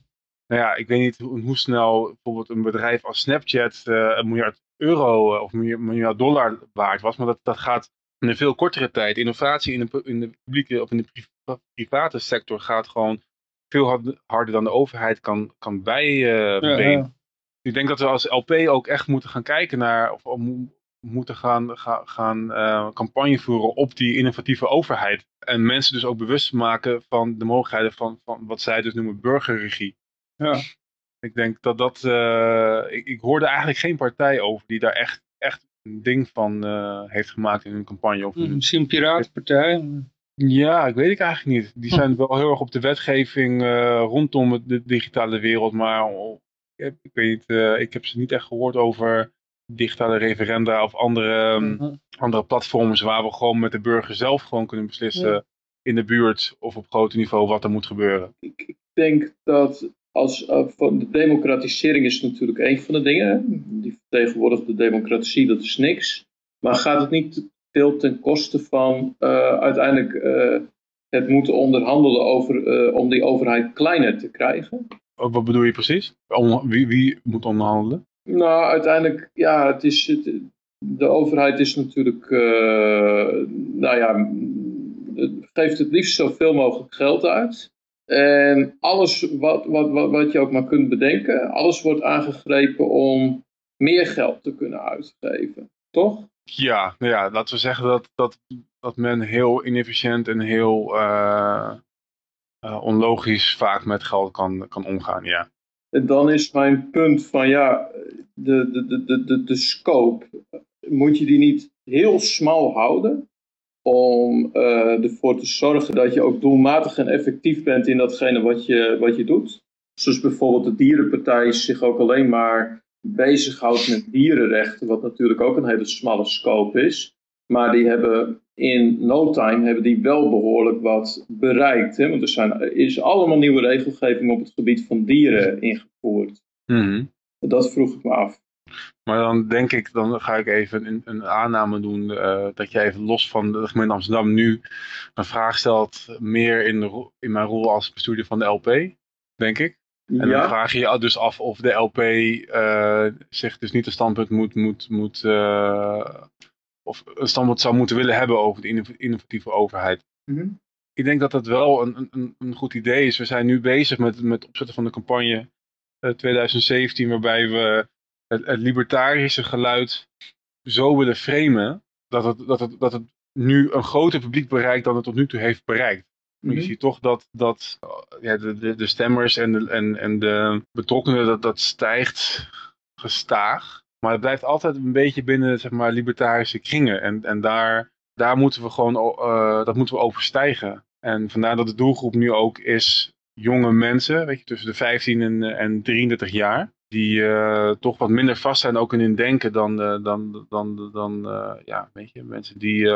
[SPEAKER 3] Nou ja, ik weet niet hoe, hoe snel bijvoorbeeld een bedrijf als Snapchat eh, een miljard euro eh, of een miljard- dollar waard was, maar dat, dat gaat in een veel kortere tijd. Innovatie in de, in de publieke of in de pri- private sector gaat gewoon veel hard- harder dan de overheid kan, kan bijbenen.
[SPEAKER 2] Ja, ja.
[SPEAKER 3] Ik denk dat we als LP ook echt moeten gaan kijken naar, of, moeten gaan, gaan, gaan eh, campagne voeren op die innovatieve overheid. En mensen dus ook bewust maken van de mogelijkheden van, van wat zij dus noemen burgerregie.
[SPEAKER 2] Ja.
[SPEAKER 3] Ik denk dat dat, eh, ik, ik hoorde eigenlijk geen partij over die daar echt, echt een ding van eh, heeft gemaakt in hun campagne. Of
[SPEAKER 2] Mhm,
[SPEAKER 3] hun-
[SPEAKER 2] Misschien een piratenpartij.
[SPEAKER 3] ja, ik weet ik eigenlijk niet. Die
[SPEAKER 2] Hm.
[SPEAKER 3] zijn wel heel erg op de wetgeving rondom de digitale wereld, maar oh, ik, ik weet niet, ik heb ze niet echt gehoord over digitale referenda of andere, ehm,
[SPEAKER 2] Mhm.
[SPEAKER 3] andere platforms waar we gewoon met de burger zelf gewoon kunnen beslissen
[SPEAKER 2] Ja.
[SPEAKER 3] in de buurt of op groot niveau wat er moet gebeuren.
[SPEAKER 4] ik, ik denk dat als, eh, van de democratisering is natuurlijk een van de dingen. Die vertegenwoordigt de democratie, dat is niks. Maar gaat het niet veel ten koste van eh, uiteindelijk eh, het moeten onderhandelen over, eh, om die overheid kleiner te krijgen?
[SPEAKER 3] Wat bedoel je precies? Om, wie, wie moet onderhandelen?
[SPEAKER 4] Nou, uiteindelijk, ja, het is, de overheid is natuurlijk, eh, nou ja, geeft het liefst zoveel mogelijk geld uit. En alles wat, wat, wat, wat je ook maar kunt bedenken, alles wordt aangegrepen om meer geld te kunnen uitgeven. Toch?
[SPEAKER 3] Ja, nou ja, laten we zeggen dat, dat, dat men heel inefficiënt en heel eh, eh, onlogisch vaak met geld kan, kan omgaan, ja.
[SPEAKER 4] En dan is mijn punt van ja, de, de, de, de, de, scope, moet je die niet heel smal houden? Om eh, ervoor te zorgen dat je ook doelmatig en effectief bent in datgene wat je, wat je doet. Zoals bijvoorbeeld de dierenpartij zich ook alleen maar bezighoudt met dierenrechten, wat natuurlijk ook een hele smalle scope is. Maar die hebben in no time hebben die wel behoorlijk wat bereikt. Hè? Want er, zijn, er is allemaal nieuwe regelgeving op het gebied van dieren ingevoerd.
[SPEAKER 3] Mhm.
[SPEAKER 4] Dat vroeg ik me af.
[SPEAKER 3] Maar dan denk ik, dan ga ik even een, een aanname doen eh, dat jij even los van de gemeente Amsterdam nu een vraag stelt, meer in, de, in mijn rol als bestuurder van de LP, denk ik. En dan vraag je je dus af of de LP eh, zich dus niet een standpunt moet, moet, moet eh, of een standpunt zou moeten willen hebben over de inno- innovatieve overheid.
[SPEAKER 4] Mhm.
[SPEAKER 3] Ik denk dat dat wel een, een, een goed idee is. We zijn nu bezig met, met het opzetten van de campagne eh, 2017, waarbij we het, het libertarische geluid zo willen framen dat het, dat, het, dat het nu een groter publiek bereikt dan het tot nu toe heeft bereikt. Je
[SPEAKER 4] Mhm.
[SPEAKER 3] ziet toch dat, dat uh, ja, de, de, de stemmers en de, en, en de betrokkenen, dat, dat stijgt gestaag. Maar het blijft altijd een beetje binnen zeg maar, libertarische kringen. En, en daar, daar moeten we gewoon, uh, dat moeten we overstijgen. En vandaar dat de doelgroep nu ook is jonge mensen, weet je, tussen de 15 en, en 33 jaar. Die uh, toch wat minder vast zijn ook in hun denken dan, dan, dan, dan ja, weet je, mensen die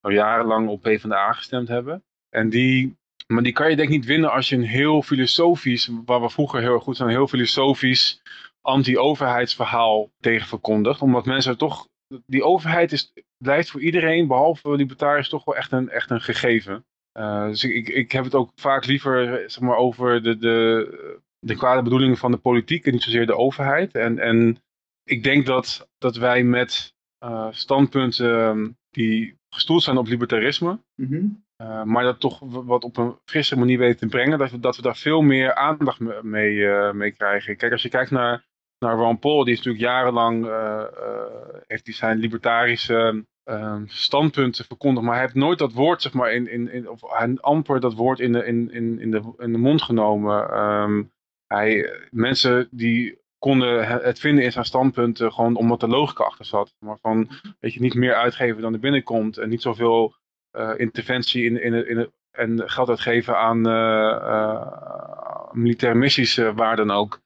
[SPEAKER 3] al jarenlang op PvdA gestemd hebben. En die, maar die kan je denk ik niet winnen als je een heel filosofisch, waar we vroeger heel goed zijn, heel filosofisch anti-overheidsverhaal tegen verkondigt. Omdat mensen toch, die overheid is, blijft voor iedereen, behalve libertariërs, toch wel echt een, echt een gegeven. Uh, dus ik, ik heb het ook vaak liever zeg maar, over de, de, de kwade bedoelingen van de politiek en niet zozeer de overheid. En, en ik denk dat, dat wij met uh, standpunten die gestoeld zijn op libertarisme,
[SPEAKER 4] mm -hmm.
[SPEAKER 3] uh, maar dat toch wat op een frisse manier weten te brengen, dat we, dat we daar veel meer aandacht mee, mee krijgen. Kijk, als je kijkt naar, naar Ron Paul, die is natuurlijk jarenlang uh, heeft hij zijn libertarische standpunten verkondigd, maar hij heeft nooit dat woord, zeg maar, in, in, in, of amper dat woord in de, in, in, in de, in de mond genomen. Um, hij, mensen die konden het vinden in zijn standpunten gewoon omdat er logica achter zat. Maar van, weet je, niet meer uitgeven dan er binnenkomt en niet zoveel uh, interventie in, in, in, en geld uitgeven aan militaire missies, waar dan ook.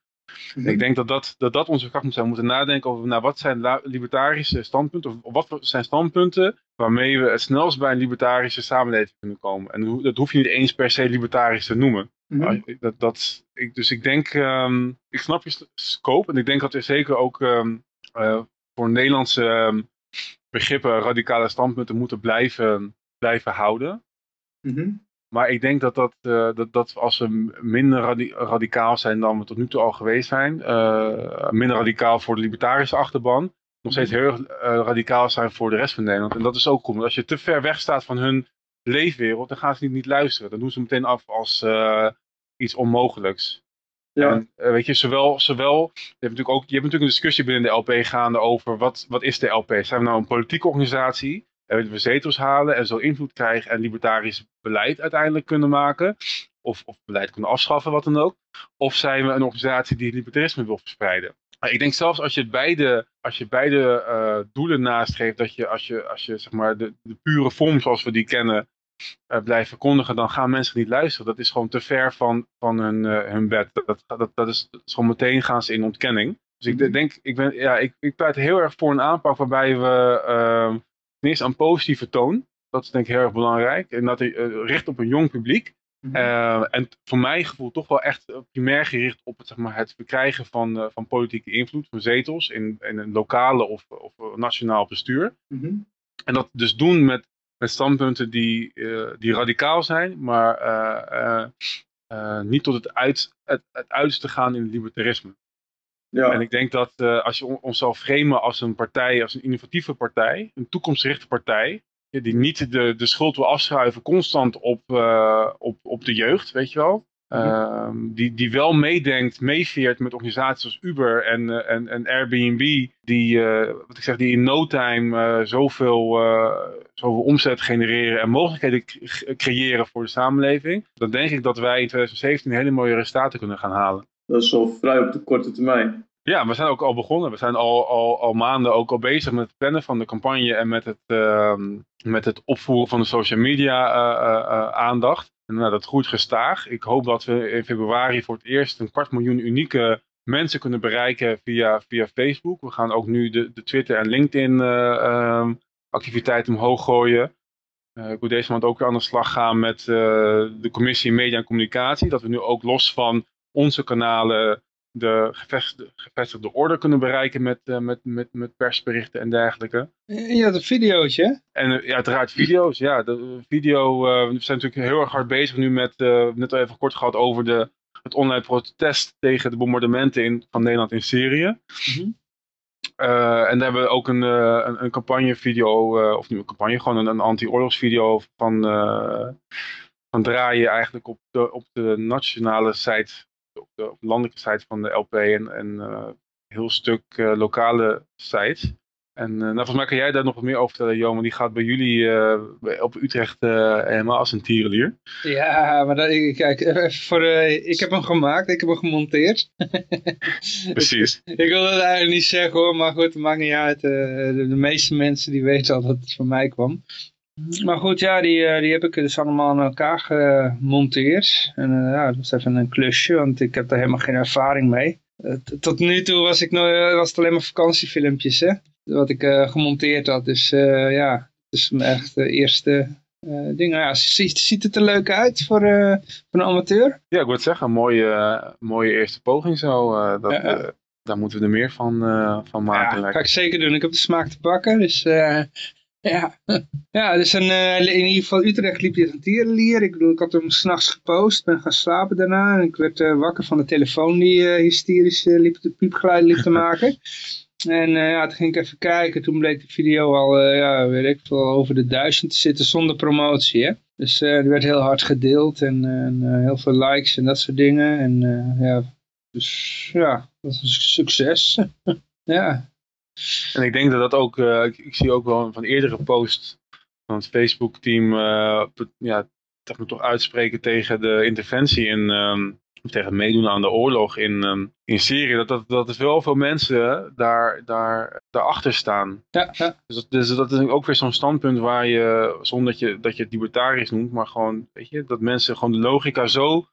[SPEAKER 4] Mhm.
[SPEAKER 3] Ik denk dat dat, dat dat onze kracht moet zijn. We moeten nadenken over nou, wat zijn libertarische standpunten, of wat zijn standpunten waarmee we het snelst bij een libertarische samenleving kunnen komen. En dat hoef je niet eens per se libertarisch te noemen.
[SPEAKER 4] Mhm.
[SPEAKER 3] Dat, dat, ik, dus ik denk, ehm, ik snap je scope en ik denk dat er zeker ook ehm, eh, voor Nederlandse ehm, begrippen radicale standpunten moeten blijven, blijven houden.
[SPEAKER 4] Mhm.
[SPEAKER 3] Maar ik denk dat, dat, eh, dat, dat als we minder radi- radicaal zijn dan we tot nu toe al geweest zijn, eh, minder radicaal voor de libertarische achterban, nog steeds heel erg eh, radicaal zijn voor de rest van Nederland. En dat is ook goed, want als je te ver weg staat van hun leefwereld, dan gaan ze niet, niet luisteren. Dan doen ze meteen af als iets onmogelijks.
[SPEAKER 4] Ja.
[SPEAKER 3] En, weet je, zowel, zowel je, hebt natuurlijk ook, je hebt natuurlijk een discussie binnen de LP gaande over wat, wat is de LP? Zijn we nou een politieke organisatie? En willen we zetels halen en zo invloed krijgen en libertarisch beleid uiteindelijk kunnen maken? Of, of beleid kunnen afschaffen, wat dan ook? Of zijn we een organisatie die libertarisme wil verspreiden? Ik denk zelfs als je beide, als je beide eh, doelen nastreeft, dat je als je, als je zeg maar de, de pure vorm zoals we die kennen, eh, blijft verkondigen, dan gaan mensen niet luisteren. Dat is gewoon te ver van, van hun, eh, hun bed. Dat, dat, dat, is, dat is gewoon meteen gaan ze in ontkenning. Dus ik de- denk, ik, ben, ja, ik, ik pleit heel erg voor een aanpak waarbij we ehm ten eerste een positieve toon, dat is denk ik heel erg belangrijk, en dat hij eh, richt op een jong publiek.
[SPEAKER 4] Mhm.
[SPEAKER 3] Eh, en voor mijn gevoel toch wel echt eh, primair gericht op het, zeg maar, het verkrijgen van, van politieke invloed, van zetels in, in een lokale of, of nationaal bestuur.
[SPEAKER 4] Mhm.
[SPEAKER 3] En dat dus doen met, met standpunten die, die radicaal zijn, maar niet tot het, uit, het, het uiterste gaan in het libertarisme.
[SPEAKER 4] Ja.
[SPEAKER 3] En ik denk dat eh, als je on- onszelf framen als een partij, als een innovatieve partij, een toekomstgerichte partij, die niet de, de schuld wil afschuiven constant op, eh, op, op de jeugd, weet je wel. Ehm, die, die wel meedenkt, meeveert met organisaties als Uber en, eh, en, en Airbnb, die, wat ik zeg, die in no time zoveel, zoveel omzet genereren en mogelijkheden cre- creëren voor de samenleving. Dan denk ik dat wij in 2017 hele mooie resultaten kunnen gaan halen.
[SPEAKER 4] Dat is al vrij op de korte termijn.
[SPEAKER 3] Ja, we zijn ook al begonnen. We zijn al, al, al maanden ook al bezig met het plannen van de campagne en met het, ehm, met het opvoeren van de social media eh, eh, eh, aandacht. En nou, dat groeit gestaag. Ik hoop dat we in februari voor het eerst een kwart miljoen unieke mensen kunnen bereiken via, via Facebook. We gaan ook nu de, de Twitter en LinkedIn ehm, activiteiten omhoog gooien. Ik wil deze maand ook weer aan de slag gaan met de commissie Media en Communicatie. Dat we nu ook los van onze kanalen de gevestigde, gevestigde orde kunnen bereiken met, eh, met, met, met persberichten en dergelijke.
[SPEAKER 2] Had een videootje, hè?
[SPEAKER 3] En eh, ja, uiteraard video's. Ja, de video, eh, we zijn natuurlijk heel erg hard bezig nu met, eh, net al even kort gehad over de, het online protest tegen de bombardementen in, van Nederland in Syrië.
[SPEAKER 2] Mhm.
[SPEAKER 3] En daar hebben we ook een, een, een campagnevideo, of niet een campagne, gewoon een, een anti-oorlogsvideo van, van draaien eigenlijk op de, op de nationale site, op de, landelijke site van de LP en, en eh, een heel stuk eh, lokale sites. En eh, nou, volgens mij kan jij daar nog wat meer over vertellen, Jo, want die gaat bij jullie op Utrecht helemaal als een tierenlier.
[SPEAKER 2] Ja, maar dat, ik- kijk, even voor, ik heb hem gemaakt, ik heb hem gemonteerd.
[SPEAKER 3] Precies.
[SPEAKER 2] Ik wil het eigenlijk niet zeggen hoor, maar goed, het maakt niet uit. de, de meeste mensen die weten al dat het van mij kwam. Maar goed, ja, die, eh, die heb ik dus allemaal aan elkaar gemonteerd. En eh, ja, dat was even een klusje, want ik heb daar helemaal geen ervaring mee. Tot nu toe was, ik was het alleen maar vakantiefilmpjes, hè. Wat ik eh, gemonteerd had. Dus ja, het is mijn echt de eerste ding. Nou ja, ziet, ziet het er leuk uit voor, voor een amateur?
[SPEAKER 3] Ja, ik wil het zeggen, een mooie, mooie eerste poging zo. dat,
[SPEAKER 2] Ja,
[SPEAKER 3] daar moeten we er meer van, van maken.
[SPEAKER 2] Ja,
[SPEAKER 3] lijkt
[SPEAKER 2] ga ik zeker doen. Ik heb de smaak te pakken, dus eh, ja. Ja, dus een, eh, in ieder geval Utrecht liep hier een tierenlier. Ik bedoel, ik had hem s'nachts gepost, ben gaan slapen daarna. En ik werd eh, wakker van de telefoon die eh, hysterisch eh, liep, de piepgeluid liep te maken. En ja, toen ging ik even kijken. Toen bleek de video al, ja, weet ik veel, over de duizend te zitten zonder promotie, hè. Dus die werd heel hard gedeeld en, en heel veel likes en dat soort dingen. En ja, dus ja, dat was een succes. ja,
[SPEAKER 3] En ik denk dat dat ook, eh, ik, ik zie ook wel van eerdere posts van het Facebook-team, eh, ja, dat me toch uitspreken tegen de interventie in, ehm, of tegen het meedoen aan de oorlog in, ehm, in Syrië. Dat, dat, dat er wel veel mensen daar, daar, daarachter staan.
[SPEAKER 2] ja, ja.
[SPEAKER 3] Dus dat, dus dat is ook weer zo'n standpunt waar je, zonder dat je, dat je het libertarisch noemt, maar gewoon, weet je, dat mensen gewoon de logica zo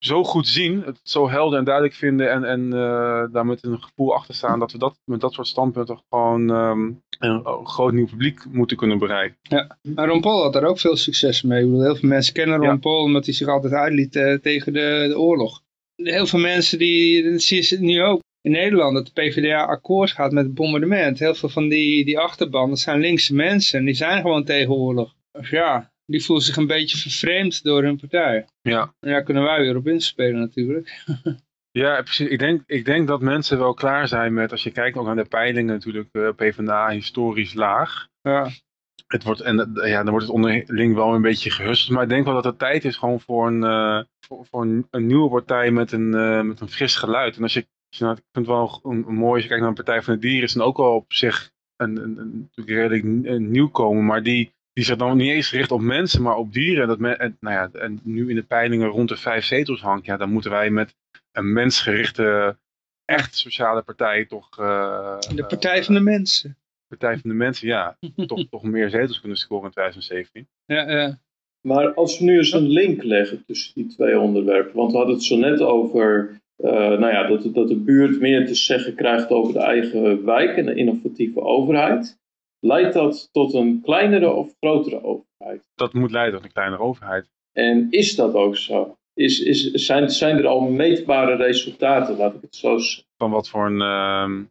[SPEAKER 3] zo goed zien, het zo helder en duidelijk vinden en, en uh, daar met een gevoel achter staan dat we dat, met dat soort standpunten gewoon um, een, een, groot nieuw publiek moeten kunnen bereiken.
[SPEAKER 2] Ja, maar Ron Paul had daar ook veel succes mee. Heel veel mensen kennen Ron ja. Paul omdat hij zich altijd uitliet uh, tegen de, de, oorlog. Heel veel mensen die, dat zie je nu ook in Nederland, dat de PvdA akkoord gaat met het bombardement. Heel veel van die, die achterban, dat zijn linkse mensen en die zijn gewoon tegen oorlog. Dus ja, die voelen zich een beetje vervreemd door hun partij.
[SPEAKER 3] Ja.
[SPEAKER 2] En daar kunnen wij weer op inspelen natuurlijk.
[SPEAKER 3] ja, precies. Ik denk, ik denk dat mensen wel klaar zijn met, als je kijkt ook naar de peilingen natuurlijk, PvdA historisch laag.
[SPEAKER 2] Ja.
[SPEAKER 3] Het wordt, en ja, dan wordt het onderling wel een beetje gehusteld. Maar ik denk wel dat het tijd is gewoon voor een, uh, voor, voor een, een, nieuwe partij met een, uh, met een fris geluid. En als je, als je nou, ik vind het wel een, een mooi, als je kijkt naar de Partij van de Dieren, is dan ook wel op zich een, een, een, een redelijk een nieuwkomen. Maar die, die zich dan niet eens richt op mensen, maar op dieren. Dat men, en, nou ja, en nu in de peilingen rond de vijf zetels hangt, ja, dan moeten wij met een mensgerichte, echt sociale partij toch... Uh,
[SPEAKER 2] de Partij van de Mensen.
[SPEAKER 3] Partij van de Mensen, ja, toch, toch meer zetels kunnen scoren in 2017.
[SPEAKER 2] Ja, ja.
[SPEAKER 4] Maar als we nu eens een link leggen tussen die twee onderwerpen, want we hadden het zo net over uh, nou ja, dat, dat de buurt meer te zeggen krijgt over de eigen wijk en de innovatieve overheid. Leidt dat tot een kleinere of grotere overheid?
[SPEAKER 3] Dat moet leiden tot een kleinere overheid.
[SPEAKER 4] En is dat ook zo? Is, is, zijn, zijn er al meetbare resultaten, laat ik het zo zeggen?
[SPEAKER 3] Van wat voor een... Uh...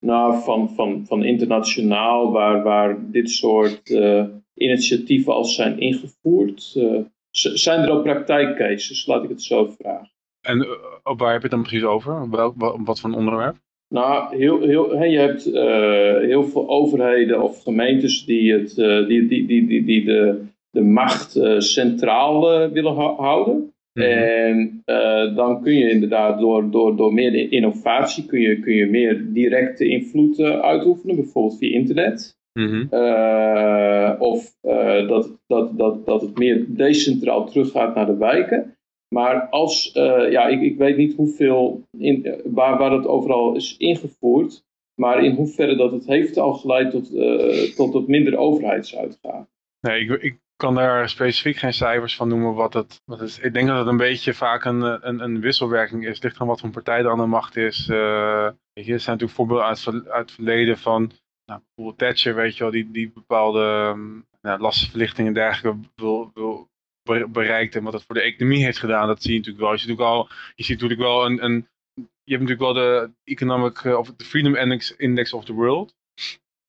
[SPEAKER 4] Nou, van, van, van internationaal, waar, waar dit soort uh, initiatieven al zijn ingevoerd. Uh, zijn er al praktijkcases, laat ik het zo vragen.
[SPEAKER 3] En waar heb je het dan precies over? Wel, wat voor een onderwerp?
[SPEAKER 4] Nou, heel, heel, je hebt uh, heel veel overheden of gemeentes die, het, uh, die, die, die, die, die de, de macht uh, centraal willen houden. Mm -hmm. En dan kun je inderdaad door, door, door meer innovatie kun je, kun je meer directe invloed uitoefenen, bijvoorbeeld via internet.
[SPEAKER 3] Mm -hmm.
[SPEAKER 4] of dat, dat, dat, dat het meer decentraal teruggaat naar de wijken. Maar als, uh, ja, ik, ik weet niet hoeveel, in, waar, waar het overal is ingevoerd, maar in hoeverre dat het heeft al geleid tot, uh, tot, tot minder overheidsuitgaven.
[SPEAKER 3] Nee, ik, ik kan daar specifiek geen cijfers van noemen wat het, wat is. Ik denk dat het een beetje vaak een, een, een wisselwerking is. Ligt aan wat voor partij er aan de macht is. Uh, je, er zijn natuurlijk voorbeelden uit, uit het verleden van nou, bijvoorbeeld Thatcher, weet je wel, die, die bepaalde um, nou, lastenverlichting en dergelijke wil, wil bereikt en wat dat voor de economie heeft gedaan, dat zie je natuurlijk wel. Je ziet natuurlijk, al, je ziet natuurlijk wel een, een je hebt natuurlijk wel de Economic of de Freedom Index, Index of the World.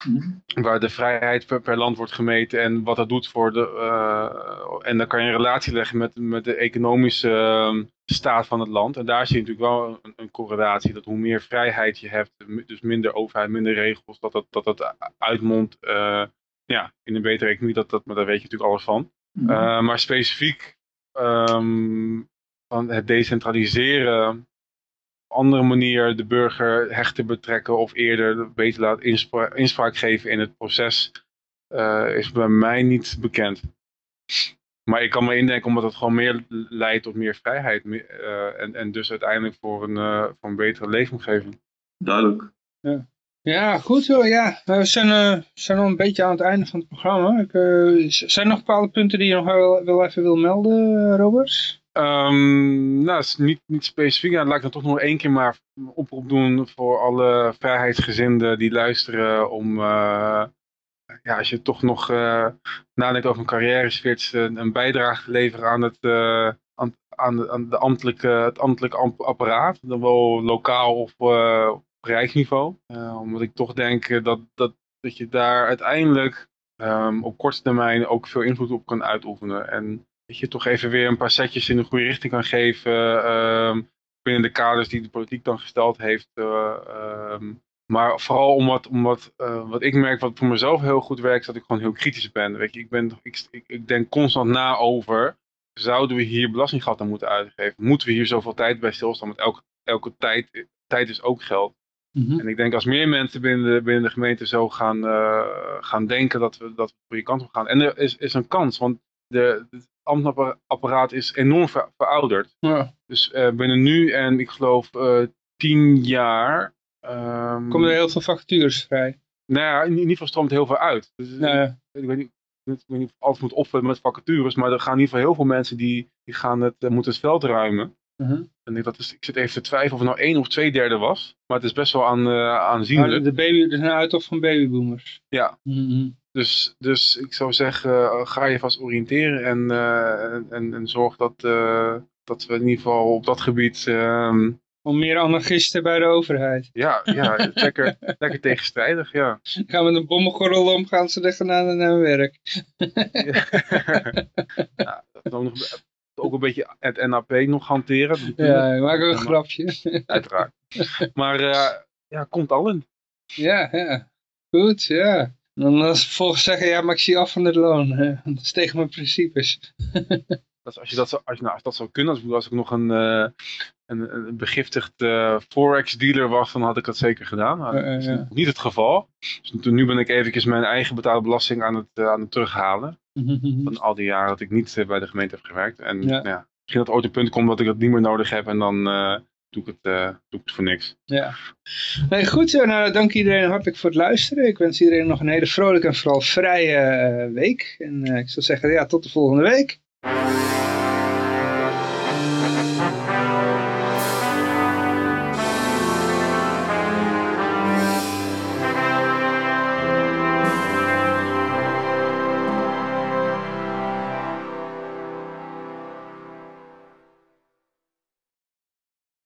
[SPEAKER 3] Mm -hmm. Waar de vrijheid per, per, land wordt gemeten en wat dat doet voor de. Uh, en dan kan je een relatie leggen met, met de economische uh, staat van het land. En daar zie je natuurlijk wel een, een, correlatie. Dat hoe meer vrijheid je hebt, dus minder overheid, minder regels, dat dat, dat, dat uitmondt uh, ja, in een betere economie. Dat, dat, maar daar weet je natuurlijk alles van. Mm -hmm. uh, maar specifiek um, van het decentraliseren, op andere manier de burger hechter betrekken of eerder beter laten inspra inspraak geven in het proces, uh, is bij mij niet bekend. Maar ik kan me indenken omdat het gewoon meer leidt tot meer vrijheid uh, en, en dus uiteindelijk voor een, voor een betere leefomgeving.
[SPEAKER 4] Duidelijk.
[SPEAKER 2] Ja. Ja, goed zo. Ja. We zijn, uh, zijn al een beetje aan het einde van het programma. Ik, uh, zijn er nog bepaalde punten die je nog wel, even wil melden, Robert?
[SPEAKER 3] Um, nou, is niet, niet specifiek. Ja, laat ik dan toch nog één keer maar oproep doen voor alle vrijheidsgezinden die luisteren om... Uh, ja, als je toch nog nadenkt over een carrière switch, een bijdrage te leveren aan het, aan, aan, aan de ambtelijke, het ambtelijke apparaat. Dan wel lokaal of rijksniveau. Uh, omdat ik toch denk dat, dat, dat je daar uiteindelijk um, op korte termijn ook veel invloed op kan uitoefenen. En dat je toch even weer een paar setjes in de goede richting kan geven um, binnen de kaders die de politiek dan gesteld heeft. Uh, um, maar vooral omdat, omdat uh, wat ik merk, wat voor mezelf heel goed werkt, is dat ik gewoon heel kritisch ben. Weet je, ik, ben ik, ik, ik denk constant na over, zouden we hier belastinggeld aan moeten uitgeven? Moeten we hier zoveel tijd bij stilstaan? Want elke, elke tijd, tijd is ook geld.
[SPEAKER 2] Mhm.
[SPEAKER 3] Mm -hmm. En ik denk als meer mensen binnen de, binnen de gemeente zo gaan, uh, gaan denken dat we, dat we voor je kant op gaan. En er is, is een kans, want de, het ambtenapparaat is enorm ver, verouderd.
[SPEAKER 2] Ja.
[SPEAKER 3] Dus uh, binnen nu en ik geloof uh, tien jaar... Um,
[SPEAKER 2] Komen er heel veel vacatures vrij?
[SPEAKER 3] Nou ja, in, in ieder geval stroomt heel veel uit. Dus. Ik, weet niet, ik weet niet of alles moet opvullen met vacatures, maar er gaan in ieder geval heel veel mensen die, die gaan het, moeten het veld ruimen.
[SPEAKER 2] Mhm.
[SPEAKER 3] En ik, dat is, ik zit even te twijfelen of het nou één of twee derde was. Maar het is best wel aan, eh, aanzienlijk.
[SPEAKER 2] De baby, er is een uittocht van babyboomers.
[SPEAKER 3] Ja.
[SPEAKER 2] Mhm.
[SPEAKER 3] Dus, dus ik zou zeggen, eh, ga je vast oriënteren en, eh, en, en, zorg dat, dat we in ieder geval op dat gebied, ehm,
[SPEAKER 2] Om meer anarchisten bij de overheid.
[SPEAKER 3] ja, ja lekker, lekker tegenstrijdig, ja.
[SPEAKER 2] Gaan met een bommengordel om, gaan ze leggen naar, naar hun werk.
[SPEAKER 3] ja dan nog, ook een beetje het NAP nog hanteren,
[SPEAKER 2] Ja, ik maak ook een
[SPEAKER 3] maar-
[SPEAKER 2] grapje.
[SPEAKER 3] uiteraard. Maar eh, ja, komt al in.
[SPEAKER 2] Ja, ja. Goed, ja. En dan als ze vervolgens zeggen, ja, maar ik zie af van het loon. hè. Dat is tegen mijn principes.
[SPEAKER 3] Dat is, als, je dat zou, als, je, nou, als dat zou kunnen, als, ik- als ik nog een, eh, een, een begiftigd eh, forex dealer was, dan had ik dat zeker gedaan. Maar dat is
[SPEAKER 2] ja.
[SPEAKER 3] niet het geval. Dus nu ben ik eventjes mijn eigen betaalde belasting aan het, eh, aan het terughalen. Van al die jaren dat ik niet eh, bij de gemeente heb gewerkt. En
[SPEAKER 2] Ja.
[SPEAKER 3] ja. misschien dat ooit een punt komt dat ik dat niet meer nodig heb en dan eh, doe, ik het, eh, doe ik het voor niks.
[SPEAKER 2] Ja. Nee, goed, nou, dank iedereen hartelijk voor het luisteren. Ik wens iedereen nog een hele vrolijke en vooral vrije week. En ik zou zeggen, ja, tot de volgende week.